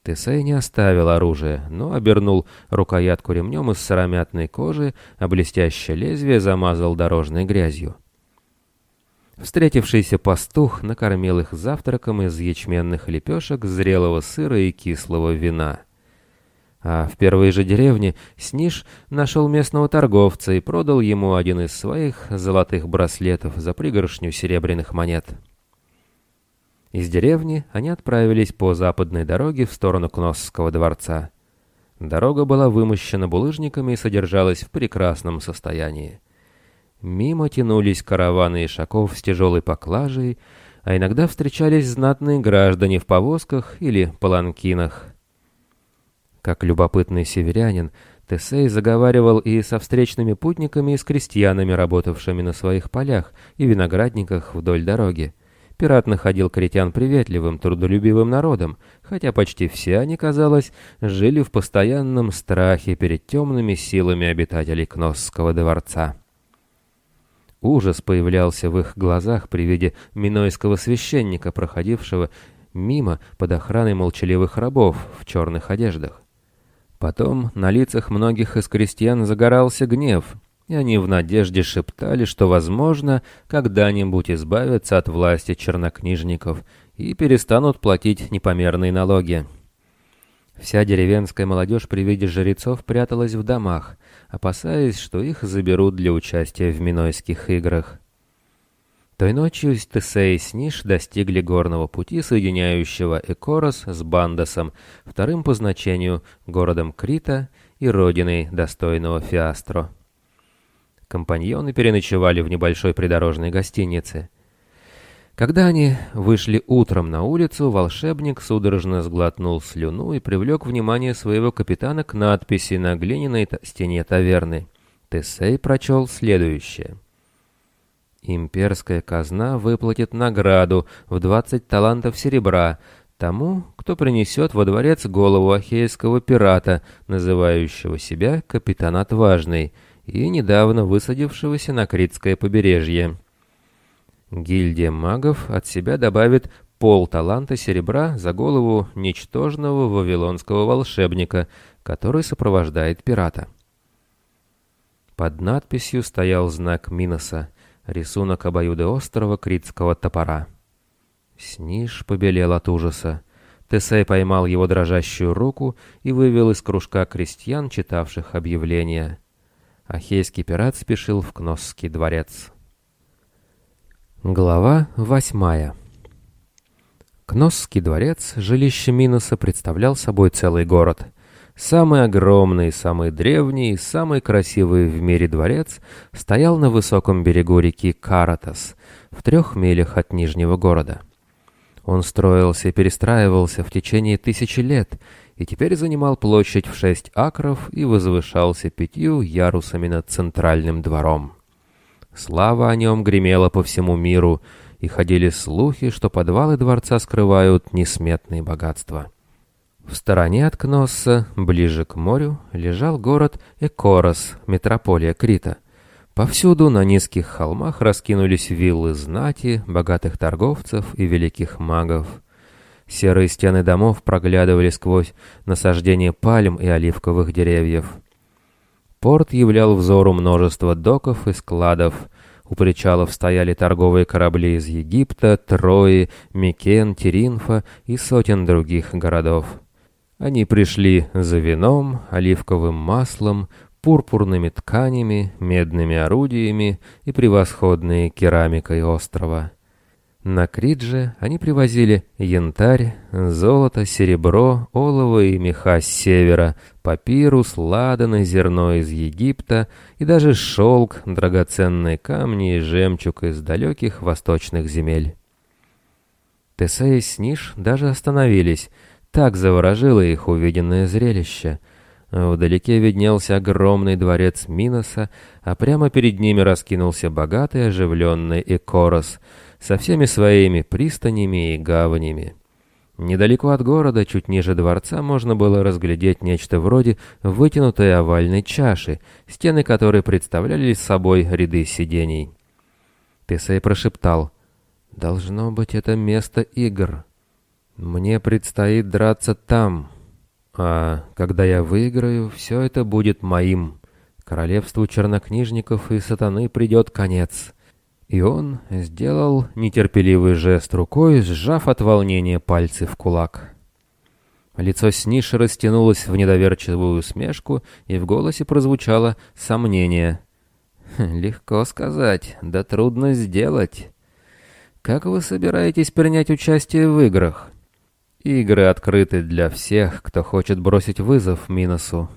Speaker 1: Тесей не оставил оружие, но обернул рукоятку ремнем из сыромятной кожи, а блестящее лезвие замазал дорожной грязью. Встретившийся пастух накормил их завтраком из ячменных лепешек, зрелого сыра и кислого вина. А в первой же деревне Сниш нашел местного торговца и продал ему один из своих золотых браслетов за пригоршню серебряных монет. Из деревни они отправились по западной дороге в сторону Кносского дворца. Дорога была вымощена булыжниками и содержалась в прекрасном состоянии. Мимо тянулись караваны ишаков с тяжелой поклажей, а иногда встречались знатные граждане в повозках или паланкинах. Как любопытный северянин, Тесей заговаривал и со встречными путниками, и с крестьянами, работавшими на своих полях и виноградниках вдоль дороги. Пират находил критян приветливым, трудолюбивым народом, хотя почти все они, казалось, жили в постоянном страхе перед темными силами обитателей Кносского дворца. Ужас появлялся в их глазах при виде минойского священника, проходившего мимо под охраной молчаливых рабов в черных одеждах. Потом на лицах многих из крестьян загорался гнев, и они в надежде шептали, что, возможно, когда-нибудь избавятся от власти чернокнижников и перестанут платить непомерные налоги. Вся деревенская молодежь при виде жрецов пряталась в домах, опасаясь, что их заберут для участия в Минойских играх. Той ночью Тесей и Сниш достигли горного пути, соединяющего Экорос с Бандасом, вторым по значению городом Крита и родиной достойного Фиастро. Компаньоны переночевали в небольшой придорожной гостинице. Когда они вышли утром на улицу, волшебник судорожно сглотнул слюну и привлек внимание своего капитана к надписи на глиняной стене таверны. Тесей прочел следующее. «Имперская казна выплатит награду в 20 талантов серебра тому, кто принесет во дворец голову ахейского пирата, называющего себя капитан отважный» и недавно высадившегося на Критское побережье. Гильдия магов от себя добавит пол таланта серебра за голову ничтожного вавилонского волшебника, который сопровождает пирата. Под надписью стоял знак Миноса, рисунок обоюдоострого критского топора. Сниж побелел от ужаса. Тесей поймал его дрожащую руку и вывел из кружка крестьян, читавших объявления. Ахейский пират спешил в Кносский дворец. Глава восьмая Кносский дворец, жилище Миноса, представлял собой целый город. Самый огромный, самый древний, самый красивый в мире дворец стоял на высоком берегу реки Каратас, в трех милях от Нижнего города. Он строился и перестраивался в течение тысячи лет, и теперь занимал площадь в шесть акров и возвышался пятью ярусами над центральным двором. Слава о нем гремела по всему миру, и ходили слухи, что подвалы дворца скрывают несметные богатства. В стороне от Кносса, ближе к морю, лежал город Экорос, метрополия Крита. Повсюду на низких холмах раскинулись виллы знати, богатых торговцев и великих магов. Серые стены домов проглядывали сквозь насаждение пальм и оливковых деревьев. Порт являл взору множество доков и складов. У причалов стояли торговые корабли из Египта, Трои, Микен, Теринфа и сотен других городов. Они пришли за вином, оливковым маслом, пурпурными тканями, медными орудиями и превосходной керамикой острова. На Кридже они привозили янтарь, золото, серебро, олово и меха с севера, папирус, ладан зерно из Египта и даже шелк, драгоценные камни и жемчуг из далеких восточных земель. Тесей и Сниш даже остановились, так заворожило их увиденное зрелище. Вдалеке виднелся огромный дворец Миноса, а прямо перед ними раскинулся богатый оживленный Экорос — со всеми своими пристанями и гаванями. Недалеко от города, чуть ниже дворца, можно было разглядеть нечто вроде вытянутой овальной чаши, стены которой представляли собой ряды сидений. Тесей прошептал, «Должно быть, это место игр. Мне предстоит драться там, а когда я выиграю, все это будет моим. Королевству чернокнижников и сатаны придет конец». И он сделал нетерпеливый жест рукой, сжав от волнения пальцы в кулак. Лицо Сниши растянулось в недоверчивую усмешку, и в голосе прозвучало сомнение. «Хм, «Легко сказать, да трудно сделать. Как вы собираетесь принять участие в играх?» «Игры открыты для всех, кто хочет бросить вызов Миносу.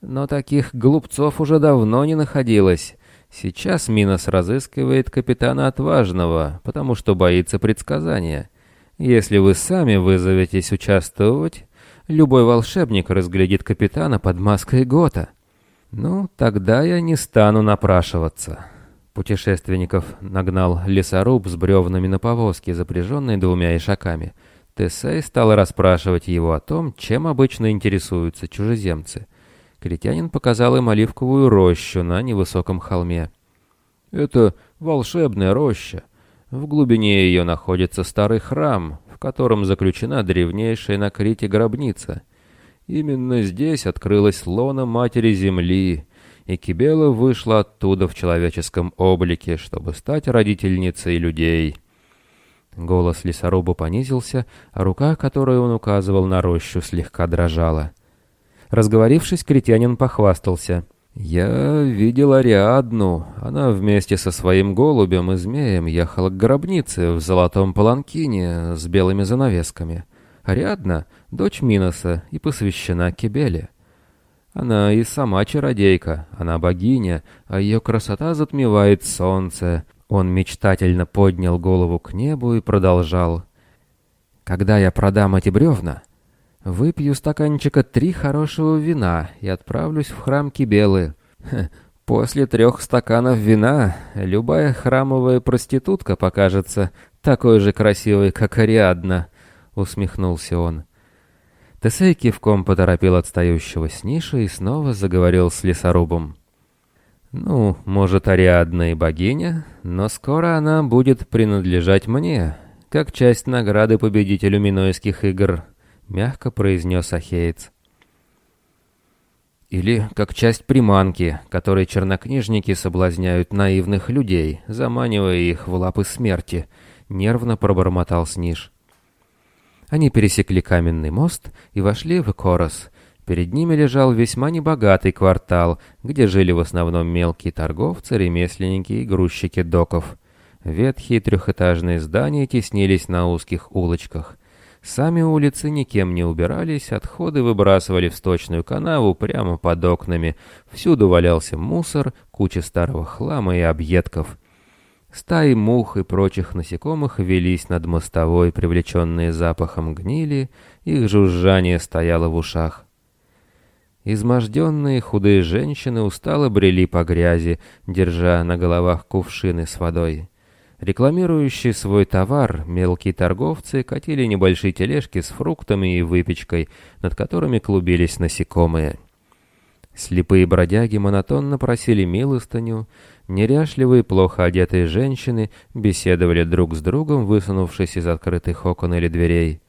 Speaker 1: Но таких глупцов уже давно не находилось». Сейчас Минос разыскивает капитана Отважного, потому что боится предсказания. Если вы сами вызоветесь участвовать, любой волшебник разглядит капитана под маской Гота. Ну, тогда я не стану напрашиваться. Путешественников нагнал лесоруб с бревнами на повозке, запряженной двумя ишаками. Тесей стал расспрашивать его о том, чем обычно интересуются чужеземцы — Критянин показал им оливковую рощу на невысоком холме. «Это волшебная роща. В глубине ее находится старый храм, в котором заключена древнейшая на Крите гробница. Именно здесь открылась лона Матери Земли, и Кибела вышла оттуда в человеческом облике, чтобы стать родительницей людей». Голос лесоруба понизился, а рука, которой он указывал на рощу, слегка дрожала. Разговорившись, критянин похвастался. «Я видел Ариадну. Она вместе со своим голубем и змеем ехала к гробнице в золотом паланкине с белыми занавесками. Ариадна — дочь Миноса и посвящена Кибеле. Она и сама чародейка, она богиня, а ее красота затмевает солнце». Он мечтательно поднял голову к небу и продолжал. «Когда я продам эти бревна, Выпью стаканчика три хорошего вина и отправлюсь в храм Кибелы. После трех стаканов вина любая храмовая проститутка покажется такой же красивой, как Ариадна, — усмехнулся он. Тесей кивком поторопил отстающего с ниши и снова заговорил с лесорубом. «Ну, может, Ариадна и богиня, но скоро она будет принадлежать мне, как часть награды победителю Минойских игр». — мягко произнес Ахеец. Или как часть приманки, которой чернокнижники соблазняют наивных людей, заманивая их в лапы смерти, нервно пробормотал Сниж. Они пересекли каменный мост и вошли в Корос. Перед ними лежал весьма небогатый квартал, где жили в основном мелкие торговцы, ремесленники и грузчики доков. Ветхие трехэтажные здания теснились на узких улочках. Сами улицы никем не убирались, отходы выбрасывали в сточную канаву прямо под окнами. Всюду валялся мусор, куча старого хлама и объедков. Стаи мух и прочих насекомых велись над мостовой, привлеченные запахом гнили, их жужжание стояло в ушах. Изможденные худые женщины устало брели по грязи, держа на головах кувшины с водой. Рекламирующие свой товар, мелкие торговцы катили небольшие тележки с фруктами и выпечкой, над которыми клубились насекомые. Слепые бродяги монотонно просили милостыню, неряшливые, плохо одетые женщины беседовали друг с другом, высунувшись из открытых окон или дверей.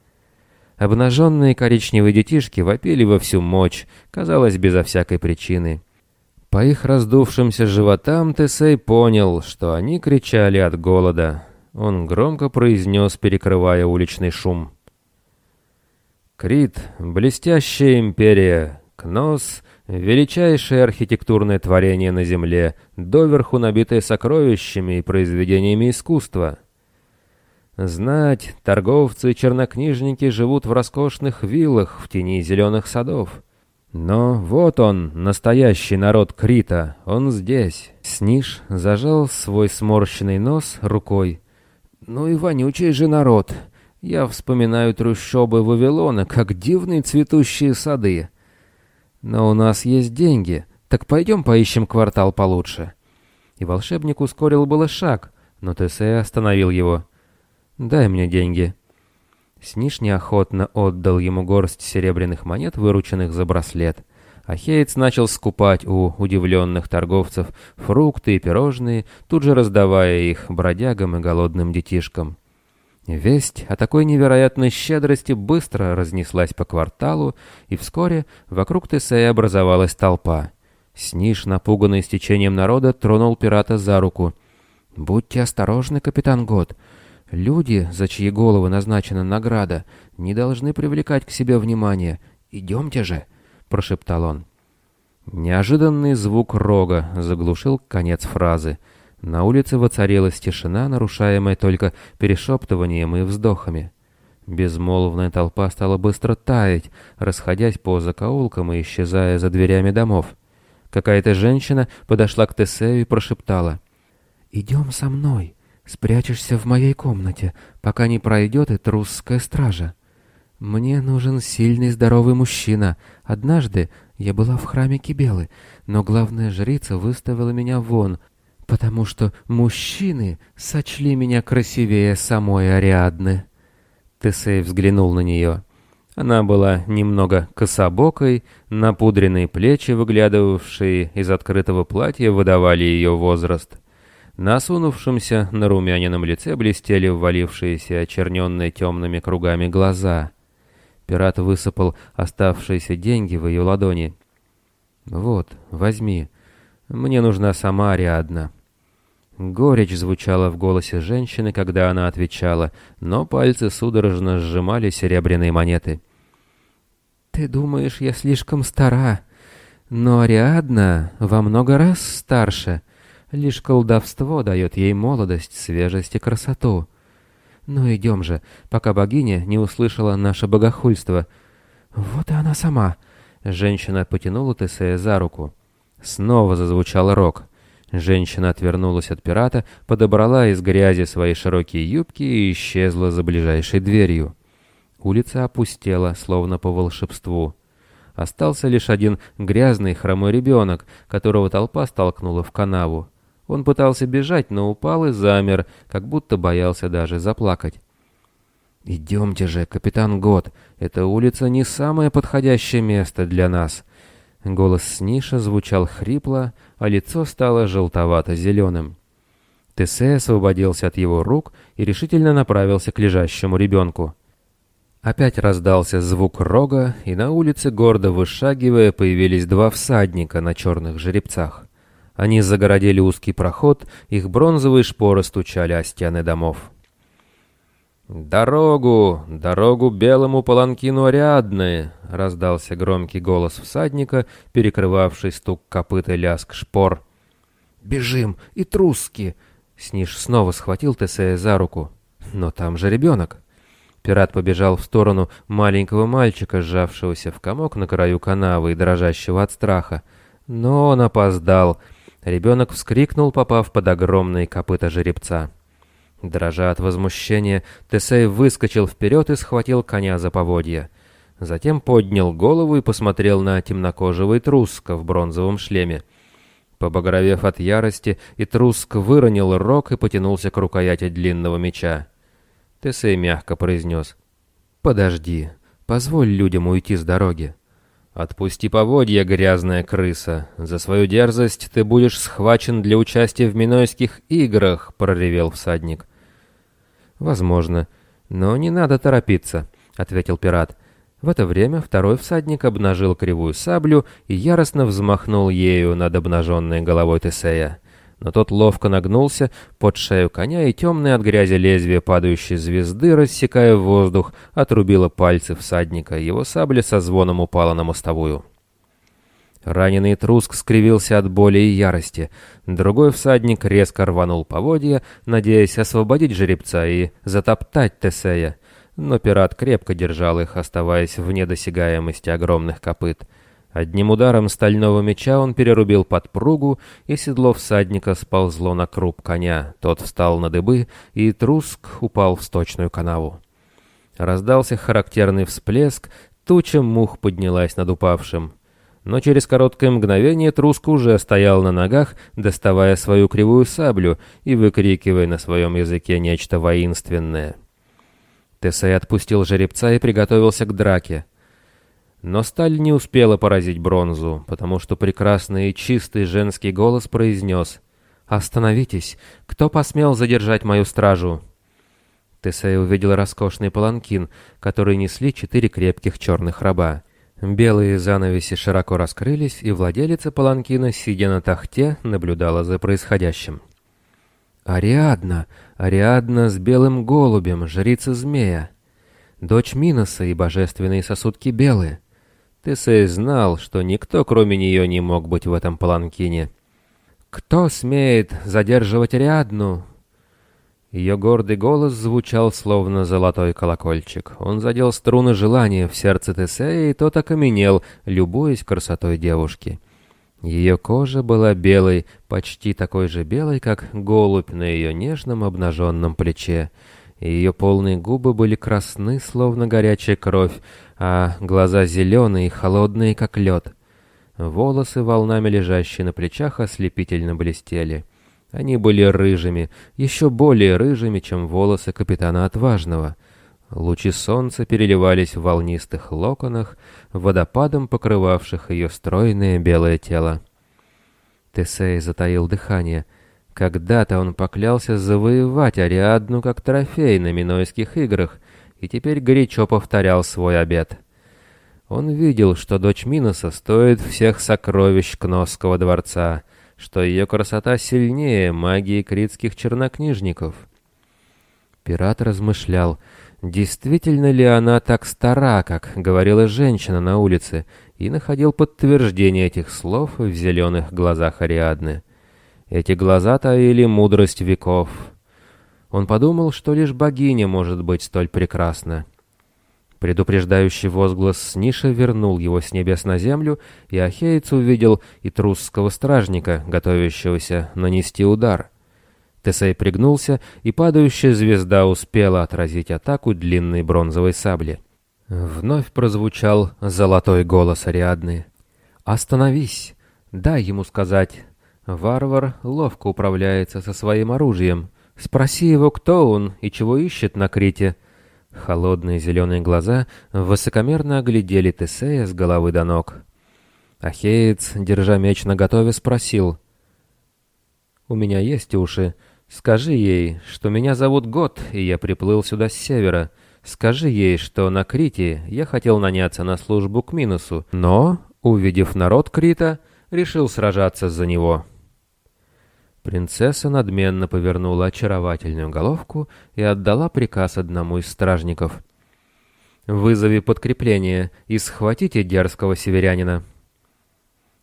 Speaker 1: Обнаженные коричневые детишки вопили во всю мощь, казалось, безо всякой причины. По их раздувшимся животам Тесей понял, что они кричали от голода. Он громко произнес, перекрывая уличный шум. Крит — блестящая империя, Кнос — величайшее архитектурное творение на Земле, доверху набитое сокровищами и произведениями искусства. Знать, торговцы и чернокнижники живут в роскошных виллах в тени зеленых садов — но вот он, настоящий народ Крита, он здесь. Сниш зажал свой сморщенный нос рукой. Ну и вонючий же народ. Я вспоминаю трущобы Вавилона, как дивные цветущие сады. Но у нас есть деньги, так пойдем поищем квартал получше. И волшебник ускорил было шаг, но Тесея остановил его. «Дай мне деньги», Сниш неохотно отдал ему горсть серебряных монет, вырученных за браслет. А начал скупать у удивленных торговцев фрукты и пирожные, тут же раздавая их бродягам и голодным детишкам. Весть о такой невероятной щедрости быстро разнеслась по кварталу, и вскоре вокруг Тесея образовалась толпа. Сниш, напуганный стечением народа, тронул пирата за руку. «Будьте осторожны, капитан Год. Люди, за чьи головы назначена награда, не должны привлекать к себе внимание. Идемте же!» — прошептал он. Неожиданный звук рога заглушил конец фразы. На улице воцарилась тишина, нарушаемая только перешептыванием и вздохами. Безмолвная толпа стала быстро таять, расходясь по закоулкам и исчезая за дверями домов. Какая-то женщина подошла к Тесею и прошептала. «Идем со мной!» Спрячешься в моей комнате, пока не пройдет эта русская стража. Мне нужен сильный здоровый мужчина. Однажды я была в храме Кибелы, но главная жрица выставила меня вон, потому что мужчины сочли меня красивее самой Ариадны. Тесей взглянул на нее. Она была немного кособокой, напудренные плечи, выглядывавшие из открытого платья, выдавали ее возраст. На осунувшемся нарумяненном лице блестели ввалившиеся, очерненные темными кругами глаза. Пират высыпал оставшиеся деньги в ее ладони. «Вот, возьми. Мне нужна сама Ариадна». Горечь звучала в голосе женщины, когда она отвечала, но пальцы судорожно сжимали серебряные монеты. «Ты думаешь, я слишком стара, но Ариадна во много раз старше». Лишь колдовство дает ей молодость, свежесть и красоту. Ну идем же, пока богиня не услышала наше богохульство. Вот и она сама. Женщина потянула Тесея за руку. Снова зазвучал рок. Женщина отвернулась от пирата, подобрала из грязи свои широкие юбки и исчезла за ближайшей дверью. Улица опустела, словно по волшебству. Остался лишь один грязный хромой ребенок, которого толпа столкнула в канаву. Он пытался бежать, но упал и замер, как будто боялся даже заплакать. «Идемте же, капитан Год, эта улица не самое подходящее место для нас». Голос Сниша звучал хрипло, а лицо стало желтовато-зеленым. Тессе освободился от его рук и решительно направился к лежащему ребенку. Опять раздался звук рога, и на улице, гордо вышагивая, появились два всадника на черных жеребцах. Они загородили узкий проход, их бронзовые шпоры стучали о стены домов. «Дорогу! Дорогу белому паланкину Ариадны!» — раздался громкий голос всадника, перекрывавший стук копыт и лязг шпор.
Speaker 2: «Бежим! И труски!»
Speaker 1: Сниж снова схватил Тесея за руку. Но там же ребенок. Пират побежал в сторону маленького мальчика, сжавшегося в комок на краю канавы и дрожащего от страха. Но он опоздал. Ребенок вскрикнул, попав под огромные копыта жеребца. Дрожа от возмущения, Тесей выскочил вперед и схватил коня за поводья. Затем поднял голову и посмотрел на темнокожего Итруска в бронзовом шлеме. Побагровев от ярости, Итруск выронил рог и потянулся к рукояти длинного меча. Тесей мягко произнес. «Подожди, позволь людям уйти с дороги». «Отпусти поводья, грязная крыса. За свою дерзость ты будешь схвачен для участия в Минойских играх», — проревел всадник. «Возможно. Но не надо торопиться», — ответил пират. В это время второй всадник обнажил кривую саблю и яростно взмахнул ею над обнаженной головой Тесея. Но тот ловко нагнулся под шею коня, и темное от грязи лезвие падающей звезды, рассекая воздух, отрубило пальцы всадника, его сабля со звоном упала на мостовую. Раненый труск скривился от боли и ярости. Другой всадник резко рванул поводья, надеясь освободить жеребца и затоптать Тесея но пират крепко держал их, оставаясь вне досягаемости огромных копыт. Одним ударом стального меча он перерубил подпругу, и седло всадника сползло на круп коня. Тот встал на дыбы, и труск упал в сточную канаву. Раздался характерный всплеск, туча мух поднялась над упавшим. Но через короткое мгновение Труск уже стоял на ногах, доставая свою кривую саблю и выкрикивая на своем языке нечто воинственное. Тесей отпустил жеребца и приготовился к драке. Но сталь не успела поразить бронзу, потому что прекрасный и чистый женский голос произнес «Остановитесь! Кто посмел задержать мою стражу?» Тесей увидел роскошный паланкин, который несли четыре крепких черных раба. Белые занавеси широко раскрылись, и владелица паланкина, сидя на тахте, наблюдала за происходящим. Ариадна, Ариадна с белым голубем, жрица змея. Дочь Миноса и божественные сосудки белые. Тесей знал, что никто, кроме нее, не мог быть в этом паланкине. «Кто смеет задерживать Ариадну?» Ее гордый голос звучал, словно золотой колокольчик. Он задел струны желания в сердце Тесея, и тот окаменел, любуясь красотой девушки. Ее кожа была белой, почти такой же белой, как голубь на ее нежном обнаженном плече. Ее полные губы были красны, словно горячая кровь, а глаза зеленые холодные, как лед. Волосы, волнами лежащие на плечах, ослепительно блестели. Они были рыжими, еще более рыжими, чем волосы капитана Отважного — Лучи солнца переливались в волнистых локонах, водопадом покрывавших ее стройное белое тело. Тесей затаил дыхание. Когда-то он поклялся завоевать Ариадну как трофей на Минойских играх, и теперь горячо повторял свой обет. Он видел, что дочь Миноса стоит всех сокровищ Кносского дворца, что ее красота сильнее магии критских чернокнижников. Пират размышлял — Действительно ли она так стара, как говорила женщина на улице, и находил подтверждение этих слов в зеленых глазах Ариадны. Эти глаза таили мудрость веков. Он подумал, что лишь богиня может быть столь прекрасна. Предупреждающий возглас Сниша вернул его с небес на землю, и Ахеец увидел и трусского стражника, готовящегося нанести удар — Тесей пригнулся, и падающая звезда успела отразить атаку длинной бронзовой сабли. Вновь прозвучал золотой голос Ариадны. «Остановись! Дай ему сказать. Варвар ловко управляется со своим оружием. Спроси его, кто он и чего ищет на Крите». Холодные зеленые глаза высокомерно оглядели Тесея с головы до ног. Ахеец, держа меч наготове, спросил. «У меня есть уши, Скажи ей, что меня зовут Год, и я приплыл сюда с севера. Скажи ей, что на Крите я хотел наняться на службу к Минусу, но, увидев народ Крита, решил сражаться за него». Принцесса надменно повернула очаровательную головку и отдала приказ одному из стражников. «Вызови подкрепление и схватите дерзкого северянина».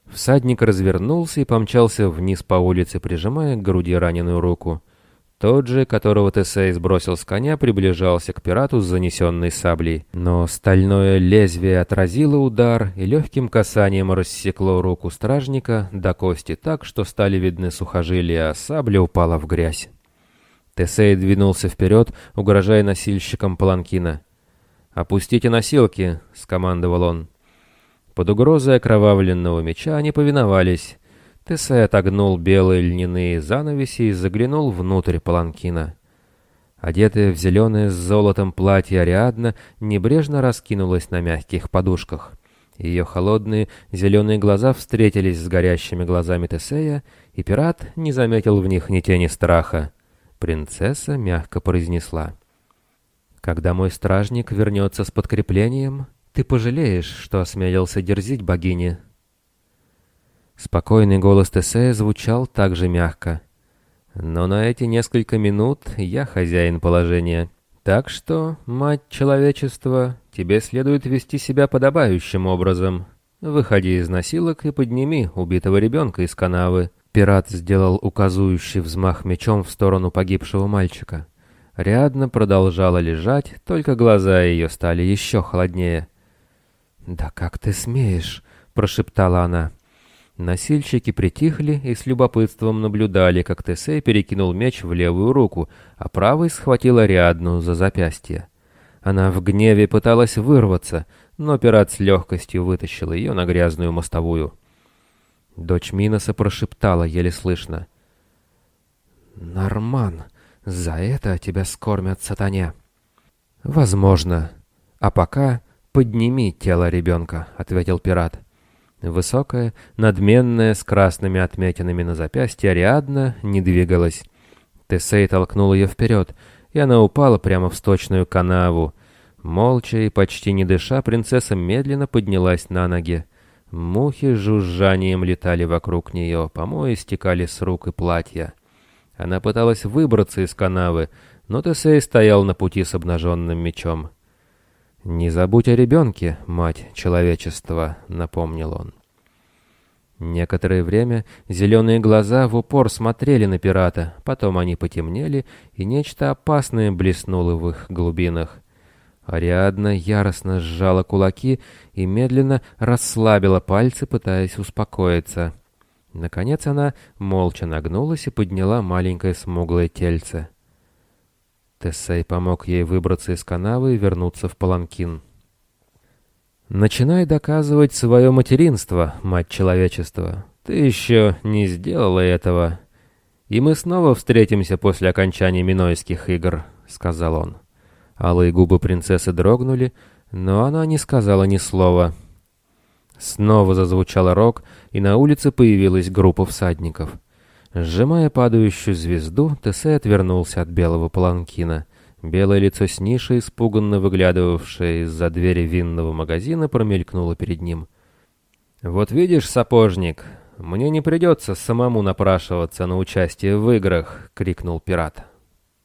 Speaker 1: Всадник развернулся и помчался вниз по улице, прижимая к груди раненую руку. Тот же, которого Тесей сбросил с коня, приближался к пирату с занесенной саблей. Но стальное лезвие отразило удар и легким касанием рассекло руку стражника до кости так, что стали видны сухожилия, а сабля упала в грязь. Тесей двинулся вперед, угрожая носильщикам паланкина. «Опустите носилки!» — скомандовал он. Под угрозой окровавленного меча они повиновались. Тесей отогнул белые льняные занавеси и заглянул внутрь паланкина. Одетая в зеленое с золотом платье Ариадна небрежно раскинулась на мягких подушках. Ее холодные зеленые глаза встретились с горящими глазами Тесея, и пират не заметил в них ни тени страха. Принцесса мягко произнесла. «Когда мой стражник вернется с подкреплением, ты пожалеешь, что осмелился дерзить богине». Спокойный голос Тесея звучал также мягко. «Но на эти несколько минут я хозяин положения. Так что, мать человечества, тебе следует вести себя подобающим образом. Выходи из насилок и подними убитого ребенка из канавы». Пират сделал указующий взмах мечом в сторону погибшего мальчика. Рядно продолжала лежать, только глаза ее стали еще холоднее. «Да как ты смеешь?» — прошептала она. Носильщики притихли и с любопытством наблюдали, как Тесей перекинул меч в левую руку, а правой схватил Ариадну за запястье. Она в гневе пыталась вырваться, но пират с легкостью вытащил ее на грязную мостовую. Дочь Миноса прошептала еле слышно. «Норман, за это тебя скормят сатане». «Возможно. А пока подними тело ребенка», — ответил пират. Высокая, надменная, с красными отметинами на запястье, Ариадна не двигалась. Тесей толкнул ее вперед, и она упала прямо в сточную канаву. Молча и почти не дыша, принцесса медленно поднялась на ноги. Мухи с жужжанием летали вокруг нее, помои стекали с рук и платья. Она пыталась выбраться из канавы, но Тесей стоял на пути с обнаженным мечом. «Не забудь о ребенке, мать человечества», — напомнил он. Некоторое время зеленые глаза в упор смотрели на пирата, потом они потемнели, и нечто опасное блеснуло в их глубинах. Ариадна яростно сжала кулаки и медленно расслабила пальцы, пытаясь успокоиться. Наконец она молча нагнулась и подняла маленькое смуглое тельце. Тесей помог ей выбраться из канавы и вернуться в Паланкин. «Начинай доказывать свое материнство, мать человечества. Ты еще не сделала этого. И мы снова встретимся после окончания Минойских игр», — сказал он. Алые губы принцессы дрогнули, но она не сказала ни слова. Снова зазвучал рог, и на улице появилась группа всадников — Сжимая падающую звезду, Тесей отвернулся от белого паланкина. Белое лицо Сниши, испуганно выглядывавшее из-за двери винного магазина, промелькнуло перед ним. «Вот видишь, сапожник, мне не придется самому напрашиваться на участие в играх!» — крикнул пират.